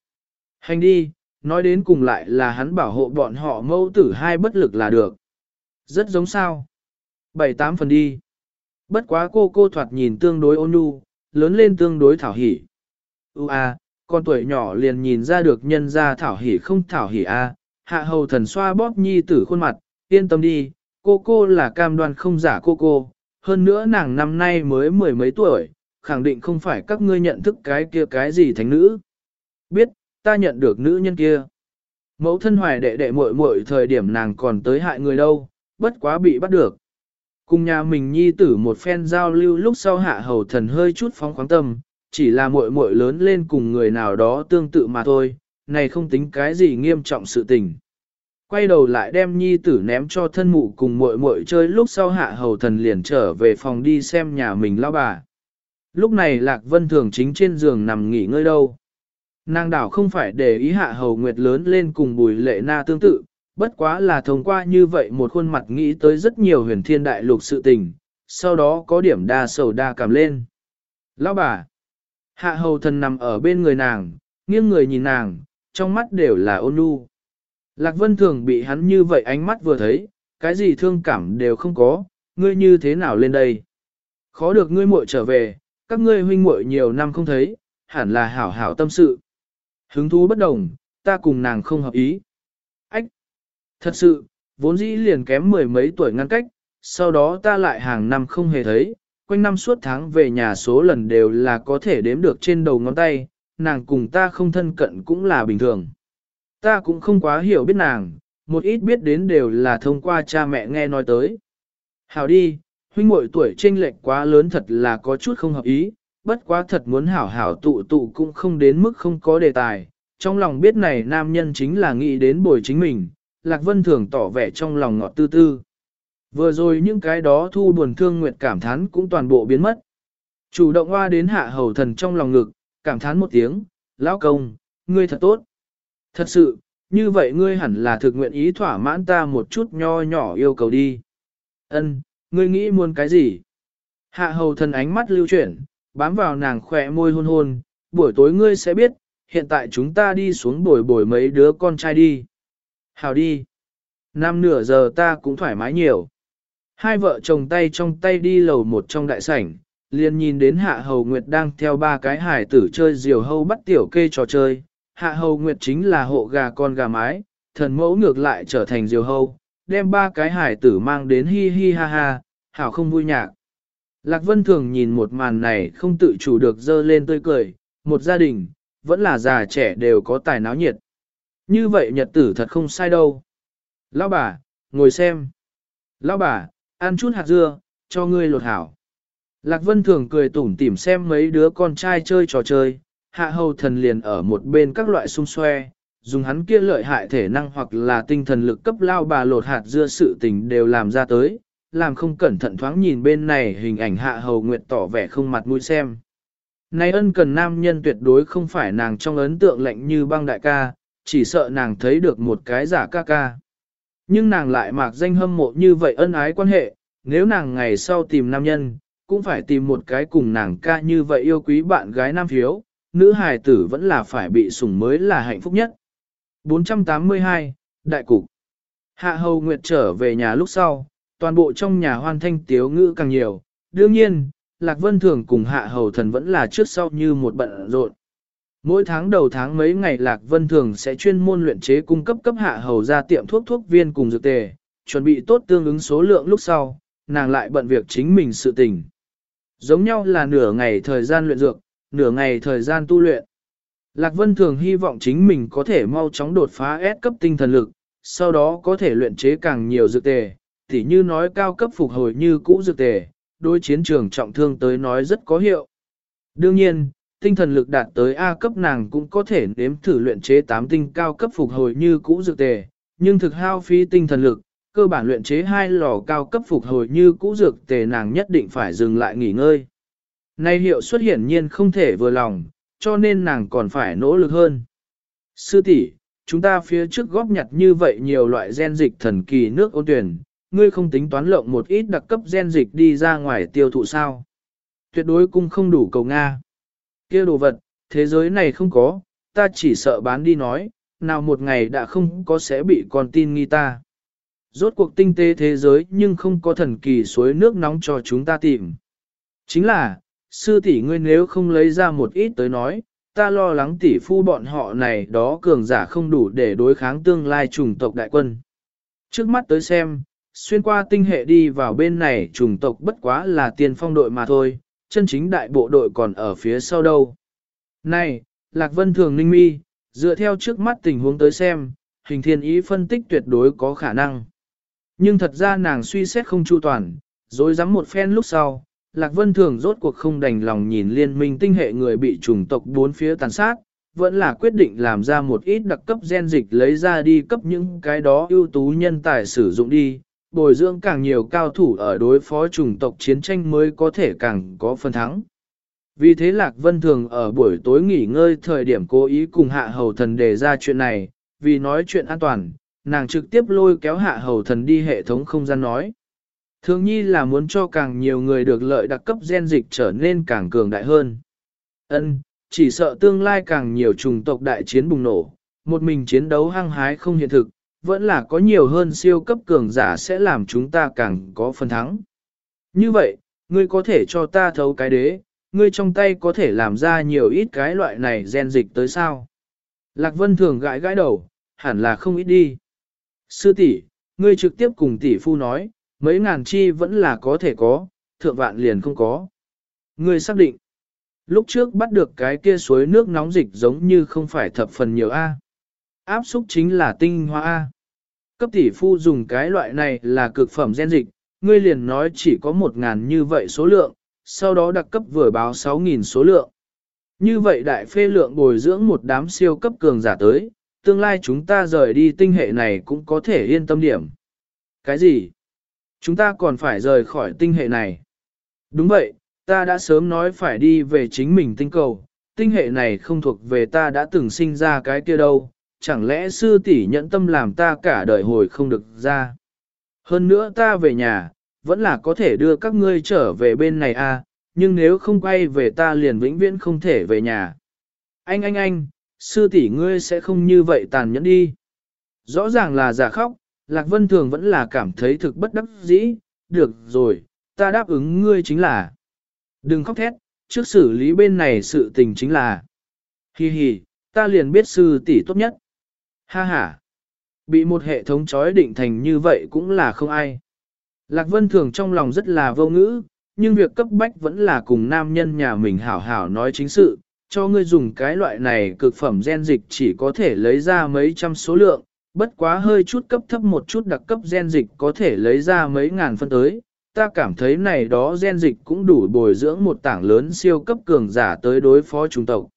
Hành đi, nói đến cùng lại là hắn bảo hộ bọn họ mâu tử hai bất lực là được. Rất giống sao. Bảy tám phần đi. Bất quá cô cô thoạt nhìn tương đối ôn nhu, lớn lên tương đối thảo hỉ. Ú a, con tuổi nhỏ liền nhìn ra được nhân ra thảo hỉ không thảo hỉ a. Hạ hầu thần xoa bóp nhi tử khuôn mặt, yên tâm đi, cô cô là cam đoan không giả cô cô, hơn nữa nàng năm nay mới mười mấy tuổi, khẳng định không phải các ngươi nhận thức cái kia cái gì thánh nữ. Biết, ta nhận được nữ nhân kia. Mẫu thân hoài đệ đệ muội muội thời điểm nàng còn tới hại người đâu, bất quá bị bắt được. Cùng nhà mình nhi tử một phen giao lưu lúc sau hạ hầu thần hơi chút phóng khoáng tâm, chỉ là muội muội lớn lên cùng người nào đó tương tự mà thôi, này không tính cái gì nghiêm trọng sự tình. Quay đầu lại đem nhi tử ném cho thân mụ cùng muội muội chơi lúc sau hạ hầu thần liền trở về phòng đi xem nhà mình lao bà. Lúc này Lạc Vân Thường chính trên giường nằm nghỉ ngơi đâu. Nàng đảo không phải để ý hạ hầu nguyệt lớn lên cùng bùi lệ na tương tự, bất quá là thông qua như vậy một khuôn mặt nghĩ tới rất nhiều huyền thiên đại lục sự tình, sau đó có điểm đa sầu đa cảm lên. Lão bà, hạ hầu thần nằm ở bên người nàng, nghiêng người nhìn nàng, trong mắt đều là ôn nhu. Lạc Vân Thường bị hắn như vậy ánh mắt vừa thấy, cái gì thương cảm đều không có, ngươi như thế nào lên đây? Khó được ngươi muội trở về, các ngươi huynh muội nhiều năm không thấy, hẳn là hảo hảo tâm sự. Hứng thú bất đồng, ta cùng nàng không hợp ý. Ách! Thật sự, vốn dĩ liền kém mười mấy tuổi ngăn cách, sau đó ta lại hàng năm không hề thấy, quanh năm suốt tháng về nhà số lần đều là có thể đếm được trên đầu ngón tay, nàng cùng ta không thân cận cũng là bình thường. Ta cũng không quá hiểu biết nàng, một ít biết đến đều là thông qua cha mẹ nghe nói tới. Hảo đi, huynh muội tuổi chênh lệch quá lớn thật là có chút không hợp ý, bất quá thật muốn hảo hảo tụ tụ cũng không đến mức không có đề tài. Trong lòng biết này nam nhân chính là nghĩ đến bồi chính mình, Lạc Vân thường tỏ vẻ trong lòng ngọt tư tư. Vừa rồi những cái đó thu buồn thương nguyệt cảm thán cũng toàn bộ biến mất. Chủ động hoa đến hạ hầu thần trong lòng ngực, cảm thán một tiếng, lão công, ngươi thật tốt. Thật sự, như vậy ngươi hẳn là thực nguyện ý thỏa mãn ta một chút nho nhỏ yêu cầu đi. Ân, ngươi nghĩ muốn cái gì? Hạ hầu thần ánh mắt lưu chuyển, bám vào nàng khỏe môi hôn hôn, buổi tối ngươi sẽ biết, hiện tại chúng ta đi xuống bồi bồi mấy đứa con trai đi. Hào đi. Năm nửa giờ ta cũng thoải mái nhiều. Hai vợ chồng tay trong tay đi lầu một trong đại sảnh, liền nhìn đến Hạ Hầu Nguyệt đang theo ba cái hải tử chơi diều hâu bắt tiểu kê trò chơi. Hạ Hầu Nguyệt chính là hộ gà con gà mái, thần mẫu ngược lại trở thành diều hâu, đem ba cái hải tử mang đến hi hi ha ha, hảo không vui nhạc. Lạc Vân thường nhìn một màn này không tự chủ được dơ lên tươi cười, một gia đình, vẫn là già trẻ đều có tài náo nhiệt. Như vậy nhật tử thật không sai đâu. Lão bà, ngồi xem. Lão bà, ăn chút hạt dưa, cho ngươi lột hảo. Lạc Vân thường cười tủm tỉm xem mấy đứa con trai chơi trò chơi, hạ hầu thần liền ở một bên các loại xung xoe, dùng hắn kia lợi hại thể năng hoặc là tinh thần lực cấp lao bà lột hạt dưa sự tình đều làm ra tới, làm không cẩn thận thoáng nhìn bên này hình ảnh hạ hầu nguyệt tỏ vẻ không mặt mũi xem. Này ân cần nam nhân tuyệt đối không phải nàng trong ấn tượng lạnh như băng đại ca, chỉ sợ nàng thấy được một cái giả ca ca. Nhưng nàng lại mạc danh hâm mộ như vậy ân ái quan hệ, nếu nàng ngày sau tìm nam nhân, cũng phải tìm một cái cùng nàng ca như vậy yêu quý bạn gái nam phiếu, nữ hài tử vẫn là phải bị sủng mới là hạnh phúc nhất. 482, Đại Cục Hạ Hầu Nguyệt trở về nhà lúc sau, toàn bộ trong nhà hoan thanh tiếu ngữ càng nhiều, đương nhiên, Lạc Vân Thường cùng Hạ Hầu Thần vẫn là trước sau như một bận rộn. Mỗi tháng đầu tháng mấy ngày Lạc Vân Thường sẽ chuyên môn luyện chế cung cấp cấp Hạ Hầu ra tiệm thuốc thuốc viên cùng dược tề, chuẩn bị tốt tương ứng số lượng lúc sau, nàng lại bận việc chính mình sự tình. Giống nhau là nửa ngày thời gian luyện dược, nửa ngày thời gian tu luyện. Lạc Vân thường hy vọng chính mình có thể mau chóng đột phá S cấp tinh thần lực, sau đó có thể luyện chế càng nhiều dược tề, tỉ như nói cao cấp phục hồi như cũ dược tề, đối chiến trường trọng thương tới nói rất có hiệu. Đương nhiên, tinh thần lực đạt tới A cấp nàng cũng có thể nếm thử luyện chế 8 tinh cao cấp phục hồi như cũ dược tề, nhưng thực hao phí tinh thần lực, cơ bản luyện chế hai lò cao cấp phục hồi như cũ dược tề nàng nhất định phải dừng lại nghỉ ngơi. Nay hiệu xuất hiển nhiên không thể vừa lòng, cho nên nàng còn phải nỗ lực hơn. Sư tỷ, chúng ta phía trước góp nhặt như vậy nhiều loại gen dịch thần kỳ nước ôn tuyển, ngươi không tính toán lộng một ít đặc cấp gen dịch đi ra ngoài tiêu thụ sao. Tuyệt đối cũng không đủ cầu Nga. kia đồ vật, thế giới này không có, ta chỉ sợ bán đi nói, nào một ngày đã không có sẽ bị con tin nghi ta. Rốt cuộc tinh tế thế giới nhưng không có thần kỳ suối nước nóng cho chúng ta tìm. Chính là, sư tỷ ngươi nếu không lấy ra một ít tới nói, ta lo lắng tỷ phu bọn họ này đó cường giả không đủ để đối kháng tương lai chủng tộc đại quân. Trước mắt tới xem, xuyên qua tinh hệ đi vào bên này chủng tộc bất quá là tiền phong đội mà thôi, chân chính đại bộ đội còn ở phía sau đâu. Này, Lạc Vân Thường Ninh Mi, dựa theo trước mắt tình huống tới xem, hình thiên ý phân tích tuyệt đối có khả năng. Nhưng thật ra nàng suy xét không chu toàn, dối rắm một phen lúc sau, Lạc Vân Thường rốt cuộc không đành lòng nhìn liên minh tinh hệ người bị chủng tộc bốn phía tàn sát, vẫn là quyết định làm ra một ít đặc cấp gen dịch lấy ra đi cấp những cái đó ưu tú nhân tài sử dụng đi, bồi dưỡng càng nhiều cao thủ ở đối phó chủng tộc chiến tranh mới có thể càng có phần thắng. Vì thế Lạc Vân Thường ở buổi tối nghỉ ngơi thời điểm cố ý cùng hạ hầu thần đề ra chuyện này, vì nói chuyện an toàn, nàng trực tiếp lôi kéo hạ hầu thần đi hệ thống không gian nói. Thường nhi là muốn cho càng nhiều người được lợi đặc cấp gen dịch trở nên càng cường đại hơn. Ân, chỉ sợ tương lai càng nhiều chủng tộc đại chiến bùng nổ, một mình chiến đấu hăng hái không hiện thực, vẫn là có nhiều hơn siêu cấp cường giả sẽ làm chúng ta càng có phần thắng. Như vậy, ngươi có thể cho ta thấu cái đế, ngươi trong tay có thể làm ra nhiều ít cái loại này gen dịch tới sao? Lạc Vân thường gãi gãi đầu, hẳn là không ít đi. Sư tỷ, ngươi trực tiếp cùng tỷ phu nói, mấy ngàn chi vẫn là có thể có, thượng vạn liền không có. Ngươi xác định, lúc trước bắt được cái kia suối nước nóng dịch giống như không phải thập phần nhiều A. Áp xúc chính là tinh hoa A. Cấp tỷ phu dùng cái loại này là cực phẩm gen dịch, ngươi liền nói chỉ có một ngàn như vậy số lượng, sau đó đặc cấp vừa báo 6.000 số lượng. Như vậy đại phê lượng bồi dưỡng một đám siêu cấp cường giả tới, tương lai chúng ta rời đi tinh hệ này cũng có thể yên tâm điểm. Cái gì? Chúng ta còn phải rời khỏi tinh hệ này. Đúng vậy, ta đã sớm nói phải đi về chính mình tinh cầu, tinh hệ này không thuộc về ta đã từng sinh ra cái kia đâu, chẳng lẽ sư tỷ nhẫn tâm làm ta cả đời hồi không được ra. Hơn nữa ta về nhà, vẫn là có thể đưa các ngươi trở về bên này à, nhưng nếu không quay về ta liền vĩnh viễn không thể về nhà. Anh anh anh, sư tỷ ngươi sẽ không như vậy tàn nhẫn đi. Rõ ràng là giả khóc, Lạc Vân Thường vẫn là cảm thấy thực bất đắc dĩ, được rồi, ta đáp ứng ngươi chính là. Đừng khóc thét, trước xử lý bên này sự tình chính là. Hi hi, ta liền biết sư tỷ tốt nhất. Ha ha, bị một hệ thống chói định thành như vậy cũng là không ai. Lạc Vân Thường trong lòng rất là vô ngữ, nhưng việc cấp bách vẫn là cùng nam nhân nhà mình hảo hảo nói chính sự, cho ngươi dùng cái loại này cực phẩm gen dịch chỉ có thể lấy ra mấy trăm số lượng, bất quá hơi chút cấp thấp một chút đặc cấp gen dịch có thể lấy ra mấy ngàn phân tới. Ta cảm thấy này đó gen dịch cũng đủ bồi dưỡng một tảng lớn siêu cấp cường giả tới đối phó chúng tộc.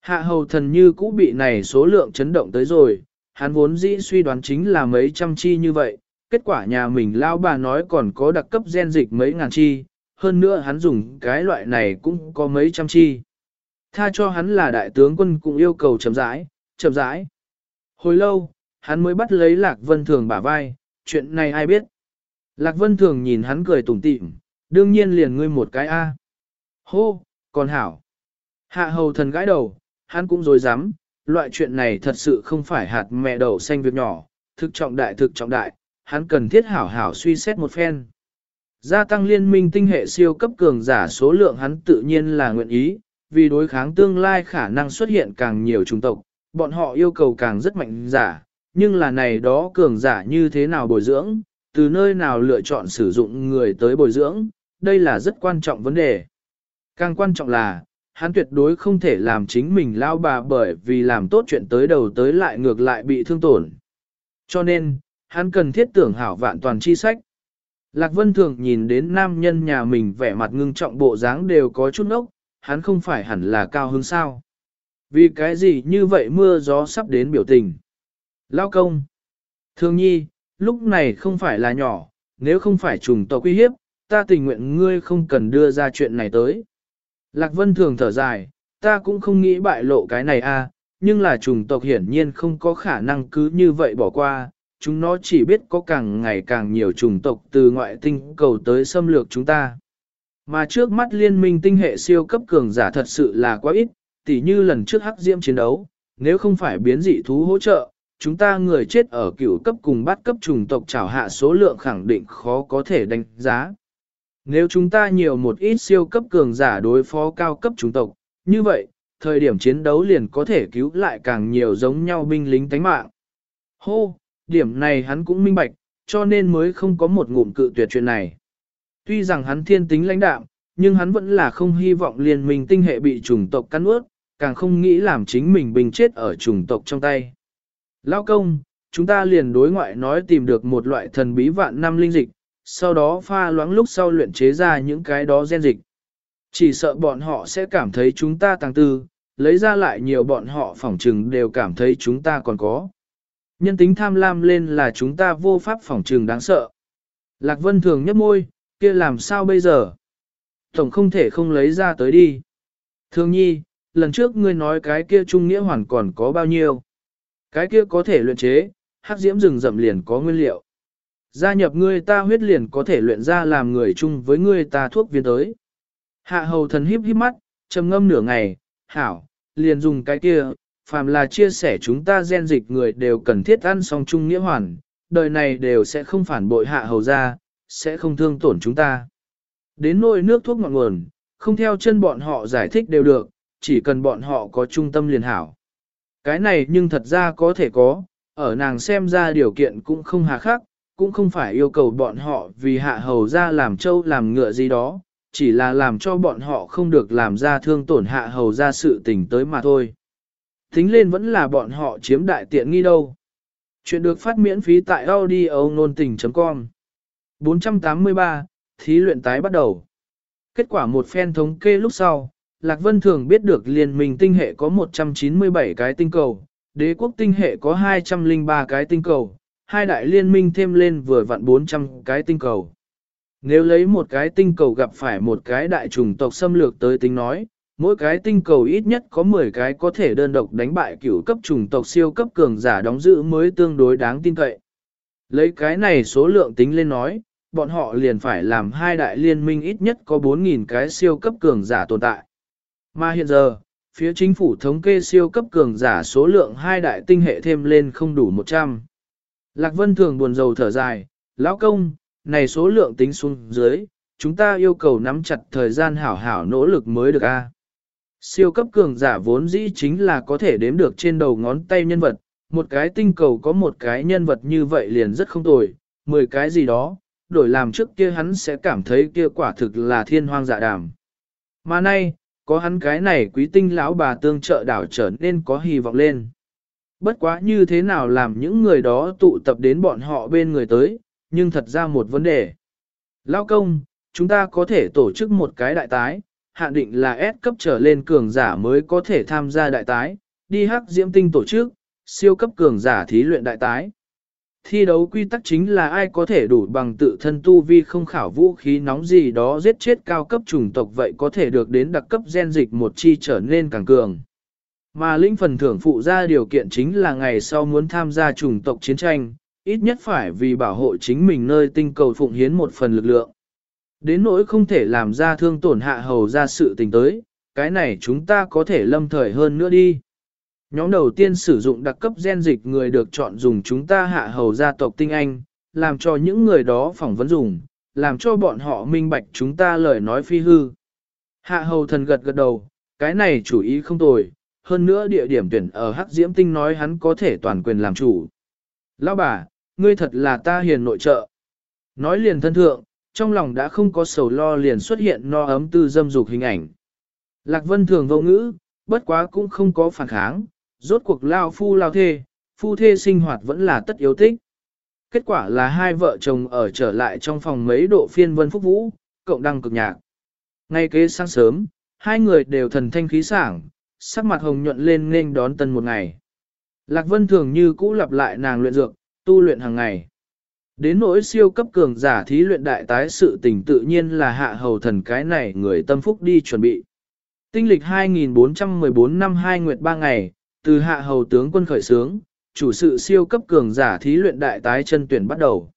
Hạ hầu thần như cũ bị này số lượng chấn động tới rồi, hắn vốn dĩ suy đoán chính là mấy trăm chi như vậy, kết quả nhà mình lao bà nói còn có đặc cấp gen dịch mấy ngàn chi, hơn nữa hắn dùng cái loại này cũng có mấy trăm chi. Tha cho hắn là đại tướng quân cũng yêu cầu chậm rãi, chậm rãi. Hồi lâu, hắn mới bắt lấy Lạc Vân Thường bả vai, chuyện này ai biết. Lạc Vân Thường nhìn hắn cười tủm tỉm, đương nhiên liền ngươi một cái A. Hô, còn hảo. Hạ hầu thần gãi đầu, hắn cũng dối dám, loại chuyện này thật sự không phải hạt mẹ đậu xanh việc nhỏ, thực trọng đại thực trọng đại, hắn cần thiết hảo hảo suy xét một phen. Gia tăng liên minh tinh hệ siêu cấp cường giả số lượng hắn tự nhiên là nguyện ý, vì đối kháng tương lai khả năng xuất hiện càng nhiều chủng tộc, bọn họ yêu cầu càng rất mạnh giả, nhưng là này đó cường giả như thế nào bồi dưỡng, từ nơi nào lựa chọn sử dụng người tới bồi dưỡng, đây là rất quan trọng vấn đề. Càng quan trọng là, hắn tuyệt đối không thể làm chính mình lao bà bởi vì làm tốt chuyện tới đầu tới lại ngược lại bị thương tổn. Cho nên, hắn cần thiết tưởng hảo vạn toàn chi sách. Lạc Vân Thường nhìn đến nam nhân nhà mình vẻ mặt ngưng trọng bộ dáng đều có chút ốc, hắn không phải hẳn là cao hứng sao. Vì cái gì như vậy mưa gió sắp đến biểu tình. Lao công. Thương nhi, lúc này không phải là nhỏ, nếu không phải trùng tộc uy hiếp, ta tình nguyện ngươi không cần đưa ra chuyện này tới. Lạc Vân thường thở dài, ta cũng không nghĩ bại lộ cái này a, à, nhưng là trùng tộc hiển nhiên không có khả năng cứ như vậy bỏ qua, chúng nó chỉ biết có càng ngày càng nhiều trùng tộc từ ngoại tinh cầu tới xâm lược chúng ta. Mà trước mắt liên minh tinh hệ siêu cấp cường giả thật sự là quá ít, tỉ như lần trước hắc diễm chiến đấu, nếu không phải biến dị thú hỗ trợ, chúng ta người chết ở cửu cấp cùng bắt cấp trùng tộc trảo hạ số lượng khẳng định khó có thể đánh giá. Nếu chúng ta nhiều một ít siêu cấp cường giả đối phó cao cấp trùng tộc, như vậy, thời điểm chiến đấu liền có thể cứu lại càng nhiều giống nhau binh lính tánh mạng. Hô, điểm này hắn cũng minh bạch, cho nên mới không có một ngụm cự tuyệt chuyện này. Tuy rằng hắn thiên tính lãnh đạm, nhưng hắn vẫn là không hy vọng liên minh tinh hệ bị chủng tộc cắn ướt, càng không nghĩ làm chính mình bình chết ở chủng tộc trong tay. Lao công, chúng ta liền đối ngoại nói tìm được một loại thần bí vạn năm linh dịch, sau đó pha loãng lúc sau luyện chế ra những cái đó gen dịch. Chỉ sợ bọn họ sẽ cảm thấy chúng ta tăng tư, lấy ra lại nhiều bọn họ phỏng trừng đều cảm thấy chúng ta còn có. Nhân tính tham lam lên là chúng ta vô pháp phỏng trừng đáng sợ. Lạc Vân thường nhấp môi, kia làm sao bây giờ? Tổng không thể không lấy ra tới đi. Thường nhi, lần trước ngươi nói cái kia trung nghĩa hoàn còn có bao nhiêu? Cái kia có thể luyện chế, hắc diễm rừng rậm liền có nguyên liệu. Gia nhập ngươi ta huyết liền có thể luyện ra làm người chung với ngươi ta thuốc viên tới. Hạ hầu thần híp híp mắt, trầm ngâm nửa ngày, hảo, liền dùng cái kia, phàm là chia sẻ chúng ta gen dịch người đều cần thiết ăn song chung nghĩa hoàn, đời này đều sẽ không phản bội hạ hầu ra, sẽ không thương tổn chúng ta. Đến nôi nước thuốc ngọn nguồn, không theo chân bọn họ giải thích đều được, chỉ cần bọn họ có trung tâm liền hảo. Cái này nhưng thật ra có thể có, ở nàng xem ra điều kiện cũng không hà khắc, cũng không phải yêu cầu bọn họ vì hạ hầu ra làm trâu làm ngựa gì đó, chỉ là làm cho bọn họ không được làm ra thương tổn hạ hầu ra sự tình tới mà thôi. Tính lên vẫn là bọn họ chiếm đại tiện nghi đâu. Chuyện được phát miễn phí tại audio nôn tình.com 483, thí luyện tái bắt đầu. Kết quả một phen thống kê lúc sau, Lạc Vân thường biết được liên minh tinh hệ có 197 cái tinh cầu, đế quốc tinh hệ có 203 cái tinh cầu, hai đại liên minh thêm lên vừa vặn 400 cái tinh cầu. Nếu lấy một cái tinh cầu gặp phải một cái đại chủng tộc xâm lược tới tính nói, mỗi cái tinh cầu ít nhất có 10 cái có thể đơn độc đánh bại cửu cấp chủng tộc siêu cấp cường giả đóng giữ mới tương đối đáng tin cậy. Lấy cái này số lượng tính lên nói, bọn họ liền phải làm hai đại liên minh ít nhất có 4.000 cái siêu cấp cường giả tồn tại. Mà hiện giờ, phía chính phủ thống kê siêu cấp cường giả số lượng hai đại tinh hệ thêm lên không đủ 100. Lạc Vân thường buồn rầu thở dài, lão công, này số lượng tính xuống dưới, chúng ta yêu cầu nắm chặt thời gian hảo hảo nỗ lực mới được a. Siêu cấp cường giả vốn dĩ chính là có thể đếm được trên đầu ngón tay nhân vật, một cái tinh cầu có một cái nhân vật như vậy liền rất không tồi, mười cái gì đó, đổi làm trước kia hắn sẽ cảm thấy kia quả thực là thiên hoang dạ đàm. Mà nay, có hắn cái này quý tinh lão bà tương trợ đảo trở nên có hy vọng lên. Bất quá như thế nào làm những người đó tụ tập đến bọn họ bên người tới, nhưng thật ra một vấn đề. Lão công, chúng ta có thể tổ chức một cái đại tái, hạn định là S cấp trở lên cường giả mới có thể tham gia đại tái, đi hắc diễm tinh tổ chức, siêu cấp cường giả thí luyện đại tái. Thi đấu quy tắc chính là ai có thể đủ bằng tự thân tu vi không khảo vũ khí nóng gì đó giết chết cao cấp chủng tộc vậy có thể được đến đặc cấp gen dịch một chi trở nên càng cường. Mà linh phần thưởng phụ ra điều kiện chính là ngày sau muốn tham gia chủng tộc chiến tranh, ít nhất phải vì bảo hộ chính mình nơi tinh cầu phụng hiến một phần lực lượng. Đến nỗi không thể làm ra thương tổn hạ hầu ra sự tình tới, cái này chúng ta có thể lâm thời hơn nữa đi. Nhóm đầu tiên sử dụng đặc cấp gen dịch người được chọn dùng chúng ta hạ hầu gia tộc tinh anh, làm cho những người đó phỏng vấn dùng, làm cho bọn họ minh bạch chúng ta lời nói phi hư. Hạ hầu thần gật gật đầu, cái này chủ ý không tồi, hơn nữa địa điểm tuyển ở Hắc Diễm Tinh nói hắn có thể toàn quyền làm chủ. Lão bà, ngươi thật là ta hiền nội trợ. Nói liền thân thượng, trong lòng đã không có sầu lo liền xuất hiện no ấm tư dâm dục hình ảnh. Lạc Vân thường vô ngữ, bất quá cũng không có phản kháng, rốt cuộc lao phu lao thê, phu thê sinh hoạt vẫn là tất yếu tích. Kết quả là hai vợ chồng ở trở lại trong phòng mấy độ phiên vân phúc vũ, cộng đăng cực nhạc. Ngay kế sáng sớm, hai người đều thần thanh khí sảng, sắc mặt hồng nhuận lên nên đón tân một ngày. Lạc Vân thường như cũ lặp lại nàng luyện dược, tu luyện hàng ngày. Đến nỗi siêu cấp cường giả thí luyện đại tái sự tình tự nhiên là hạ hầu thần cái này người tâm phúc đi chuẩn bị. Tinh lịch 2414 năm 2 nguyệt 3 ngày, từ hạ hầu tướng quân khởi sướng, chủ sự siêu cấp cường giả thí luyện đại tái chân tuyển bắt đầu.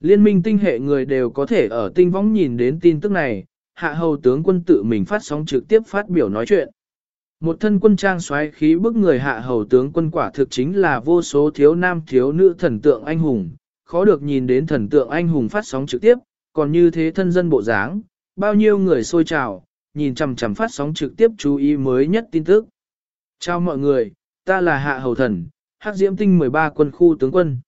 Liên minh tinh hệ người đều có thể ở tinh võng nhìn đến tin tức này, hạ hầu tướng quân tự mình phát sóng trực tiếp phát biểu nói chuyện. Một thân quân trang xoáy khí bức người hạ hầu tướng quân quả thực chính là vô số thiếu nam thiếu nữ thần tượng anh hùng, khó được nhìn đến thần tượng anh hùng phát sóng trực tiếp, còn như thế thân dân bộ dáng, bao nhiêu người xôi trào, nhìn chằm chằm phát sóng trực tiếp chú ý mới nhất tin tức. Chào mọi người, ta là Hạ Hầu Thần, Hắc Diễm Tinh 13 quân khu tướng quân.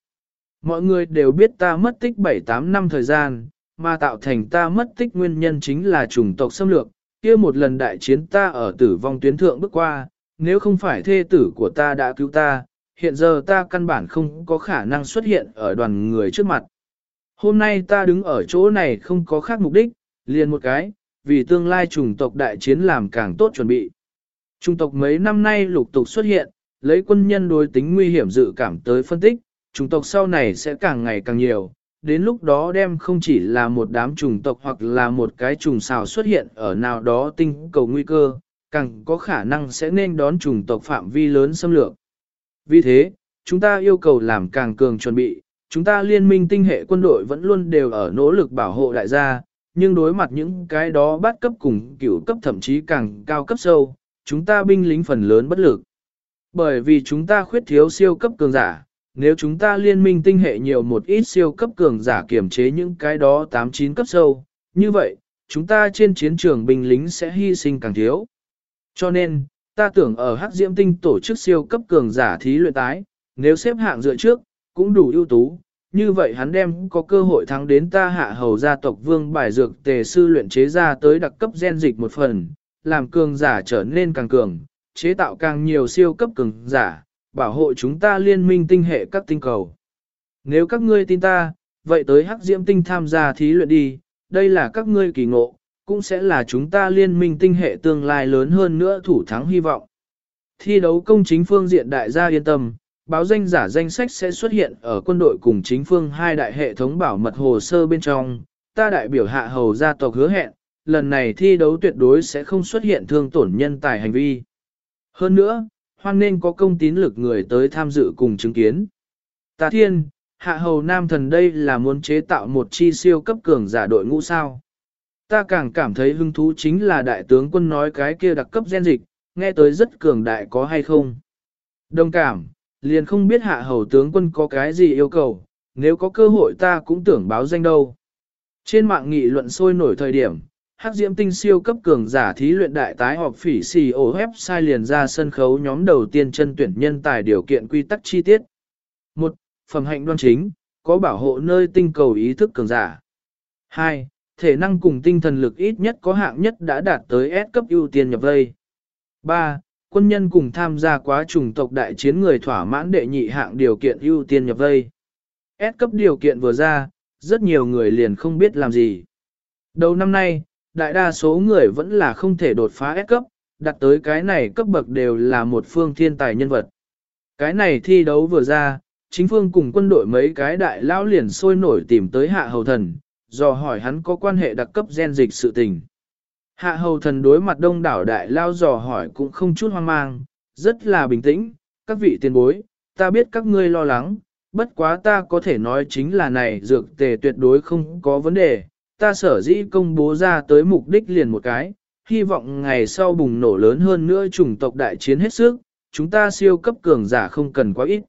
Mọi người đều biết ta mất tích 7-8 năm thời gian, mà tạo thành ta mất tích nguyên nhân chính là chủng tộc xâm lược. kia một lần đại chiến ta ở tử vong tuyến thượng bước qua, nếu không phải thê tử của ta đã cứu ta, hiện giờ ta căn bản không có khả năng xuất hiện ở đoàn người trước mặt. Hôm nay ta đứng ở chỗ này không có khác mục đích, liền một cái, vì tương lai chủng tộc đại chiến làm càng tốt chuẩn bị. Trung tộc mấy năm nay lục tục xuất hiện, lấy quân nhân đối tính nguy hiểm dự cảm tới phân tích, chủng tộc sau này sẽ càng ngày càng nhiều. Đến lúc đó đem không chỉ là một đám chủng tộc hoặc là một cái trùng xào xuất hiện ở nào đó tinh cầu nguy cơ, càng có khả năng sẽ nên đón chủng tộc phạm vi lớn xâm lược. Vì thế, chúng ta yêu cầu làm càng cường chuẩn bị, chúng ta liên minh tinh hệ quân đội vẫn luôn đều ở nỗ lực bảo hộ đại gia, nhưng đối mặt những cái đó bắt cấp cùng cửu cấp thậm chí càng cao cấp sâu, chúng ta binh lính phần lớn bất lực. Bởi vì chúng ta khuyết thiếu siêu cấp cường giả, nếu chúng ta liên minh tinh hệ nhiều một ít siêu cấp cường giả kiểm chế những cái đó 8-9 cấp sâu, như vậy, chúng ta trên chiến trường binh lính sẽ hy sinh càng thiếu. Cho nên, ta tưởng ở Hắc Diễm Tinh tổ chức siêu cấp cường giả thí luyện tái, nếu xếp hạng dựa trước, cũng đủ ưu tú, như vậy hắn đem có cơ hội thắng đến ta hạ hầu gia tộc vương bài dược tề sư luyện chế ra tới đặc cấp gen dịch một phần, làm cường giả trở nên càng cường, chế tạo càng nhiều siêu cấp cường giả, bảo hộ chúng ta liên minh tinh hệ các tinh cầu. Nếu các ngươi tin ta, vậy tới hắc diễm tinh tham gia thí luyện đi, đây là các ngươi kỳ ngộ, cũng sẽ là chúng ta liên minh tinh hệ tương lai lớn hơn nữa thủ thắng hy vọng. Thi đấu công chính phương diện đại gia yên tâm, báo danh giả danh sách sẽ xuất hiện ở quân đội cùng chính phương hai đại hệ thống bảo mật hồ sơ bên trong. Ta đại biểu hạ hầu gia tộc hứa hẹn, lần này thi đấu tuyệt đối sẽ không xuất hiện thương tổn nhân tài hành vi. Hơn nữa, hoan nên có công tín lực người tới tham dự cùng chứng kiến. Ta thiên, hạ hầu nam thần đây là muốn chế tạo một chi siêu cấp cường giả đội ngũ sao. Ta càng cảm thấy hứng thú chính là đại tướng quân nói cái kia đặc cấp gen dịch, nghe tới rất cường đại có hay không. Đồng cảm, liền không biết hạ hầu tướng quân có cái gì yêu cầu, nếu có cơ hội ta cũng tưởng báo danh đâu. Trên mạng nghị luận sôi nổi thời điểm, hắc diễm tinh siêu cấp cường giả thí luyện đại tái họp phỉ xì ổ website liền ra sân khấu nhóm đầu tiên chân tuyển nhân tài điều kiện quy tắc chi tiết. một Phẩm hạnh đoan chính, có bảo hộ nơi tinh cầu ý thức cường giả. 2. Thể năng cùng tinh thần lực ít nhất có hạng nhất đã đạt tới S cấp ưu tiên nhập vây. 3. Quân nhân cùng tham gia quá chủng tộc đại chiến người thỏa mãn đệ nhị hạng điều kiện ưu tiên nhập vây. S cấp điều kiện vừa ra, rất nhiều người liền không biết làm gì. Đầu năm nay, đại đa số người vẫn là không thể đột phá S cấp, đặt tới cái này cấp bậc đều là một phương thiên tài nhân vật. Cái này thi đấu vừa ra, chính phương cùng quân đội mấy cái đại lão liền sôi nổi tìm tới hạ hầu thần, dò hỏi hắn có quan hệ đặc cấp gen dịch sự tình. Hạ hầu thần đối mặt đông đảo đại lao dò hỏi cũng không chút hoang mang, rất là bình tĩnh, các vị tiền bối, ta biết các ngươi lo lắng, bất quá ta có thể nói chính là này dược tề tuyệt đối không có vấn đề, ta sở dĩ công bố ra tới mục đích liền một cái, hy vọng ngày sau bùng nổ lớn hơn nữa chủng tộc đại chiến hết sức, chúng ta siêu cấp cường giả không cần quá ít.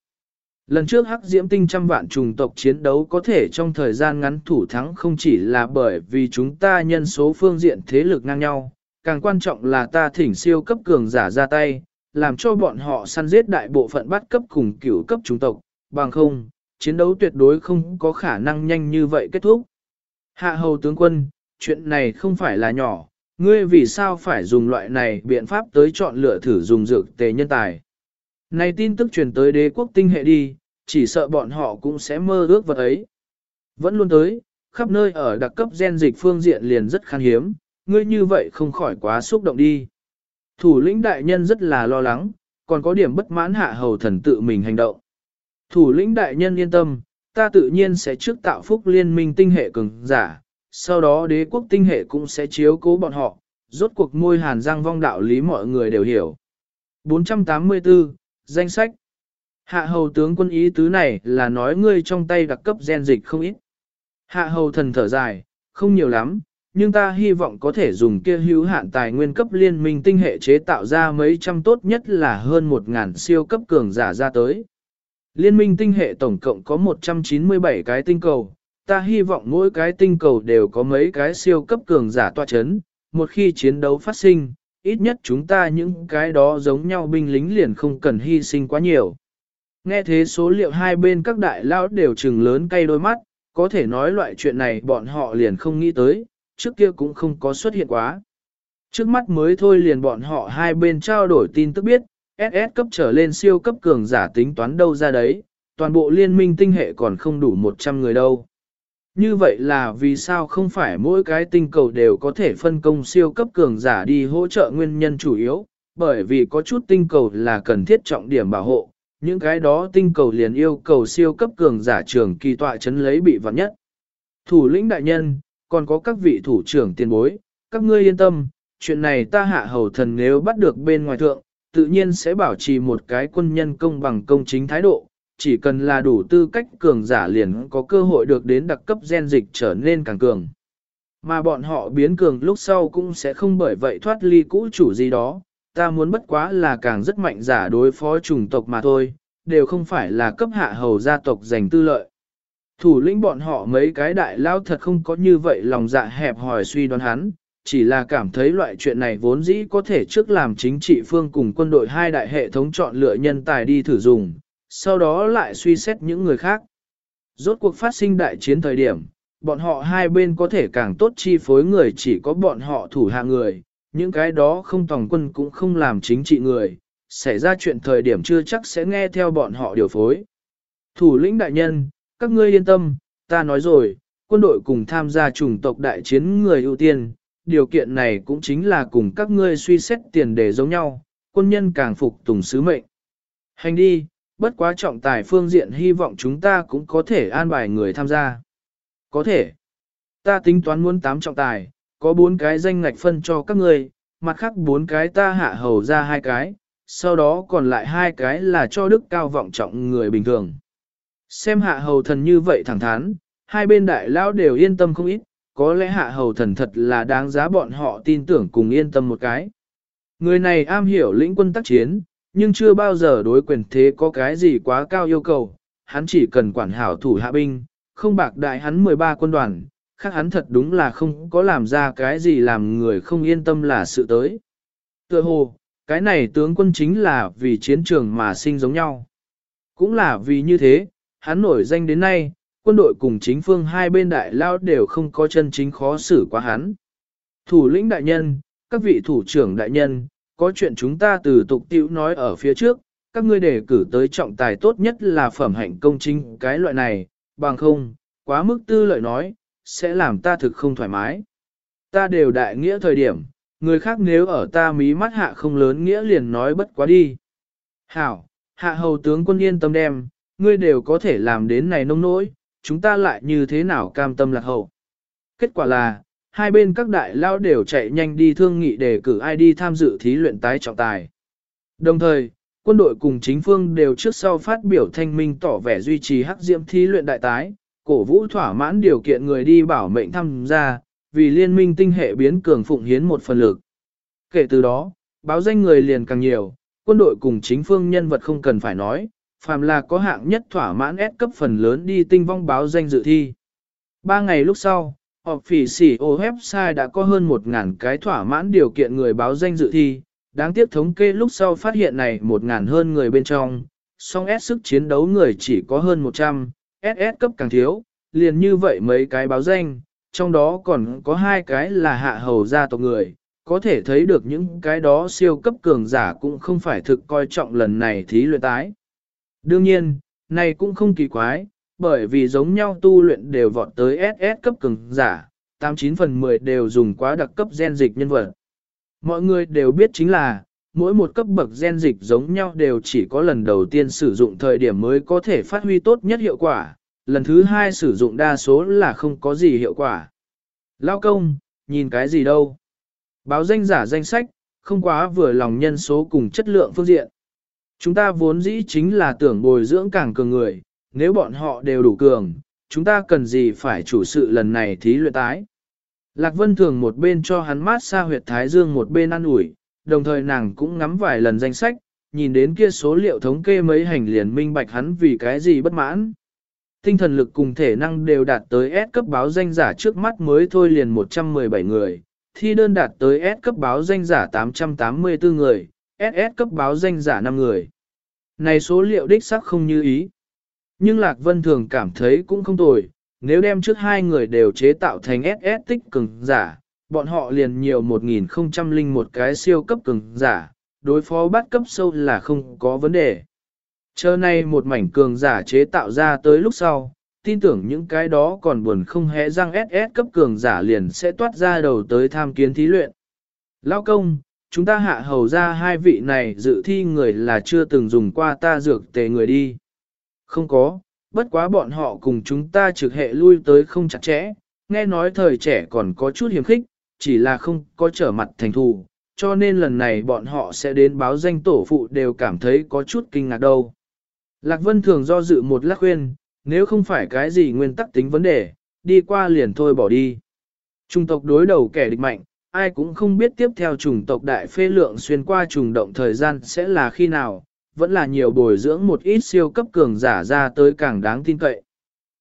Lần trước hắc diễm tinh trăm vạn trùng tộc chiến đấu có thể trong thời gian ngắn thủ thắng không chỉ là bởi vì chúng ta nhân số phương diện thế lực ngang nhau, càng quan trọng là ta thỉnh siêu cấp cường giả ra tay, làm cho bọn họ săn giết đại bộ phận bắt cấp cùng cửu cấp trùng tộc, bằng không, chiến đấu tuyệt đối không có khả năng nhanh như vậy kết thúc. Hạ hầu tướng quân, chuyện này không phải là nhỏ, ngươi vì sao phải dùng loại này biện pháp tới chọn lựa thử dùng dược tề nhân tài. Này tin tức truyền tới đế quốc tinh hệ đi, chỉ sợ bọn họ cũng sẽ mơ ước vật ấy. Vẫn luôn tới, khắp nơi ở đặc cấp gen dịch phương diện liền rất khan hiếm, ngươi như vậy không khỏi quá xúc động đi. Thủ lĩnh đại nhân rất là lo lắng, còn có điểm bất mãn hạ hầu thần tự mình hành động. Thủ lĩnh đại nhân yên tâm, ta tự nhiên sẽ trước tạo phúc liên minh tinh hệ cường giả, sau đó đế quốc tinh hệ cũng sẽ chiếu cố bọn họ, rốt cuộc môi hàn răng vong đạo lý mọi người đều hiểu. 484, danh sách. Hạ hầu tướng quân ý tứ này là nói ngươi trong tay đặc cấp gen dịch không ít. Hạ hầu thần thở dài, không nhiều lắm, nhưng ta hy vọng có thể dùng kia hữu hạn tài nguyên cấp liên minh tinh hệ chế tạo ra mấy trăm tốt nhất là hơn một ngàn siêu cấp cường giả ra tới. Liên minh tinh hệ tổng cộng có 197 cái tinh cầu, ta hy vọng mỗi cái tinh cầu đều có mấy cái siêu cấp cường giả tọa chấn, một khi chiến đấu phát sinh, ít nhất chúng ta những cái đó giống nhau binh lính liền không cần hy sinh quá nhiều. Nghe thế số liệu hai bên các đại lão đều trừng lớn cay đôi mắt, có thể nói loại chuyện này bọn họ liền không nghĩ tới, trước kia cũng không có xuất hiện quá. Trước mắt mới thôi liền bọn họ hai bên trao đổi tin tức biết, SS cấp trở lên siêu cấp cường giả tính toán đâu ra đấy, toàn bộ liên minh tinh hệ còn không đủ 100 người đâu. Như vậy là vì sao không phải mỗi cái tinh cầu đều có thể phân công siêu cấp cường giả đi hỗ trợ nguyên nhân chủ yếu, bởi vì có chút tinh cầu là cần thiết trọng điểm bảo hộ, những cái đó tinh cầu liền yêu cầu siêu cấp cường giả trưởng kỳ tọa chấn lấy bị vặn nhất. Thủ lĩnh đại nhân, còn có các vị thủ trưởng tiền bối, các ngươi yên tâm, chuyện này ta hạ hầu thần nếu bắt được bên ngoài thượng, tự nhiên sẽ bảo trì một cái quân nhân công bằng công chính thái độ, chỉ cần là đủ tư cách cường giả liền có cơ hội được đến đặc cấp gen dịch trở nên càng cường. Mà bọn họ biến cường lúc sau cũng sẽ không bởi vậy thoát ly cũ chủ gì đó, ta muốn bất quá là càng rất mạnh giả đối phó chủng tộc mà thôi, đều không phải là cấp hạ hầu gia tộc giành tư lợi. Thủ lĩnh bọn họ mấy cái đại lao thật không có như vậy lòng dạ hẹp hỏi suy đoán hắn, chỉ là cảm thấy loại chuyện này vốn dĩ có thể trước làm chính trị phương cùng quân đội hai đại hệ thống chọn lựa nhân tài đi thử dùng, sau đó lại suy xét những người khác. Rốt cuộc phát sinh đại chiến thời điểm, bọn họ hai bên có thể càng tốt chi phối người chỉ có bọn họ thủ hạ người, những cái đó không tòng quân cũng không làm chính trị người, xảy ra chuyện thời điểm chưa chắc sẽ nghe theo bọn họ điều phối. Thủ lĩnh đại nhân, các ngươi yên tâm, ta nói rồi, quân đội cùng tham gia chủng tộc đại chiến người ưu tiên, điều kiện này cũng chính là cùng các ngươi suy xét tiền đề giống nhau, quân nhân càng phục tùng sứ mệnh. Hành đi, bất quá trọng tài phương diện hy vọng chúng ta cũng có thể an bài người tham gia. Có thể. Ta tính toán muốn 8 trọng tài, có 4 cái danh ngạch phân cho các ngươi, mặt khác 4 cái ta hạ hầu ra hai cái, sau đó còn lại hai cái là cho đức cao vọng trọng người bình thường. Xem hạ hầu thần như vậy thẳng thắn, hai bên đại lão đều yên tâm không ít, có lẽ hạ hầu thần thật là đáng giá bọn họ tin tưởng cùng yên tâm một cái. Người này am hiểu lĩnh quân tác chiến, nhưng chưa bao giờ đối quyền thế có cái gì quá cao yêu cầu, hắn chỉ cần quản hảo thủ hạ binh, không bạc đại hắn 13 quân đoàn, khác hắn thật đúng là không có làm ra cái gì làm người không yên tâm là sự tới. Tựa hồ, cái này tướng quân chính là vì chiến trường mà sinh giống nhau. Cũng là vì như thế, hắn nổi danh đến nay, quân đội cùng chính phương hai bên đại lao đều không có chân chính khó xử quá hắn. Thủ lĩnh đại nhân, các vị thủ trưởng đại nhân, có chuyện chúng ta từ tục tiểu nói ở phía trước, các ngươi đề cử tới trọng tài tốt nhất là phẩm hạnh công chính cái loại này, bằng không, quá mức tư lợi nói, sẽ làm ta thực không thoải mái. Ta đều đại nghĩa thời điểm, người khác nếu ở ta mí mắt hạ không lớn nghĩa liền nói bất quá đi. Hảo, hạ hầu tướng quân yên tâm đem, ngươi đều có thể làm đến này nông nỗi, chúng ta lại như thế nào cam tâm lạc hậu. Kết quả là, hai bên các đại lao đều chạy nhanh đi thương nghị để cử ai đi tham dự thí luyện tái trọng tài. Đồng thời, quân đội cùng chính phương đều trước sau phát biểu thanh minh tỏ vẻ duy trì hắc diễm thí luyện đại tái, cổ vũ thỏa mãn điều kiện người đi bảo mệnh tham gia, vì liên minh tinh hệ biến cường phụng hiến một phần lực. Kể từ đó, báo danh người liền càng nhiều, quân đội cùng chính phương nhân vật không cần phải nói, phàm là có hạng nhất thỏa mãn S cấp phần lớn đi tinh vong báo danh dự thi. Ba ngày lúc sau, họp phỉ sỉ website đã có hơn 1.000 cái thỏa mãn điều kiện người báo danh dự thi, đáng tiếc thống kê lúc sau phát hiện này 1.000 hơn người bên trong, song S sức chiến đấu người chỉ có hơn 100, SS cấp càng thiếu, liền như vậy mấy cái báo danh, trong đó còn có hai cái là hạ hầu gia tộc người, có thể thấy được những cái đó siêu cấp cường giả cũng không phải thực coi trọng lần này thí luyện tái. Đương nhiên, này cũng không kỳ quái, bởi vì giống nhau tu luyện đều vọt tới SS cấp cường giả, 89 phần 10 đều dùng quá đặc cấp gen dịch nhân vật. Mọi người đều biết chính là, mỗi một cấp bậc gen dịch giống nhau đều chỉ có lần đầu tiên sử dụng thời điểm mới có thể phát huy tốt nhất hiệu quả, lần thứ hai sử dụng đa số là không có gì hiệu quả. Lao công, nhìn cái gì đâu? Báo danh giả danh sách, không quá vừa lòng nhân số cùng chất lượng phương diện. Chúng ta vốn dĩ chính là tưởng bồi dưỡng càng cường người, nếu bọn họ đều đủ cường, chúng ta cần gì phải chủ sự lần này thí luyện tái. Lạc Vân thường một bên cho hắn mát xa huyệt Thái Dương một bên ăn ủi, đồng thời nàng cũng ngắm vài lần danh sách, nhìn đến kia số liệu thống kê mấy hành liền minh bạch hắn vì cái gì bất mãn. Tinh thần lực cùng thể năng đều đạt tới S cấp báo danh giả trước mắt mới thôi liền 117 người, thi đơn đạt tới S cấp báo danh giả 884 người, SS cấp báo danh giả 5 người. Này số liệu đích xác không như ý. Nhưng Lạc Vân thường cảm thấy cũng không tồi, nếu đem trước hai người đều chế tạo thành SS tích cường giả, bọn họ liền nhiều 1001 cái siêu cấp cường giả, đối phó bắt cấp sâu là không có vấn đề. Chờ nay một mảnh cường giả chế tạo ra tới lúc sau, tin tưởng những cái đó còn buồn không hẽ răng SS cấp cường giả liền sẽ toát ra đầu tới tham kiến thí luyện. Lao công, chúng ta hạ hầu ra hai vị này dự thi người là chưa từng dùng qua ta dược tề người đi. Không có, bất quá bọn họ cùng chúng ta trực hệ lui tới không chặt chẽ, nghe nói thời trẻ còn có chút hiểm khích, chỉ là không có trở mặt thành thù, cho nên lần này bọn họ sẽ đến báo danh tổ phụ đều cảm thấy có chút kinh ngạc đâu. Lạc Vân thường do dự một lát khuyên, nếu không phải cái gì nguyên tắc tính vấn đề, đi qua liền thôi bỏ đi. Trung tộc đối đầu kẻ địch mạnh, ai cũng không biết tiếp theo chủng tộc đại phê lượng xuyên qua trùng động thời gian sẽ là khi nào, vẫn là nhiều bồi dưỡng một ít siêu cấp cường giả ra tới càng đáng tin cậy.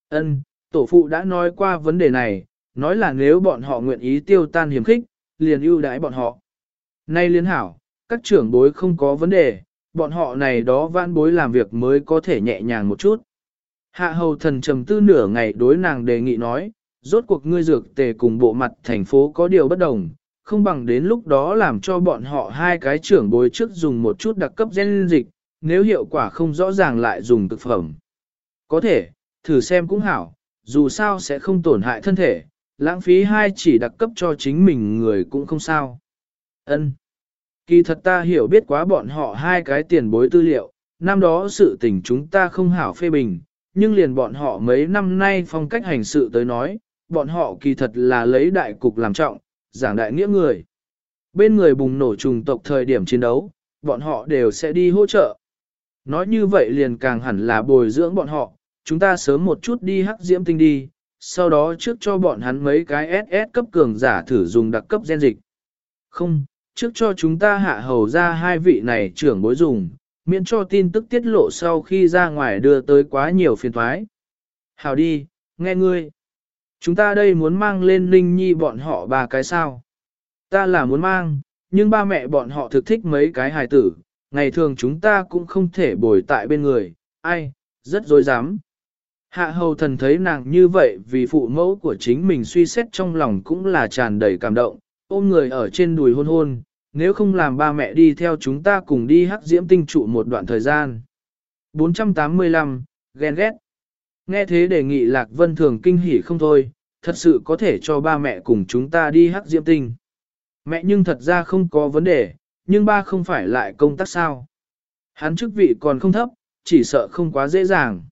Ân, tổ phụ đã nói qua vấn đề này, nói là nếu bọn họ nguyện ý tiêu tan hiểm khích, liền ưu đãi bọn họ. Nay liên hảo, các trưởng bối không có vấn đề, bọn họ này đó vãn bối làm việc mới có thể nhẹ nhàng một chút. Hạ hầu thần trầm tư nửa ngày đối nàng đề nghị nói, rốt cuộc ngươi dược tề cùng bộ mặt thành phố có điều bất đồng, không bằng đến lúc đó làm cho bọn họ hai cái trưởng bối trước dùng một chút đặc cấp gen dịch, nếu hiệu quả không rõ ràng lại dùng thực phẩm. Có thể, thử xem cũng hảo, dù sao sẽ không tổn hại thân thể, Lãng phí hai chỉ đặc cấp cho chính mình người cũng không sao. Ân. Kỳ thật ta hiểu biết quá bọn họ hai cái tiền bối tư liệu, năm đó sự tình chúng ta không hảo phê bình, nhưng liền bọn họ mấy năm nay phong cách hành sự tới nói, bọn họ kỳ thật là lấy đại cục làm trọng, giảng đại nghĩa người. Bên người bùng nổ trùng tộc thời điểm chiến đấu, bọn họ đều sẽ đi hỗ trợ. Nói như vậy liền càng hẳn là bồi dưỡng bọn họ, chúng ta sớm một chút đi hắc diễm tinh đi, sau đó trước cho bọn hắn mấy cái SS cấp cường giả thử dùng đặc cấp gen dịch. Không, trước cho chúng ta hạ hầu ra hai vị này trưởng bối dùng, miễn cho tin tức tiết lộ sau khi ra ngoài đưa tới quá nhiều phiền thoái. Hào đi, nghe ngươi. Chúng ta đây muốn mang lên Linh Nhi bọn họ ba cái sao. Ta là muốn mang, nhưng ba mẹ bọn họ thực thích mấy cái hài tử, ngày thường chúng ta cũng không thể bồi tại bên người, ai, rất dối dám. Hạ hầu thần thấy nàng như vậy vì phụ mẫu của chính mình suy xét trong lòng cũng là tràn đầy cảm động, ôm người ở trên đùi hôn hôn, nếu không làm ba mẹ đi theo chúng ta cùng đi hắc diễm tinh trụ một đoạn thời gian. 485, ghen ghét. Nghe thế đề nghị Lạc Vân Thường kinh hỉ không thôi, thật sự có thể cho ba mẹ cùng chúng ta đi hắc diễm tinh. Mẹ nhưng thật ra không có vấn đề, nhưng ba không phải lại công tác sao. Hắn chức vị còn không thấp, chỉ sợ không quá dễ dàng.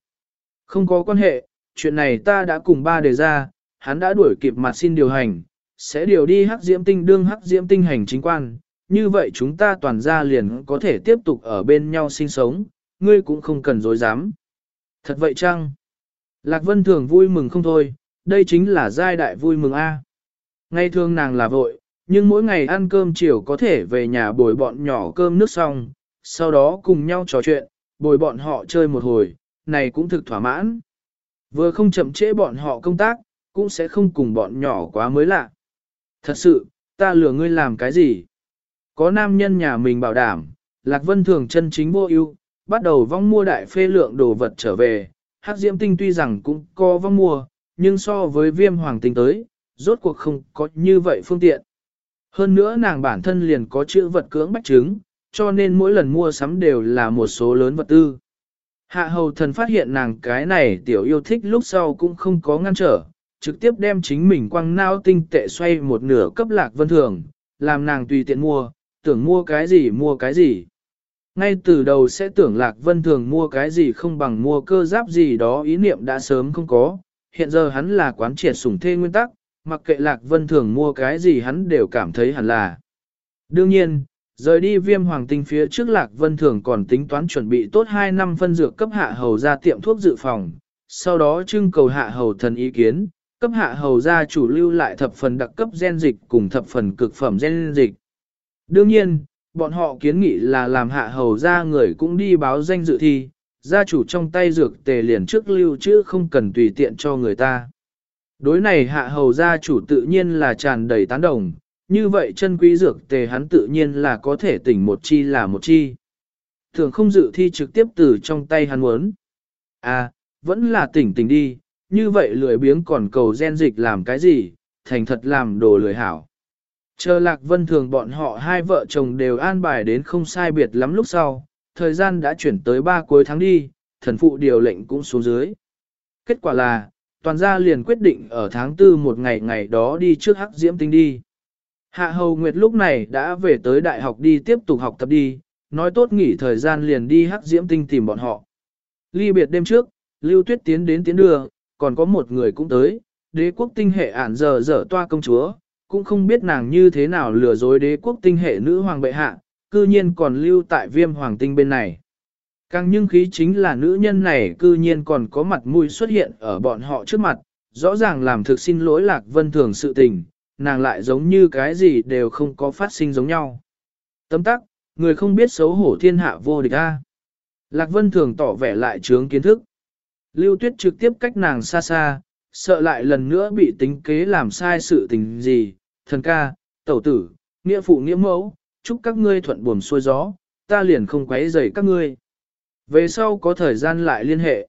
Không có quan hệ, chuyện này ta đã cùng ba đề ra, hắn đã đuổi kịp mặt xin điều hành, sẽ điều đi hắc diễm tinh đương hắc diễm tinh hành chính quan, như vậy chúng ta toàn gia liền có thể tiếp tục ở bên nhau sinh sống, ngươi cũng không cần dối dám. Thật vậy chăng? Lạc Vân thường vui mừng không thôi, đây chính là giai đại vui mừng A. Ngày thường nàng là vội, nhưng mỗi ngày ăn cơm chiều có thể về nhà bồi bọn nhỏ cơm nước xong, sau đó cùng nhau trò chuyện, bồi bọn họ chơi một hồi, này cũng thực thỏa mãn. Vừa không chậm trễ bọn họ công tác, cũng sẽ không cùng bọn nhỏ quá mới lạ. Thật sự, ta lừa ngươi làm cái gì? Có nam nhân nhà mình bảo đảm, Lạc Vân thường chân chính vô ưu, bắt đầu vong mua đại phê lượng đồ vật trở về. Hắc Diễm Tinh tuy rằng cũng có vong mua, nhưng so với viêm hoàng tinh tới, rốt cuộc không có như vậy phương tiện. Hơn nữa nàng bản thân liền có chữ vật cưỡng bách chứng, cho nên mỗi lần mua sắm đều là một số lớn vật tư. Hạ hầu thần phát hiện nàng cái này tiểu yêu thích lúc sau cũng không có ngăn trở, trực tiếp đem chính mình quăng nao tinh tệ xoay một nửa cấp lạc vân thường, làm nàng tùy tiện mua, tưởng mua cái gì mua cái gì. Ngay từ đầu sẽ tưởng lạc vân thường mua cái gì không bằng mua cơ giáp gì đó ý niệm đã sớm không có, hiện giờ hắn là quán triệt sủng thê nguyên tắc, mặc kệ lạc vân thường mua cái gì hắn đều cảm thấy hẳn là. Đương nhiên, rời đi viêm hoàng tinh phía trước lạc vân thường còn tính toán chuẩn bị tốt 2 năm phân dược cấp hạ hầu ra tiệm thuốc dự phòng, sau đó trưng cầu hạ hầu thần ý kiến, cấp hạ hầu ra chủ lưu lại thập phần đặc cấp gen dịch cùng thập phần cực phẩm gen dịch. Đương nhiên, bọn họ kiến nghị là làm hạ hầu ra người cũng đi báo danh dự thi, gia chủ trong tay dược tề liền trước lưu chứ không cần tùy tiện cho người ta. Đối này hạ hầu gia chủ tự nhiên là tràn đầy tán đồng, như vậy chân quý dược tề hắn tự nhiên là có thể tỉnh một chi là một chi. Thường không dự thi trực tiếp từ trong tay hắn muốn. À, vẫn là tỉnh tỉnh đi, như vậy lười biếng còn cầu gen dịch làm cái gì, thành thật làm đồ lười hảo. Chờ lạc vân thường bọn họ hai vợ chồng đều an bài đến không sai biệt lắm lúc sau, thời gian đã chuyển tới ba cuối tháng đi, thần phụ điều lệnh cũng xuống dưới. Kết quả là, toàn gia liền quyết định ở tháng tư một ngày ngày đó đi trước hắc diễm tinh đi. Hạ Hầu Nguyệt lúc này đã về tới đại học đi tiếp tục học tập đi, nói tốt nghỉ thời gian liền đi hắc diễm tinh tìm bọn họ. Ly biệt đêm trước, Lưu Tuyết tiến đến tiến đưa, còn có một người cũng tới, đế quốc tinh hệ ản giờ dở toa công chúa, cũng không biết nàng như thế nào lừa dối đế quốc tinh hệ nữ hoàng bệ hạ, cư nhiên còn lưu tại viêm hoàng tinh bên này. Càng nhưng khí chính là nữ nhân này cư nhiên còn có mặt mũi xuất hiện ở bọn họ trước mặt, rõ ràng làm thực xin lỗi lạc vân thường sự tình, nàng lại giống như cái gì đều không có phát sinh giống nhau. Tấm tắc, người không biết xấu hổ thiên hạ vô địch a. Lạc vân thường tỏ vẻ lại trướng kiến thức. Lưu tuyết trực tiếp cách nàng xa xa, sợ lại lần nữa bị tính kế làm sai sự tình gì, thần ca, tẩu tử, nghĩa phụ nghĩa mẫu, chúc các ngươi thuận buồm xuôi gió, ta liền không quấy rầy các ngươi. Về sau có thời gian lại liên hệ.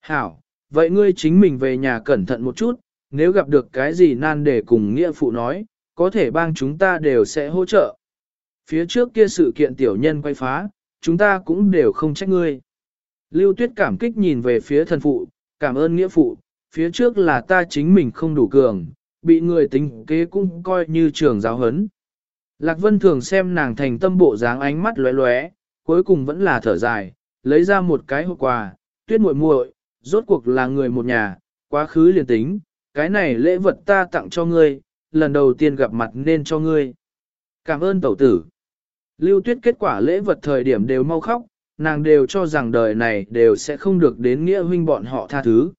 Hảo, vậy ngươi chính mình về nhà cẩn thận một chút, nếu gặp được cái gì nan để cùng nghĩa phụ nói, có thể bang chúng ta đều sẽ hỗ trợ. Phía trước kia sự kiện tiểu nhân quay phá, chúng ta cũng đều không trách ngươi. Lưu Tuyết cảm kích nhìn về phía thần phụ, cảm ơn nghĩa phụ, phía trước là ta chính mình không đủ cường, bị người tính kế cũng coi như trường giáo hấn. Lạc Vân thường xem nàng thành tâm bộ dáng ánh mắt lóe lóe, cuối cùng vẫn là thở dài, lấy ra một cái hộp quà, tuyết muội muội, rốt cuộc là người một nhà, quá khứ liền tính, cái này lễ vật ta tặng cho ngươi, lần đầu tiên gặp mặt nên cho ngươi. Cảm ơn tẩu tử. Lưu tuyết kết quả lễ vật thời điểm đều mau khóc, nàng đều cho rằng đời này đều sẽ không được đến nghĩa huynh bọn họ tha thứ.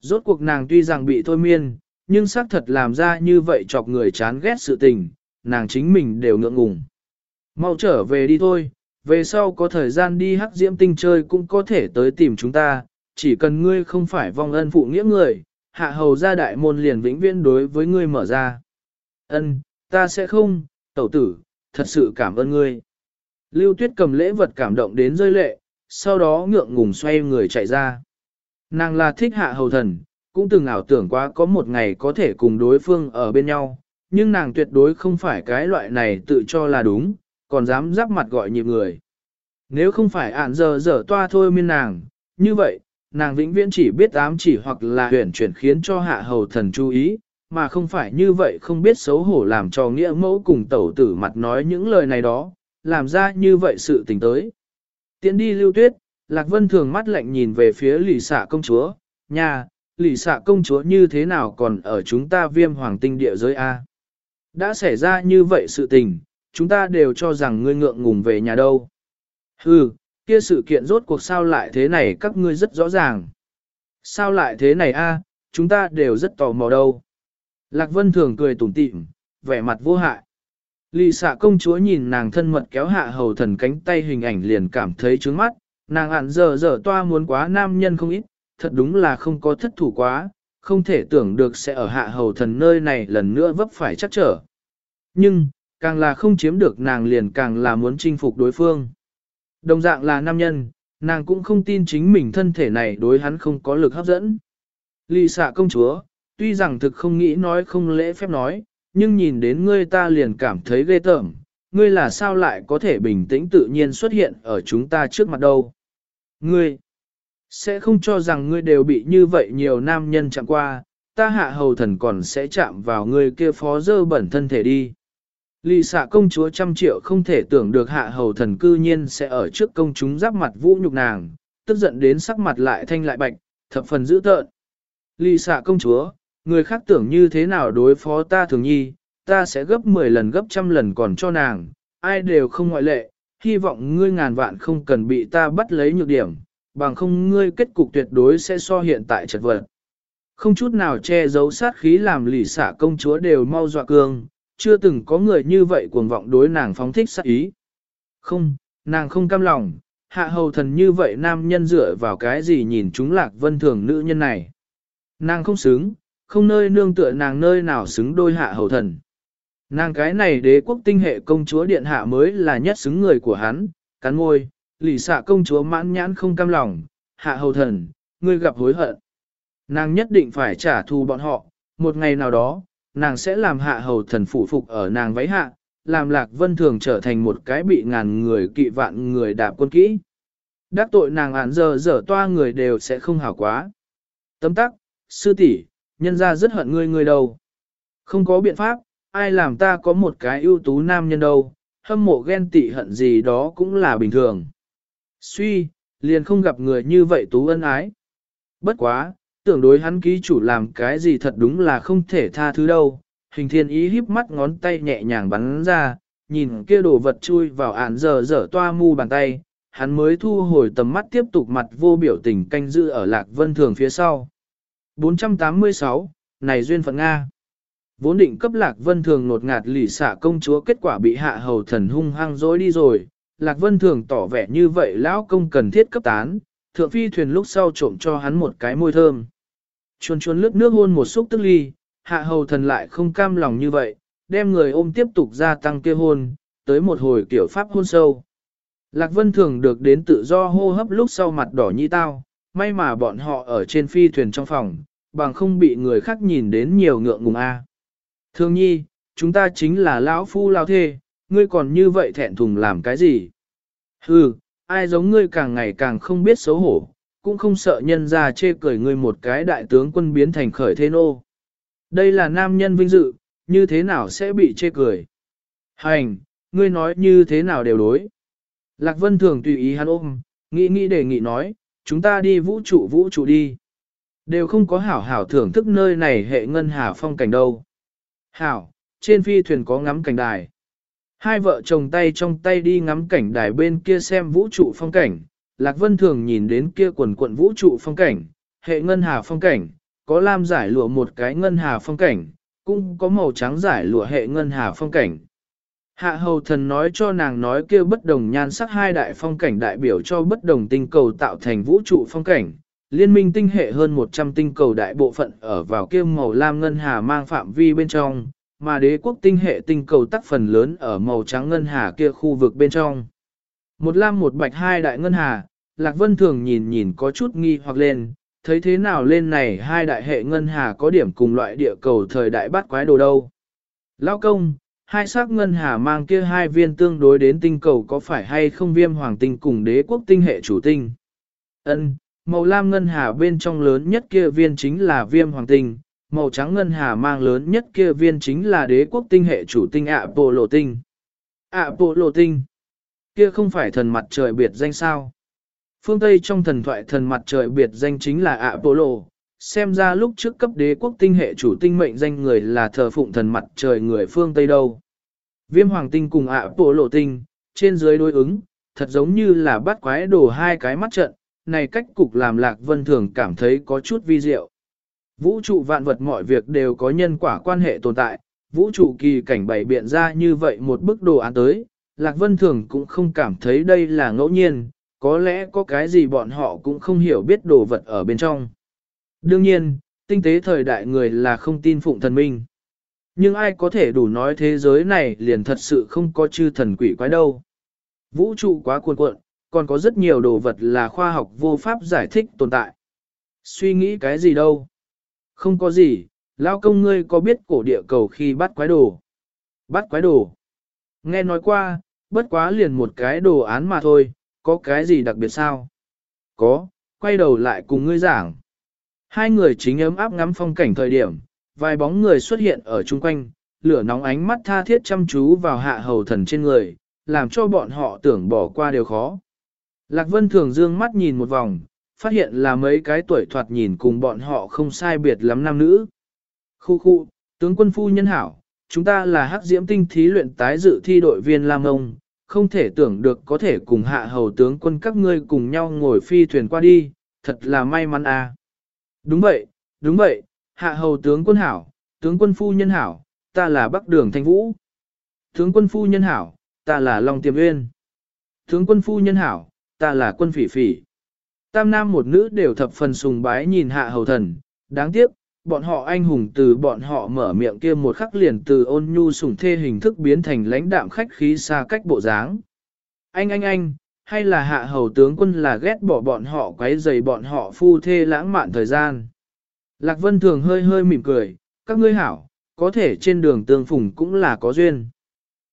Rốt cuộc nàng tuy rằng bị thôi miên, nhưng xác thật làm ra như vậy chọc người chán ghét sự tình, nàng chính mình đều ngượng ngùng. Mau trở về đi thôi, về sau có thời gian đi hắc diễm tinh chơi cũng có thể tới tìm chúng ta, chỉ cần ngươi không phải vong ân phụ nghĩa người, hạ hầu ra đại môn liền vĩnh viễn đối với ngươi mở ra. Ân, ta sẽ không, tẩu tử, thật sự cảm ơn ngươi. Lưu Tuyết cầm lễ vật cảm động đến rơi lệ, sau đó ngượng ngùng xoay người chạy ra. Nàng là thích hạ hầu thần, cũng từng ảo tưởng quá có một ngày có thể cùng đối phương ở bên nhau, nhưng nàng tuyệt đối không phải cái loại này tự cho là đúng, còn dám giáp mặt gọi nhịp người. Nếu không phải ạn giờ dở toa thôi miên nàng, như vậy, nàng vĩnh viễn chỉ biết ám chỉ hoặc là huyền chuyển khiến cho hạ hầu thần chú ý, mà không phải như vậy không biết xấu hổ làm cho nghĩa mẫu cùng tẩu tử mặt nói những lời này đó, làm ra như vậy sự tình tới. Tiến đi lưu tuyết, Lạc Vân thường mắt lạnh nhìn về phía lì xạ công chúa, nhà, lỷ xạ công chúa như thế nào còn ở chúng ta viêm hoàng tinh địa giới A. Đã xảy ra như vậy sự tình, chúng ta đều cho rằng ngươi ngượng ngùng về nhà đâu. Hừ, kia sự kiện rốt cuộc sao lại thế này các ngươi rất rõ ràng. Sao lại thế này a? chúng ta đều rất tò mò đâu. Lạc Vân thường cười tủm tỉm, vẻ mặt vô hại. Lì xạ công chúa nhìn nàng thân mật kéo hạ hầu thần cánh tay hình ảnh liền cảm thấy trướng mắt, nàng ạn giờ giờ toa muốn quá nam nhân không ít, thật đúng là không có thất thủ quá, không thể tưởng được sẽ ở hạ hầu thần nơi này lần nữa vấp phải chắc trở. Nhưng, càng là không chiếm được nàng liền càng là muốn chinh phục đối phương. Đồng dạng là nam nhân, nàng cũng không tin chính mình thân thể này đối hắn không có lực hấp dẫn. Lì xạ công chúa, tuy rằng thực không nghĩ nói không lễ phép nói, nhưng nhìn đến ngươi ta liền cảm thấy ghê tởm, ngươi là sao lại có thể bình tĩnh tự nhiên xuất hiện ở chúng ta trước mặt đâu. Ngươi, sẽ không cho rằng ngươi đều bị như vậy nhiều nam nhân chạm qua, ta hạ hầu thần còn sẽ chạm vào ngươi kia phó dơ bẩn thân thể đi. Lì xạ công chúa trăm triệu không thể tưởng được hạ hầu thần cư nhiên sẽ ở trước công chúng giáp mặt vũ nhục nàng, tức giận đến sắc mặt lại thanh lại bạch, thập phần dữ tợn. Lì xạ công chúa, người khác tưởng như thế nào đối phó ta thường nhi, ta sẽ gấp 10 lần gấp trăm lần còn cho nàng, ai đều không ngoại lệ, hy vọng ngươi ngàn vạn không cần bị ta bắt lấy nhược điểm, bằng không ngươi kết cục tuyệt đối sẽ so hiện tại chật vật. Không chút nào che giấu sát khí làm lì xả công chúa đều mau dọa cương, chưa từng có người như vậy cuồng vọng đối nàng phóng thích sát ý. Không, nàng không cam lòng, hạ hầu thần như vậy nam nhân dựa vào cái gì nhìn chúng lạc vân thường nữ nhân này. Nàng không xứng, không nơi nương tựa nàng nơi nào xứng đôi hạ hầu thần. Nàng cái này đế quốc tinh hệ công chúa điện hạ mới là nhất xứng người của hắn, cắn môi, lì xạ công chúa mãn nhãn không cam lòng, hạ hầu thần, ngươi gặp hối hận. Nàng nhất định phải trả thù bọn họ, một ngày nào đó, nàng sẽ làm hạ hầu thần phụ phục ở nàng váy hạ, làm lạc vân thường trở thành một cái bị ngàn người kỵ vạn người đạp quân kỹ. Đắc tội nàng ản giờ dở toa người đều sẽ không hảo quá. Tấm tắc, sư tỷ, nhân ra rất hận ngươi người đâu. Không có biện pháp, ai làm ta có một cái ưu tú nam nhân đâu, hâm mộ ghen tị hận gì đó cũng là bình thường. Suy, liền không gặp người như vậy tú ân ái. Bất quá, tưởng đối hắn ký chủ làm cái gì thật đúng là không thể tha thứ đâu. Hình thiên ý híp mắt ngón tay nhẹ nhàng bắn ra, nhìn kia đồ vật chui vào ản giờ dở toa mu bàn tay, hắn mới thu hồi tầm mắt tiếp tục mặt vô biểu tình canh giữ ở lạc vân thường phía sau. 486, này duyên phận Nga. Vốn định cấp lạc vân thường nột ngạt lì xả công chúa kết quả bị hạ hầu thần hung hăng dối đi rồi. Lạc vân thường tỏ vẻ như vậy lão công cần thiết cấp tán, thượng phi thuyền lúc sau trộm cho hắn một cái môi thơm. Chuồn chuồn lướt nước hôn một xúc tức ly, hạ hầu thần lại không cam lòng như vậy, đem người ôm tiếp tục gia tăng kia hôn, tới một hồi kiểu pháp hôn sâu. Lạc Vân thường được đến tự do hô hấp lúc sau mặt đỏ như tao, may mà bọn họ ở trên phi thuyền trong phòng, bằng không bị người khác nhìn đến nhiều ngượng ngùng a. Thương nhi, chúng ta chính là lão phu lao thê, ngươi còn như vậy thẹn thùng làm cái gì? Hừ, ai giống ngươi càng ngày càng không biết xấu hổ, cũng không sợ nhân ra chê cười ngươi một cái đại tướng quân biến thành khởi thế nô. Đây là nam nhân vinh dự, như thế nào sẽ bị chê cười. Hành, ngươi nói như thế nào đều đối. Lạc Vân thường tùy ý hắn ôm, nghĩ nghĩ đề nghị nói, chúng ta đi vũ trụ vũ trụ đi. Đều không có hảo hảo thưởng thức nơi này hệ ngân hà phong cảnh đâu. Hảo, trên phi thuyền có ngắm cảnh đài. Hai vợ chồng tay trong tay đi ngắm cảnh đài bên kia xem vũ trụ phong cảnh. Lạc Vân thường nhìn đến kia quần quận vũ trụ phong cảnh, hệ ngân hà phong cảnh, có lam giải lụa một cái ngân hà phong cảnh, cũng có màu trắng giải lụa hệ ngân hà phong cảnh. Hạ hầu thần nói cho nàng nói kia bất đồng nhan sắc hai đại phong cảnh đại biểu cho bất đồng tinh cầu tạo thành vũ trụ phong cảnh. Liên minh tinh hệ hơn 100 tinh cầu đại bộ phận ở vào kia màu lam ngân hà mang phạm vi bên trong, mà đế quốc tinh hệ tinh cầu tắc phần lớn ở màu trắng ngân hà kia khu vực bên trong. Một lam một bạch hai đại ngân hà, Lạc Vân thường nhìn nhìn có chút nghi hoặc lên, thấy thế nào lên này hai đại hệ ngân hà có điểm cùng loại địa cầu thời đại bát quái đồ đâu. Lao công, hai sắc ngân hà mang kia hai viên tương đối đến tinh cầu có phải hay không viêm hoàng tinh cùng đế quốc tinh hệ chủ tinh. Ân, màu lam ngân hà bên trong lớn nhất kia viên chính là viêm hoàng tinh, màu trắng ngân hà mang lớn nhất kia viên chính là đế quốc tinh hệ chủ tinh ạ bộ lộ tinh. ạ bộ lộ tinh, kia không phải thần mặt trời biệt danh sao. Phương Tây trong thần thoại thần mặt trời biệt danh chính là Apollo, xem ra lúc trước cấp đế quốc tinh hệ chủ tinh mệnh danh người là thờ phụng thần mặt trời người phương Tây đâu. Viêm hoàng tinh cùng Apollo tinh, trên dưới đối ứng, thật giống như là bắt quái đổ hai cái mắt trận, này cách cục làm lạc vân thường cảm thấy có chút vi diệu. Vũ trụ vạn vật mọi việc đều có nhân quả quan hệ tồn tại, vũ trụ kỳ cảnh bày biện ra như vậy một bức đồ án tới, lạc vân thường cũng không cảm thấy đây là ngẫu nhiên, có lẽ có cái gì bọn họ cũng không hiểu biết đồ vật ở bên trong. Đương nhiên, tinh tế thời đại người là không tin phụng thần minh. Nhưng ai có thể đủ nói thế giới này liền thật sự không có chư thần quỷ quái đâu. Vũ trụ quá cuồn cuộn, còn có rất nhiều đồ vật là khoa học vô pháp giải thích tồn tại. Suy nghĩ cái gì đâu? Không có gì, lao công ngươi có biết cổ địa cầu khi bắt quái đồ? Bắt quái đồ? Nghe nói qua, bất quá liền một cái đồ án mà thôi, có cái gì đặc biệt sao? Có, quay đầu lại cùng ngươi giảng. Hai người chính ấm áp ngắm phong cảnh thời điểm, vài bóng người xuất hiện ở chung quanh, lửa nóng ánh mắt tha thiết chăm chú vào hạ hầu thần trên người, làm cho bọn họ tưởng bỏ qua điều khó. Lạc Vân thường dương mắt nhìn một vòng, phát hiện là mấy cái tuổi thoạt nhìn cùng bọn họ không sai biệt lắm nam nữ. Khu khu, tướng quân phu nhân hảo, chúng ta là hắc diễm tinh thí luyện tái dự thi đội viên Lam Ông, không thể tưởng được có thể cùng hạ hầu tướng quân các ngươi cùng nhau ngồi phi thuyền qua đi, thật là may mắn à. Đúng vậy, đúng vậy, hạ hầu tướng quân hảo, tướng quân phu nhân hảo, ta là Bắc Đường Thanh Vũ. Tướng quân phu nhân hảo, ta là Long Tiềm Uyên. Tướng quân phu nhân hảo, ta là quân phỉ phỉ. Tam nam một nữ đều thập phần sùng bái nhìn hạ hầu thần, đáng tiếc, bọn họ anh hùng từ bọn họ mở miệng kia một khắc liền từ ôn nhu sủng thê hình thức biến thành lãnh đạm khách khí xa cách bộ dáng. Anh anh anh, hay là hạ hầu tướng quân là ghét bỏ bọn họ quấy rầy bọn họ phu thê lãng mạn thời gian. Lạc Vân thường hơi hơi mỉm cười, các ngươi hảo, có thể trên đường tương phùng cũng là có duyên.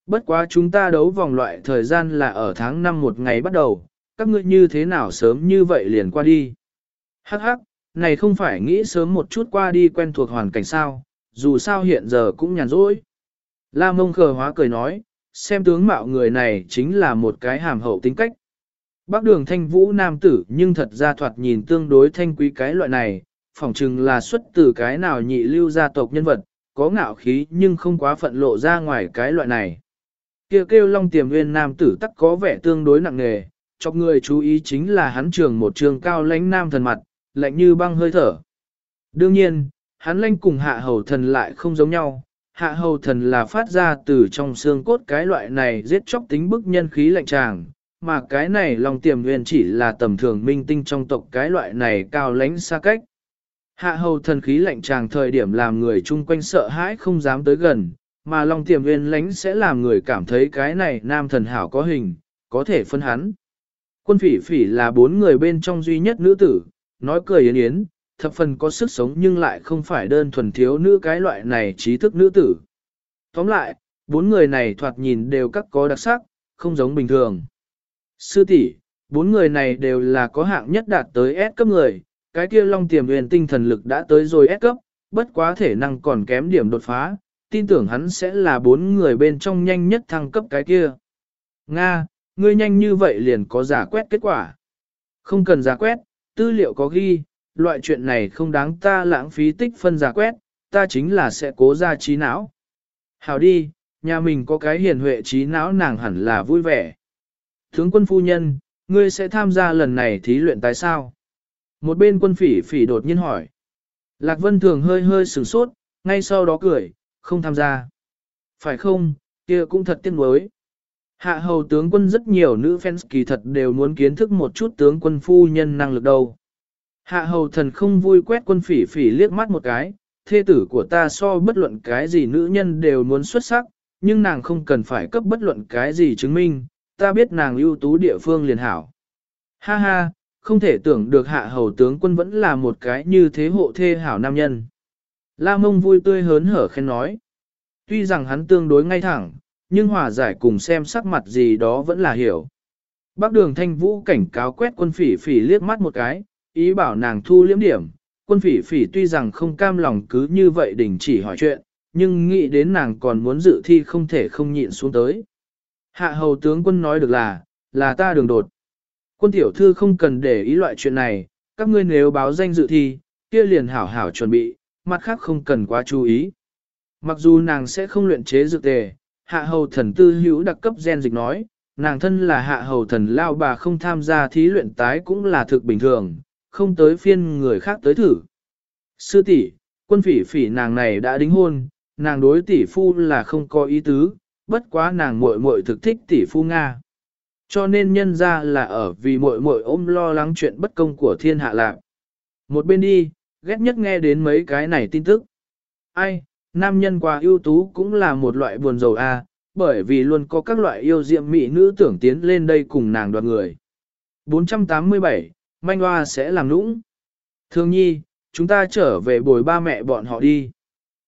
Bất quá chúng ta đấu vòng loại thời gian là ở tháng 5 một ngày bắt đầu, các ngươi như thế nào sớm như vậy liền qua đi. Hắc hắc, này không phải nghĩ sớm một chút qua đi quen thuộc hoàn cảnh sao, dù sao hiện giờ cũng nhàn rỗi. La mông khờ hóa cười nói, xem tướng mạo người này chính là một cái hàm hậu tính cách. Bác đường thanh vũ nam tử nhưng thật ra thoạt nhìn tương đối thanh quý cái loại này, phỏng chừng là xuất từ cái nào nhị lưu gia tộc nhân vật, có ngạo khí nhưng không quá phận lộ ra ngoài cái loại này. Kêu kêu long tiềm nguyên nam tử tắc có vẻ tương đối nặng nề, chọc người chú ý chính là hắn trường một trường cao lãnh nam thần mặt, lạnh như băng hơi thở. Đương nhiên, hắn lanh cùng hạ hầu thần lại không giống nhau, hạ hầu thần là phát ra từ trong xương cốt cái loại này giết chóc tính bức nhân khí lạnh tràng, mà cái này lòng tiềm nguyên chỉ là tầm thường minh tinh trong tộc cái loại này cao lãnh xa cách. Hạ hầu thần khí lạnh tràng thời điểm làm người chung quanh sợ hãi không dám tới gần, mà lòng tiềm nguyên lãnh sẽ làm người cảm thấy cái này nam thần hảo có hình, có thể phân hắn. Quân phỉ phỉ là bốn người bên trong duy nhất nữ tử, nói cười yến yến, thập phần có sức sống nhưng lại không phải đơn thuần thiếu nữ cái loại này trí thức nữ tử. Tóm lại, bốn người này thoạt nhìn đều các có đặc sắc, không giống bình thường. Sư tỷ, bốn người này đều là có hạng nhất đạt tới S cấp người, cái kia long tiềm huyền tinh thần lực đã tới rồi S cấp, bất quá thể năng còn kém điểm đột phá, tin tưởng hắn sẽ là bốn người bên trong nhanh nhất thăng cấp cái kia. Nga, ngươi nhanh như vậy liền có giả quét kết quả. Không cần giả quét, tư liệu có ghi, loại chuyện này không đáng ta lãng phí tích phân giả quét, ta chính là sẽ cố ra trí não. Hào đi, nhà mình có cái hiền huệ trí não nàng hẳn là vui vẻ. Tướng quân phu nhân, ngươi sẽ tham gia lần này thí luyện tại sao? Một bên quân phỉ phỉ đột nhiên hỏi. Lạc Vân Thường hơi hơi sửng sốt, ngay sau đó cười, không tham gia. Phải không, kia cũng thật tiếc nuối. Hạ hầu tướng quân rất nhiều nữ fans kỳ thật đều muốn kiến thức một chút tướng quân phu nhân năng lực đâu. Hạ hầu thần không vui quét quân phỉ phỉ liếc mắt một cái, thê tử của ta so bất luận cái gì nữ nhân đều muốn xuất sắc, nhưng nàng không cần phải cấp bất luận cái gì chứng minh, ta biết nàng ưu tú địa phương liền hảo. Ha ha, không thể tưởng được hạ hầu tướng quân vẫn là một cái như thế hộ thê hảo nam nhân. La mông vui tươi hớn hở khen nói. Tuy rằng hắn tương đối ngay thẳng, nhưng hòa giải cùng xem sắc mặt gì đó vẫn là hiểu. Bác đường thanh vũ cảnh cáo quét quân phỉ phỉ liếc mắt một cái, ý bảo nàng thu liễm điểm. Quân phỉ phỉ tuy rằng không cam lòng cứ như vậy đình chỉ hỏi chuyện, nhưng nghĩ đến nàng còn muốn dự thi không thể không nhịn xuống tới. Hạ hầu tướng quân nói được là, là ta đường đột. Quân tiểu thư không cần để ý loại chuyện này, các ngươi nếu báo danh dự thi, kia liền hảo hảo chuẩn bị, mặt khác không cần quá chú ý. Mặc dù nàng sẽ không luyện chế dược tề, hạ hầu thần tư hữu đặc cấp gen dịch nói, nàng thân là hạ hầu thần lao bà không tham gia thí luyện tái cũng là thực bình thường, không tới phiên người khác tới thử. Sư tỷ, quân phỉ phỉ nàng này đã đính hôn, nàng đối tỷ phu là không có ý tứ, bất quá nàng muội muội thực thích tỷ phu Nga. Cho nên nhân ra là ở vì muội muội ôm lo lắng chuyện bất công của thiên hạ lạc. Một bên đi, ghét nhất nghe đến mấy cái này tin tức. Ai, nam nhân quá ưu tú cũng là một loại buồn rầu a, bởi vì luôn có các loại yêu diệm mỹ nữ tưởng tiến lên đây cùng nàng đoạt người. 487, manh hoa sẽ làm nũng. Thương nhi, chúng ta trở về bồi ba mẹ bọn họ đi.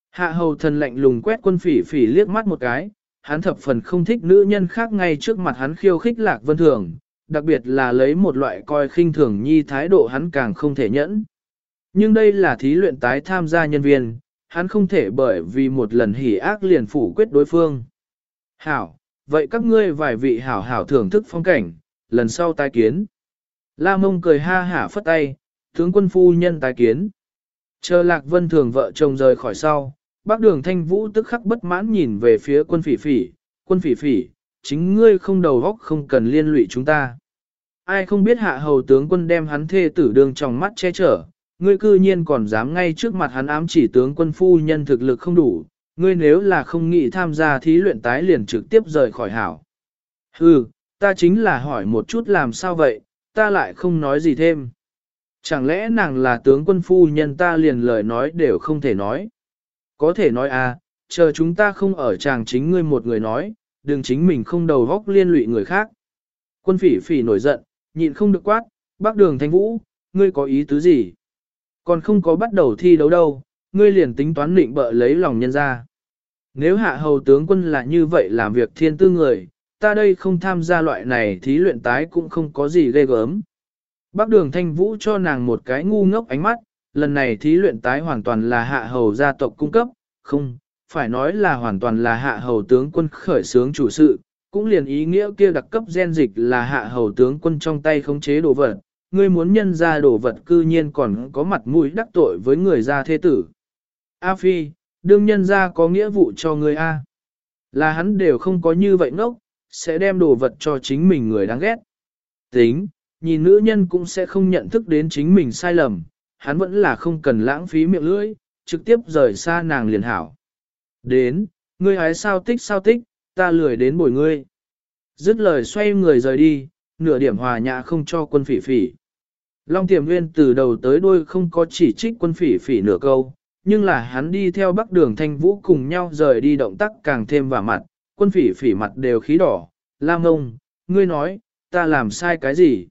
Hạ hầu thần lạnh lùng quét quân phỉ phỉ liếc mắt một cái, hắn thập phần không thích nữ nhân khác ngay trước mặt hắn khiêu khích lạc vân thường, đặc biệt là lấy một loại coi khinh thường nhi thái độ hắn càng không thể nhẫn. Nhưng đây là thí luyện tái tham gia nhân viên, hắn không thể bởi vì một lần hỉ ác liền phủ quyết đối phương. Hảo, vậy các ngươi vài vị hảo hảo thưởng thức phong cảnh, lần sau tái kiến. La mông cười ha hả phất tay, tướng quân phu nhân tái kiến. Chờ lạc vân thường vợ chồng rời khỏi sau, bác đường thanh vũ tức khắc bất mãn nhìn về phía quân phỉ phỉ, quân phỉ phỉ, chính ngươi không đầu góc không cần liên lụy chúng ta. Ai không biết hạ hầu tướng quân đem hắn thê tử đường trong mắt che chở, ngươi cư nhiên còn dám ngay trước mặt hắn ám chỉ tướng quân phu nhân thực lực không đủ, ngươi nếu là không nghĩ tham gia thí luyện tái liền trực tiếp rời khỏi hảo. Hừ, ta chính là hỏi một chút làm sao vậy, ta lại không nói gì thêm. Chẳng lẽ nàng là tướng quân phu nhân ta liền lời nói đều không thể nói. Có thể nói à, chờ chúng ta không ở chàng chính ngươi một người nói, đừng chính mình không đầu góc liên lụy người khác. Quân phỉ phỉ nổi giận, nhịn không được quát, bác đường thanh vũ, ngươi có ý tứ gì? Còn không có bắt đầu thi đấu đâu, ngươi liền tính toán định bợ lấy lòng nhân ra. Nếu hạ hầu tướng quân là như vậy làm việc thiên tư người, ta đây không tham gia loại này thí luyện tái cũng không có gì ghê gớm. Bác đường thanh vũ cho nàng một cái ngu ngốc ánh mắt, lần này thí luyện tái hoàn toàn là hạ hầu gia tộc cung cấp, không, phải nói là hoàn toàn là hạ hầu tướng quân khởi xướng chủ sự, cũng liền ý nghĩa kia đặc cấp gen dịch là hạ hầu tướng quân trong tay khống chế đồ vật, ngươi muốn nhân ra đồ vật cư nhiên còn có mặt mũi đắc tội với người gia thế tử. A Phi, đương nhân ra có nghĩa vụ cho ngươi A. Là hắn đều không có như vậy ngốc, sẽ đem đồ vật cho chính mình người đáng ghét. Tính, nhìn nữ nhân cũng sẽ không nhận thức đến chính mình sai lầm, hắn vẫn là không cần lãng phí miệng lưỡi, trực tiếp rời xa nàng liền hảo. Đến, ngươi hái sao tích sao tích, ta lười đến bồi ngươi. Dứt lời xoay người rời đi, nửa điểm hòa nhã không cho quân phỉ phỉ. Long tiềm nguyên từ đầu tới đuôi không có chỉ trích quân phỉ phỉ nửa câu, nhưng là hắn đi theo bắc đường thanh vũ cùng nhau rời đi động tác càng thêm vào mặt, quân phỉ phỉ mặt đều khí đỏ, lam ông, ngươi nói, ta làm sai cái gì?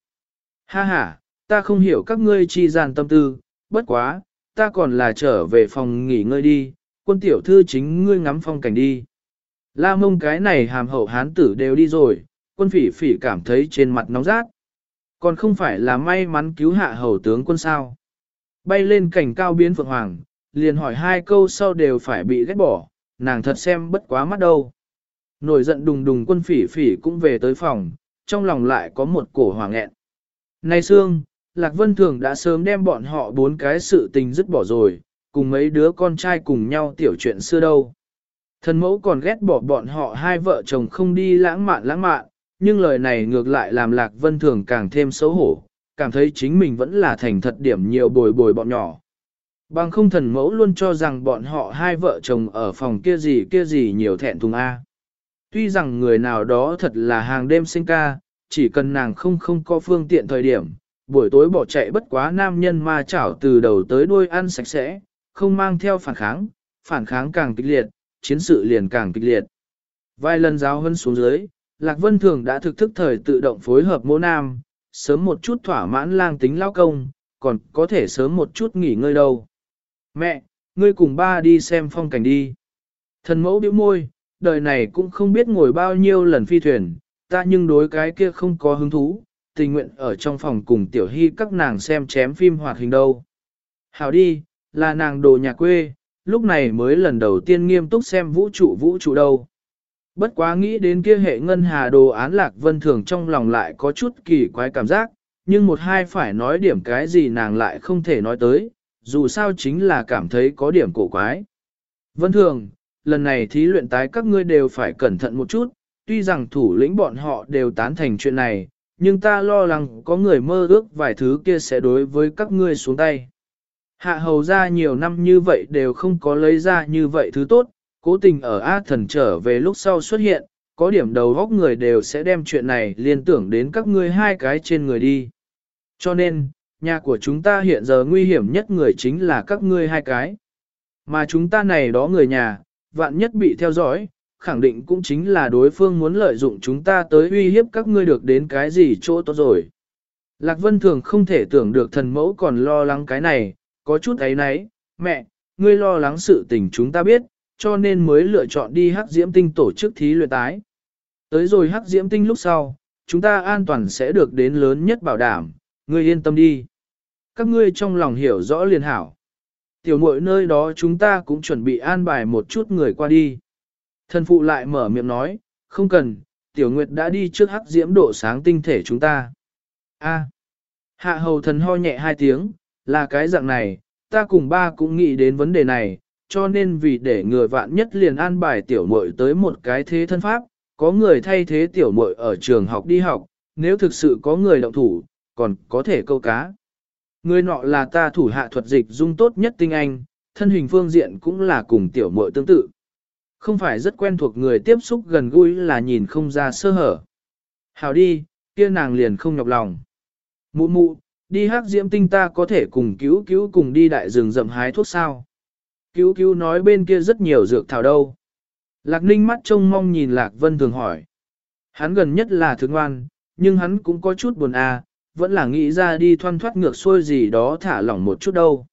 Ha ha, ta không hiểu các ngươi chi gian tâm tư, bất quá, ta còn là trở về phòng nghỉ ngơi đi, quân tiểu thư chính ngươi ngắm phong cảnh đi. La mông cái này hàm hậu hán tử đều đi rồi, quân phỉ phỉ cảm thấy trên mặt nóng rát. Còn không phải là may mắn cứu hạ hầu tướng quân sao. Bay lên cảnh cao biến phượng hoàng, liền hỏi hai câu sau đều phải bị ghét bỏ, nàng thật xem bất quá mắt đâu. Nổi giận đùng đùng quân phỉ phỉ cũng về tới phòng, trong lòng lại có một cổ hoàng nghẹn. Này Sương, Lạc Vân Thường đã sớm đem bọn họ bốn cái sự tình dứt bỏ rồi, cùng mấy đứa con trai cùng nhau tiểu chuyện xưa đâu. Thần mẫu còn ghét bỏ bọn họ hai vợ chồng không đi lãng mạn lãng mạn, nhưng lời này ngược lại làm Lạc Vân Thường càng thêm xấu hổ, cảm thấy chính mình vẫn là thành thật điểm nhiều bồi bồi bọn nhỏ. Bằng không thần mẫu luôn cho rằng bọn họ hai vợ chồng ở phòng kia gì kia gì nhiều thẹn thùng A. Tuy rằng người nào đó thật là hàng đêm sinh ca, chỉ cần nàng không không có phương tiện thời điểm, buổi tối bỏ chạy bất quá nam nhân ma chảo từ đầu tới đuôi ăn sạch sẽ, không mang theo phản kháng, phản kháng càng kịch liệt, chiến sự liền càng kịch liệt. Vài lần giáo hân xuống dưới, Lạc Vân Thường đã thực thức thời tự động phối hợp mô nam, sớm một chút thỏa mãn lang tính lao công, còn có thể sớm một chút nghỉ ngơi đâu. Mẹ, ngươi cùng ba đi xem phong cảnh đi. Thần mẫu biểu môi, đời này cũng không biết ngồi bao nhiêu lần phi thuyền, ta nhưng đối cái kia không có hứng thú, tình nguyện ở trong phòng cùng tiểu hy các nàng xem chém phim hoạt hình đâu. Hảo đi, là nàng đồ nhà quê, lúc này mới lần đầu tiên nghiêm túc xem vũ trụ vũ trụ đâu. Bất quá nghĩ đến kia hệ ngân hà đồ án lạc vân thường trong lòng lại có chút kỳ quái cảm giác, nhưng một hai phải nói điểm cái gì nàng lại không thể nói tới, dù sao chính là cảm thấy có điểm cổ quái. Vân thường, lần này thí luyện tái các ngươi đều phải cẩn thận một chút, tuy rằng thủ lĩnh bọn họ đều tán thành chuyện này, nhưng ta lo lắng có người mơ ước vài thứ kia sẽ đối với các ngươi xuống tay. Hạ hầu ra nhiều năm như vậy đều không có lấy ra như vậy thứ tốt, cố tình ở A thần trở về lúc sau xuất hiện, có điểm đầu góc người đều sẽ đem chuyện này liên tưởng đến các ngươi hai cái trên người đi. Cho nên, nhà của chúng ta hiện giờ nguy hiểm nhất người chính là các ngươi hai cái. Mà chúng ta này đó người nhà, vạn nhất bị theo dõi, khẳng định cũng chính là đối phương muốn lợi dụng chúng ta tới uy hiếp các ngươi được đến cái gì chỗ tốt rồi. Lạc Vân Thường không thể tưởng được thần mẫu còn lo lắng cái này, có chút ấy nấy, mẹ, ngươi lo lắng sự tình chúng ta biết, cho nên mới lựa chọn đi hắc diễm tinh tổ chức thí luyện tái. Tới rồi hắc diễm tinh lúc sau, chúng ta an toàn sẽ được đến lớn nhất bảo đảm, ngươi yên tâm đi. Các ngươi trong lòng hiểu rõ liền hảo. Tiểu muội nơi đó chúng ta cũng chuẩn bị an bài một chút người qua đi. Thần phụ lại mở miệng nói, không cần, tiểu nguyệt đã đi trước hắc diễm độ sáng tinh thể chúng ta. A. Hạ hầu thần ho nhẹ hai tiếng, là cái dạng này, ta cùng ba cũng nghĩ đến vấn đề này, cho nên vì để người vạn nhất liền an bài tiểu muội tới một cái thế thân pháp, có người thay thế tiểu muội ở trường học đi học, nếu thực sự có người động thủ, còn có thể câu cá. Người nọ là ta thủ hạ thuật dịch dung tốt nhất tinh anh, thân hình phương diện cũng là cùng tiểu muội tương tự. Không phải rất quen thuộc người tiếp xúc gần gũi là nhìn không ra sơ hở. Hào đi, kia nàng liền không nhọc lòng. Mụ mụ, đi hát diễm tinh ta có thể cùng cứu cứu cùng đi đại rừng rậm hái thuốc sao. Cứu cứu nói bên kia rất nhiều dược thảo đâu. Lạc ninh mắt trông mong nhìn Lạc Vân thường hỏi. Hắn gần nhất là thương ngoan, nhưng hắn cũng có chút buồn à, vẫn là nghĩ ra đi thoăn thoát ngược xuôi gì đó thả lỏng một chút đâu.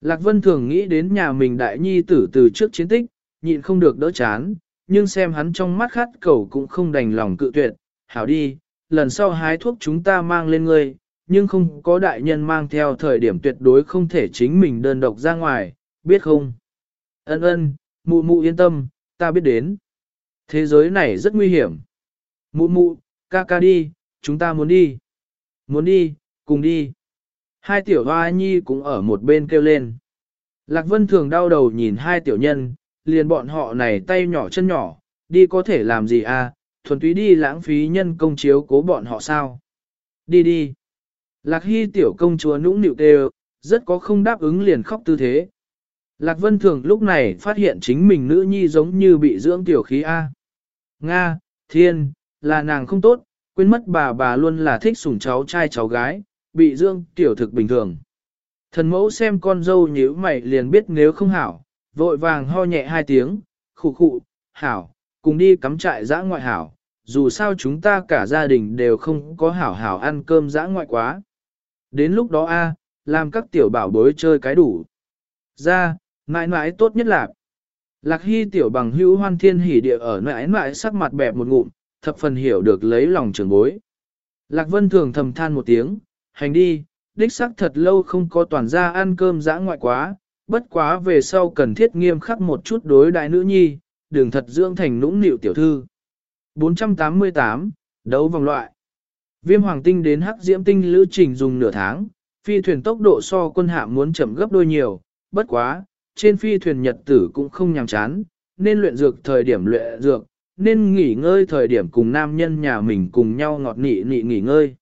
Lạc Vân thường nghĩ đến nhà mình đại nhi tử từ trước chiến tích, nhịn không được đỡ chán, nhưng xem hắn trong mắt khát cầu cũng không đành lòng cự tuyệt, hảo đi, lần sau hái thuốc chúng ta mang lên ngươi, nhưng không có đại nhân mang theo thời điểm tuyệt đối không thể chính mình đơn độc ra ngoài, biết không? Ân ân, mụ mụ yên tâm, ta biết đến. Thế giới này rất nguy hiểm. Mụ mụ, ca ca đi, chúng ta muốn đi. Muốn đi, cùng đi. Hai tiểu hoa nhi cũng ở một bên kêu lên. Lạc Vân thường đau đầu nhìn hai tiểu nhân, liền bọn họ này tay nhỏ chân nhỏ, đi có thể làm gì à, thuần túy đi lãng phí nhân công chiếu cố bọn họ sao. Đi đi. Lạc Hy tiểu công chúa nũng nịu đều, rất có không đáp ứng liền khóc tư thế. Lạc Vân Thường lúc này phát hiện chính mình nữ nhi giống như bị dưỡng tiểu khí A. Nga, Thiên, là nàng không tốt, quên mất bà bà luôn là thích sủng cháu trai cháu gái, bị dưỡng tiểu thực bình thường. Thần mẫu xem con dâu nhíu mày liền biết nếu không hảo, vội vàng ho nhẹ hai tiếng, khụ khụ, hảo, cùng đi cắm trại giã ngoại hảo, dù sao chúng ta cả gia đình đều không có hảo hảo ăn cơm giã ngoại quá. Đến lúc đó a, làm các tiểu bảo bối chơi cái đủ. Ra, mãi mãi tốt nhất là Lạc Hy tiểu bằng hữu hoan thiên hỉ địa ở mãi mãi sắc mặt bẹp một ngụm, thập phần hiểu được lấy lòng trường bối. Lạc Vân thường thầm than một tiếng, hành đi, đích sắc thật lâu không có toàn gia ăn cơm dã ngoại quá, bất quá về sau cần thiết nghiêm khắc một chút đối đại nữ nhi, đường thật dưỡng thành nũng nịu tiểu thư. 488, đấu vòng loại. Viêm hoàng tinh đến hắc diễm tinh lữ trình dùng nửa tháng, phi thuyền tốc độ so quân hạ muốn chậm gấp đôi nhiều, bất quá, trên phi thuyền nhật tử cũng không nhàm chán, nên luyện dược thời điểm luyện dược, nên nghỉ ngơi thời điểm cùng nam nhân nhà mình cùng nhau ngọt nị nị nghỉ ngơi.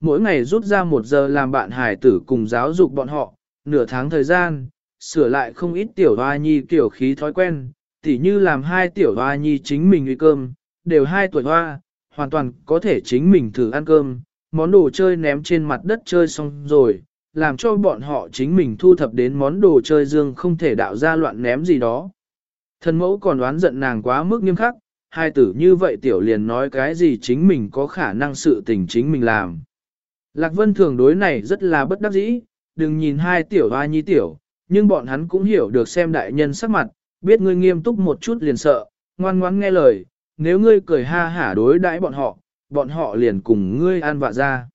Mỗi ngày rút ra một giờ làm bạn hải tử cùng giáo dục bọn họ, nửa tháng thời gian, sửa lại không ít tiểu hoa nhi kiểu khí thói quen, tỉ như làm hai tiểu hoa nhi chính mình uy cơm, đều hai tuổi hoa, hoàn toàn có thể chính mình thử ăn cơm, món đồ chơi ném trên mặt đất chơi xong rồi, làm cho bọn họ chính mình thu thập đến món đồ chơi dương không thể đạo ra loạn ném gì đó. Thần mẫu còn đoán giận nàng quá mức nghiêm khắc, hai tử như vậy tiểu liền nói cái gì chính mình có khả năng sự tình chính mình làm. Lạc Vân thường đối này rất là bất đắc dĩ, đừng nhìn hai tiểu hoa nhi tiểu, nhưng bọn hắn cũng hiểu được xem đại nhân sắc mặt, biết ngươi nghiêm túc một chút liền sợ, ngoan ngoãn nghe lời, nếu ngươi cười ha hả đối đãi bọn họ, bọn họ liền cùng ngươi an vạ ra.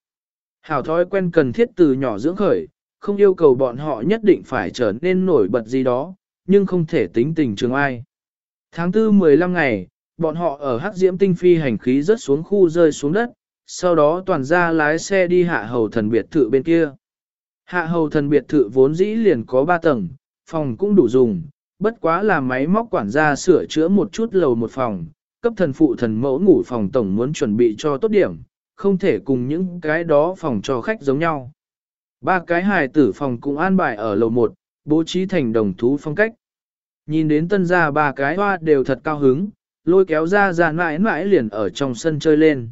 Hảo thói quen cần thiết từ nhỏ dưỡng khởi, không yêu cầu bọn họ nhất định phải trở nên nổi bật gì đó, nhưng không thể tính tình trường ai. Tháng 4 15 ngày, bọn họ ở hắc diễm tinh phi hành khí rớt xuống khu rơi xuống đất, sau đó toàn ra lái xe đi hạ hầu thần biệt thự bên kia. Hạ hầu thần biệt thự vốn dĩ liền có 3 tầng, phòng cũng đủ dùng, bất quá là máy móc quản gia sửa chữa một chút lầu một phòng, cấp thần phụ thần mẫu ngủ phòng tổng muốn chuẩn bị cho tốt điểm, không thể cùng những cái đó phòng cho khách giống nhau. Ba cái hài tử phòng cũng an bài ở lầu một, bố trí thành đồng thú phong cách. Nhìn đến tân gia ba cái hoa đều thật cao hứng, lôi kéo ra ra mãi mãi liền ở trong sân chơi lên.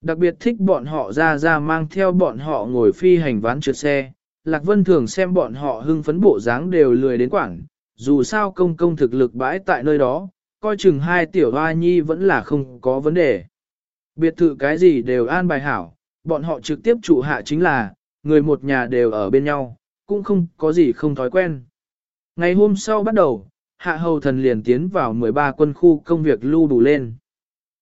Đặc biệt thích bọn họ ra ra mang theo bọn họ ngồi phi hành ván trượt xe. Lạc Vân thường xem bọn họ hưng phấn bộ dáng đều lười đến quảng, dù sao công công thực lực bãi tại nơi đó, coi chừng hai tiểu hoa nhi vẫn là không có vấn đề. Biệt thự cái gì đều an bài hảo, bọn họ trực tiếp trụ hạ chính là, người một nhà đều ở bên nhau, cũng không có gì không thói quen. Ngày hôm sau bắt đầu, hạ hầu thần liền tiến vào 13 quân khu công việc lưu đủ lên.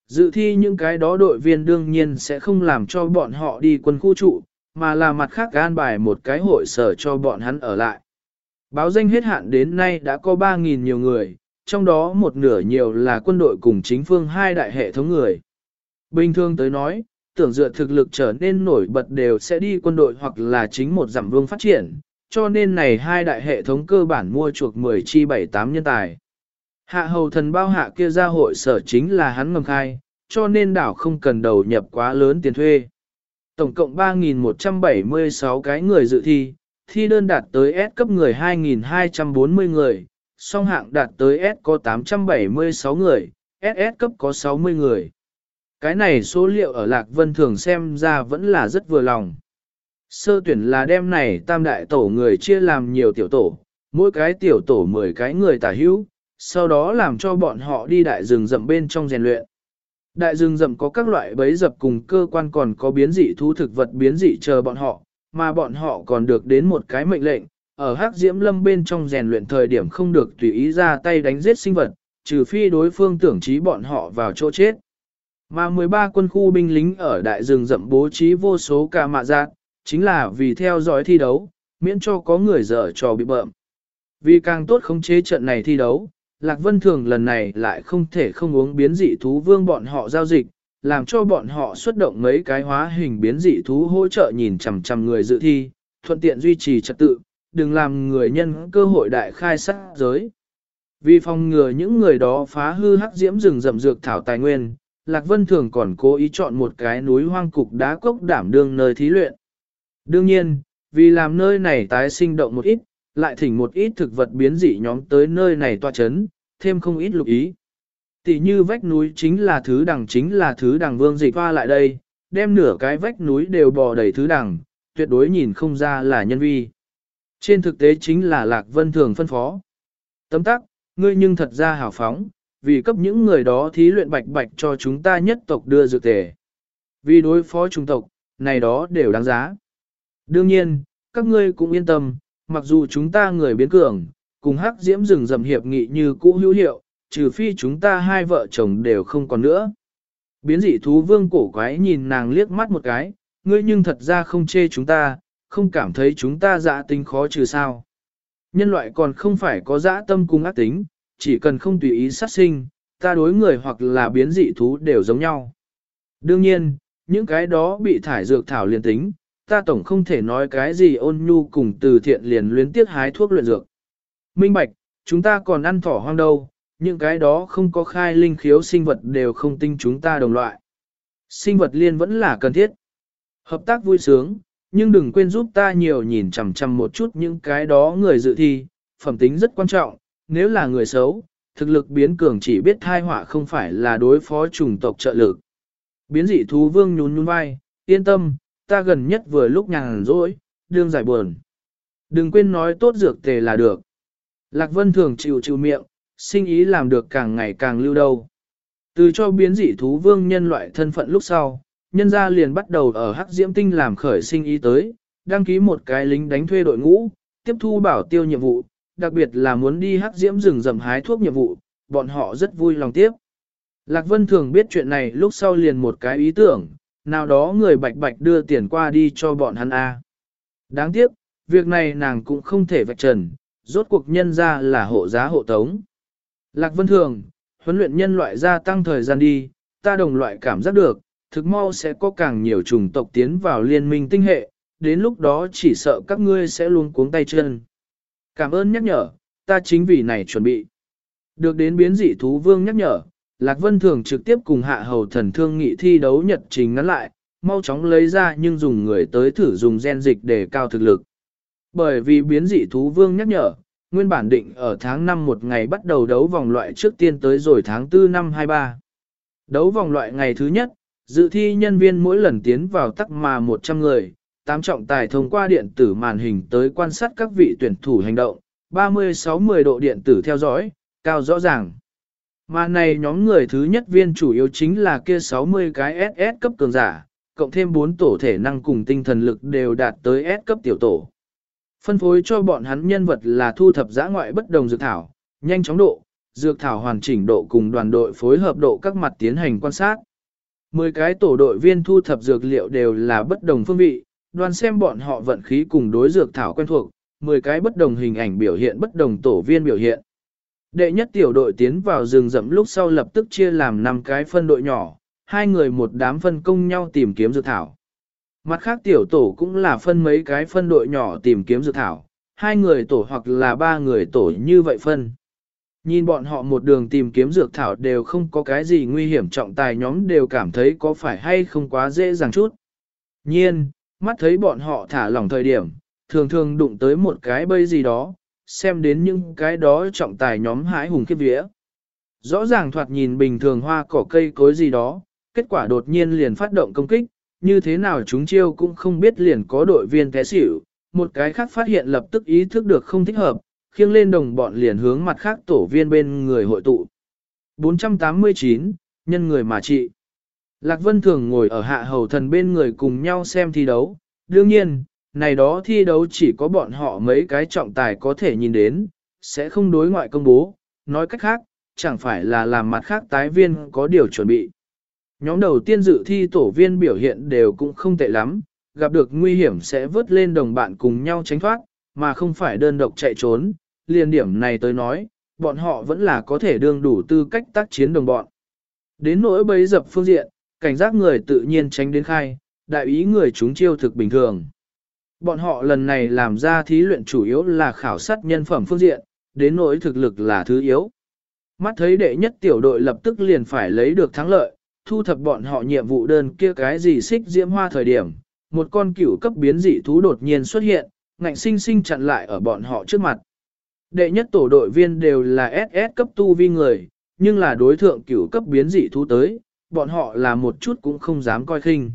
Dự thi những cái đó đội viên đương nhiên sẽ không làm cho bọn họ đi quân khu trụ, mà là mặt khác an bài một cái hội sở cho bọn hắn ở lại. Báo danh hết hạn đến nay đã có 3.000 nhiều người, trong đó một nửa nhiều là quân đội cùng chính phương hai đại hệ thống người. Bình thường tới nói, tưởng dựa thực lực trở nên nổi bật đều sẽ đi quân đội hoặc là chính một giảm vương phát triển, cho nên này hai đại hệ thống cơ bản mua chuộc 10 chi 7-8 nhân tài. Hạ hầu thần bao hạ kia ra hội sở chính là hắn ngầm khai, cho nên đảo không cần đầu nhập quá lớn tiền thuê. Tổng cộng 3.176 cái người dự thi, thi đơn đạt tới S cấp người 2.240 người, song hạng đạt tới S có 876 người, SS cấp có 60 người. Cái này số liệu ở Lạc Vân thường xem ra vẫn là rất vừa lòng. Sơ tuyển là đem này tam đại tổ người chia làm nhiều tiểu tổ, mỗi cái tiểu tổ 10 cái người tả hữu, sau đó làm cho bọn họ đi đại rừng rậm bên trong rèn luyện. Đại rừng rậm có các loại bấy dập cùng cơ quan còn có biến dị thú thực vật biến dị chờ bọn họ, mà bọn họ còn được đến một cái mệnh lệnh, ở hắc diễm lâm bên trong rèn luyện thời điểm không được tùy ý ra tay đánh giết sinh vật, trừ phi đối phương tưởng trí bọn họ vào chỗ chết. Mà 13 quân khu binh lính ở đại rừng rậm bố trí vô số ca mạ giác, chính là vì theo dõi thi đấu, miễn cho có người dở trò bị bợm. Vì càng tốt khống chế trận này thi đấu, Lạc Vân Thường lần này lại không thể không uống biến dị thú vương bọn họ giao dịch, làm cho bọn họ xuất động mấy cái hóa hình biến dị thú hỗ trợ nhìn chằm chằm người dự thi, thuận tiện duy trì trật tự, đừng làm người nhân cơ hội đại khai sát giới. Vì phòng ngừa những người đó phá hư hắc diễm rừng rậm dược thảo tài nguyên, Lạc Vân Thường còn cố ý chọn một cái núi hoang cục đá cốc đảm đương nơi thí luyện. Đương nhiên, vì làm nơi này tái sinh động một ít, lại thỉnh một ít thực vật biến dị nhóm tới nơi này toa chấn, thêm không ít lục ý. Tỷ như vách núi chính là thứ đằng chính là thứ đằng vương dịch hoa lại đây, đem nửa cái vách núi đều bò đầy thứ đằng, tuyệt đối nhìn không ra là nhân vi. Trên thực tế chính là Lạc Vân Thường phân phó. Tấm tắc, ngươi nhưng thật ra hào phóng, vì cấp những người đó thí luyện bạch bạch cho chúng ta nhất tộc đưa dược tề. Vì đối phó trung tộc, này đó đều đáng giá. Đương nhiên, các ngươi cũng yên tâm, mặc dù chúng ta người biến cường, cùng hắc diễm rừng rầm hiệp nghị như cũ hữu hiệu, trừ phi chúng ta hai vợ chồng đều không còn nữa. Biến dị thú vương cổ quái nhìn nàng liếc mắt một cái, ngươi nhưng thật ra không chê chúng ta, không cảm thấy chúng ta dạ tính khó trừ sao. Nhân loại còn không phải có dã tâm cung ác tính, chỉ cần không tùy ý sát sinh, ta đối người hoặc là biến dị thú đều giống nhau. Đương nhiên, những cái đó bị thải dược thảo liền tính, ta tổng không thể nói cái gì ôn nhu cùng từ thiện liền luyến tiếc hái thuốc luyện dược. Minh Bạch, chúng ta còn ăn thỏ hoang đâu, những cái đó không có khai linh khiếu sinh vật đều không tinh chúng ta đồng loại. Sinh vật liên vẫn là cần thiết. Hợp tác vui sướng, nhưng đừng quên giúp ta nhiều nhìn chằm chằm một chút những cái đó người dự thi, phẩm tính rất quan trọng, nếu là người xấu, thực lực biến cường chỉ biết thai họa không phải là đối phó chủng tộc trợ lực. Biến dị thú vương nhún nhún vai, yên tâm, ta gần nhất vừa lúc nhàn rỗi, đương giải buồn. Đừng quên nói tốt dược tề là được. Lạc Vân thường chịu chịu miệng, sinh ý làm được càng ngày càng lưu đâu. Từ cho biến dị thú vương nhân loại thân phận lúc sau, nhân gia liền bắt đầu ở Hắc Diễm Tinh làm khởi sinh ý tới, đăng ký một cái lính đánh thuê đội ngũ, tiếp thu bảo tiêu nhiệm vụ, đặc biệt là muốn đi Hắc Diễm rừng rậm hái thuốc nhiệm vụ, bọn họ rất vui lòng tiếp. Lạc Vân thường biết chuyện này lúc sau liền một cái ý tưởng, nào đó người bạch bạch đưa tiền qua đi cho bọn hắn A. Đáng tiếc, việc này nàng cũng không thể vạch trần, rốt cuộc nhân ra là hộ giá hộ tống. Lạc Vân Thường, huấn luyện nhân loại gia tăng thời gian đi, ta đồng loại cảm giác được, thực mau sẽ có càng nhiều chủng tộc tiến vào liên minh tinh hệ, đến lúc đó chỉ sợ các ngươi sẽ luôn cuống tay chân. Cảm ơn nhắc nhở, ta chính vì này chuẩn bị. Được đến biến dị thú vương nhắc nhở, Lạc Vân Thường trực tiếp cùng hạ hầu thần thương nghị thi đấu nhật trình ngắn lại, mau chóng lấy ra nhưng dùng người tới thử dùng gen dịch để cao thực lực. Bởi vì biến dị thú vương nhắc nhở, nguyên bản định ở tháng 5 một ngày bắt đầu đấu vòng loại trước tiên tới rồi tháng 4 năm 23. Đấu vòng loại ngày thứ nhất, dự thi nhân viên mỗi lần tiến vào tắc mà 100 người, tám trọng tài thông qua điện tử màn hình tới quan sát các vị tuyển thủ hành động, 36-10 độ điện tử theo dõi, cao rõ ràng. Mà này nhóm người thứ nhất viên chủ yếu chính là kia 60 cái SS cấp cường giả, cộng thêm 4 tổ thể năng cùng tinh thần lực đều đạt tới S cấp tiểu tổ. Phân phối cho bọn hắn nhân vật là thu thập giã ngoại bất đồng dược thảo, nhanh chóng độ, dược thảo hoàn chỉnh độ cùng đoàn đội phối hợp độ các mặt tiến hành quan sát. 10 cái tổ đội viên thu thập dược liệu đều là bất đồng phương vị, đoàn xem bọn họ vận khí cùng đối dược thảo quen thuộc, 10 cái bất đồng hình ảnh biểu hiện bất đồng tổ viên biểu hiện. Đệ nhất tiểu đội tiến vào rừng rậm lúc sau lập tức chia làm 5 cái phân đội nhỏ, hai người một đám phân công nhau tìm kiếm dược thảo. Mặt khác tiểu tổ cũng là phân mấy cái phân đội nhỏ tìm kiếm dược thảo, hai người tổ hoặc là ba người tổ như vậy phân. Nhìn bọn họ một đường tìm kiếm dược thảo đều không có cái gì nguy hiểm trọng tài nhóm đều cảm thấy có phải hay không quá dễ dàng chút. Nhiên, mắt thấy bọn họ thả lỏng thời điểm, thường thường đụng tới một cái bây gì đó, xem đến những cái đó trọng tài nhóm hãi hùng khiếp vía. Rõ ràng thoạt nhìn bình thường hoa cỏ cây cối gì đó, kết quả đột nhiên liền phát động công kích, như thế nào chúng chiêu cũng không biết liền có đội viên té xỉu, một cái khác phát hiện lập tức ý thức được không thích hợp, khiêng lên đồng bọn liền hướng mặt khác tổ viên bên người hội tụ. 489, nhân người mà trị. Lạc Vân thường ngồi ở hạ hầu thần bên người cùng nhau xem thi đấu, đương nhiên, này đó thi đấu chỉ có bọn họ mấy cái trọng tài có thể nhìn đến, sẽ không đối ngoại công bố, nói cách khác, chẳng phải là làm mặt khác tái viên có điều chuẩn bị. Nhóm đầu tiên dự thi tổ viên biểu hiện đều cũng không tệ lắm, gặp được nguy hiểm sẽ vớt lên đồng bạn cùng nhau tránh thoát, mà không phải đơn độc chạy trốn, Liên điểm này tới nói, bọn họ vẫn là có thể đương đủ tư cách tác chiến đồng bọn. Đến nỗi bấy dập phương diện, cảnh giác người tự nhiên tránh đến khai, đại ý người chúng chiêu thực bình thường. Bọn họ lần này làm ra thí luyện chủ yếu là khảo sát nhân phẩm phương diện, đến nỗi thực lực là thứ yếu. Mắt thấy đệ nhất tiểu đội lập tức liền phải lấy được thắng lợi, thu thập bọn họ nhiệm vụ đơn kia cái gì xích diễm hoa thời điểm, một con cửu cấp biến dị thú đột nhiên xuất hiện, ngạnh sinh sinh chặn lại ở bọn họ trước mặt. Đệ nhất tổ đội viên đều là SS cấp tu vi người, nhưng là đối thượng cửu cấp biến dị thú tới, bọn họ là một chút cũng không dám coi khinh.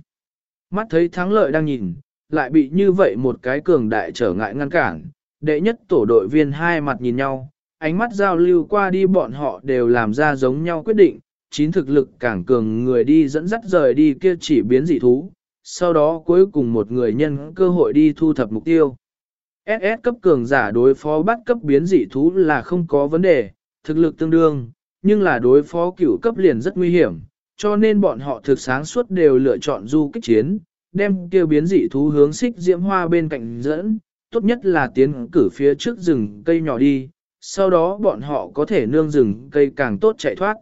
Mắt thấy thắng lợi đang nhìn, lại bị như vậy một cái cường đại trở ngại ngăn cản, đệ nhất tổ đội viên hai mặt nhìn nhau, ánh mắt giao lưu qua đi bọn họ đều làm ra giống nhau quyết định, chín thực lực càng cường người đi dẫn dắt rời đi kia chỉ biến dị thú, sau đó cuối cùng một người nhân cơ hội đi thu thập mục tiêu. SS cấp cường giả đối phó bắt cấp biến dị thú là không có vấn đề, thực lực tương đương, nhưng là đối phó cửu cấp liền rất nguy hiểm, cho nên bọn họ thực sáng suốt đều lựa chọn du kích chiến, đem kêu biến dị thú hướng xích diễm hoa bên cạnh dẫn, tốt nhất là tiến cử phía trước rừng cây nhỏ đi, sau đó bọn họ có thể nương rừng cây càng tốt chạy thoát.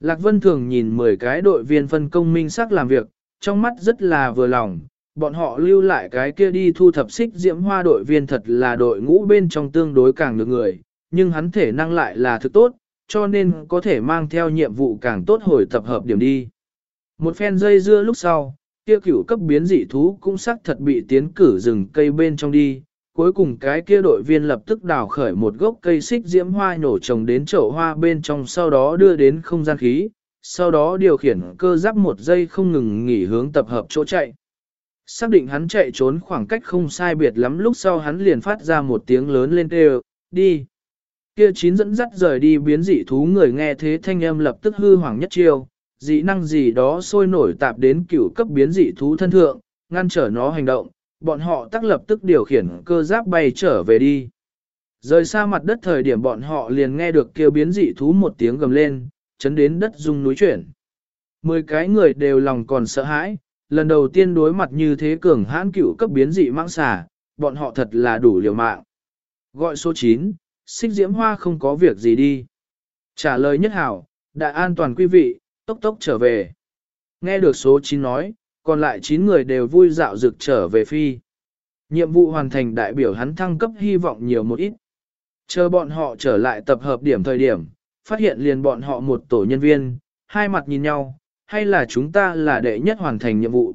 Lạc Vân thường nhìn 10 cái đội viên phân công minh sắc làm việc, trong mắt rất là vừa lòng, bọn họ lưu lại cái kia đi thu thập xích diễm hoa đội viên thật là đội ngũ bên trong tương đối càng được người, nhưng hắn thể năng lại là thực tốt, cho nên có thể mang theo nhiệm vụ càng tốt hồi tập hợp điểm đi. Một phen dây dưa lúc sau, kia cửu cấp biến dị thú cũng sắc thật bị tiến cử rừng cây bên trong đi, cuối cùng cái kia đội viên lập tức đào khởi một gốc cây xích diễm hoa nổ trồng đến chậu hoa bên trong sau đó đưa đến không gian khí, sau đó điều khiển cơ giáp một giây không ngừng nghỉ hướng tập hợp chỗ chạy. Xác định hắn chạy trốn khoảng cách không sai biệt lắm lúc sau hắn liền phát ra một tiếng lớn lên kêu, đi. Kia chín dẫn dắt rời đi biến dị thú người nghe thế thanh âm lập tức hư hoàng nhất chiêu, dị năng gì đó sôi nổi tạp đến cửu cấp biến dị thú thân thượng, ngăn trở nó hành động, bọn họ tắc lập tức điều khiển cơ giáp bay trở về đi. Rời xa mặt đất thời điểm bọn họ liền nghe được kêu biến dị thú một tiếng gầm lên, chấn đến đất rung núi chuyển. Mười cái người đều lòng còn sợ hãi, lần đầu tiên đối mặt như thế cường hãn cửu cấp biến dị mang xà, bọn họ thật là đủ liều mạng. Gọi số 9, xích diễm hoa không có việc gì đi. Trả lời nhất hảo, đã an toàn quý vị, tốc tốc trở về. Nghe được số 9 nói, còn lại 9 người đều vui dạo dực trở về phi. Nhiệm vụ hoàn thành đại biểu hắn thăng cấp hy vọng nhiều một ít. Chờ bọn họ trở lại tập hợp điểm thời điểm, phát hiện liền bọn họ một tổ nhân viên, hai mặt nhìn nhau, hay là chúng ta là đệ nhất hoàn thành nhiệm vụ.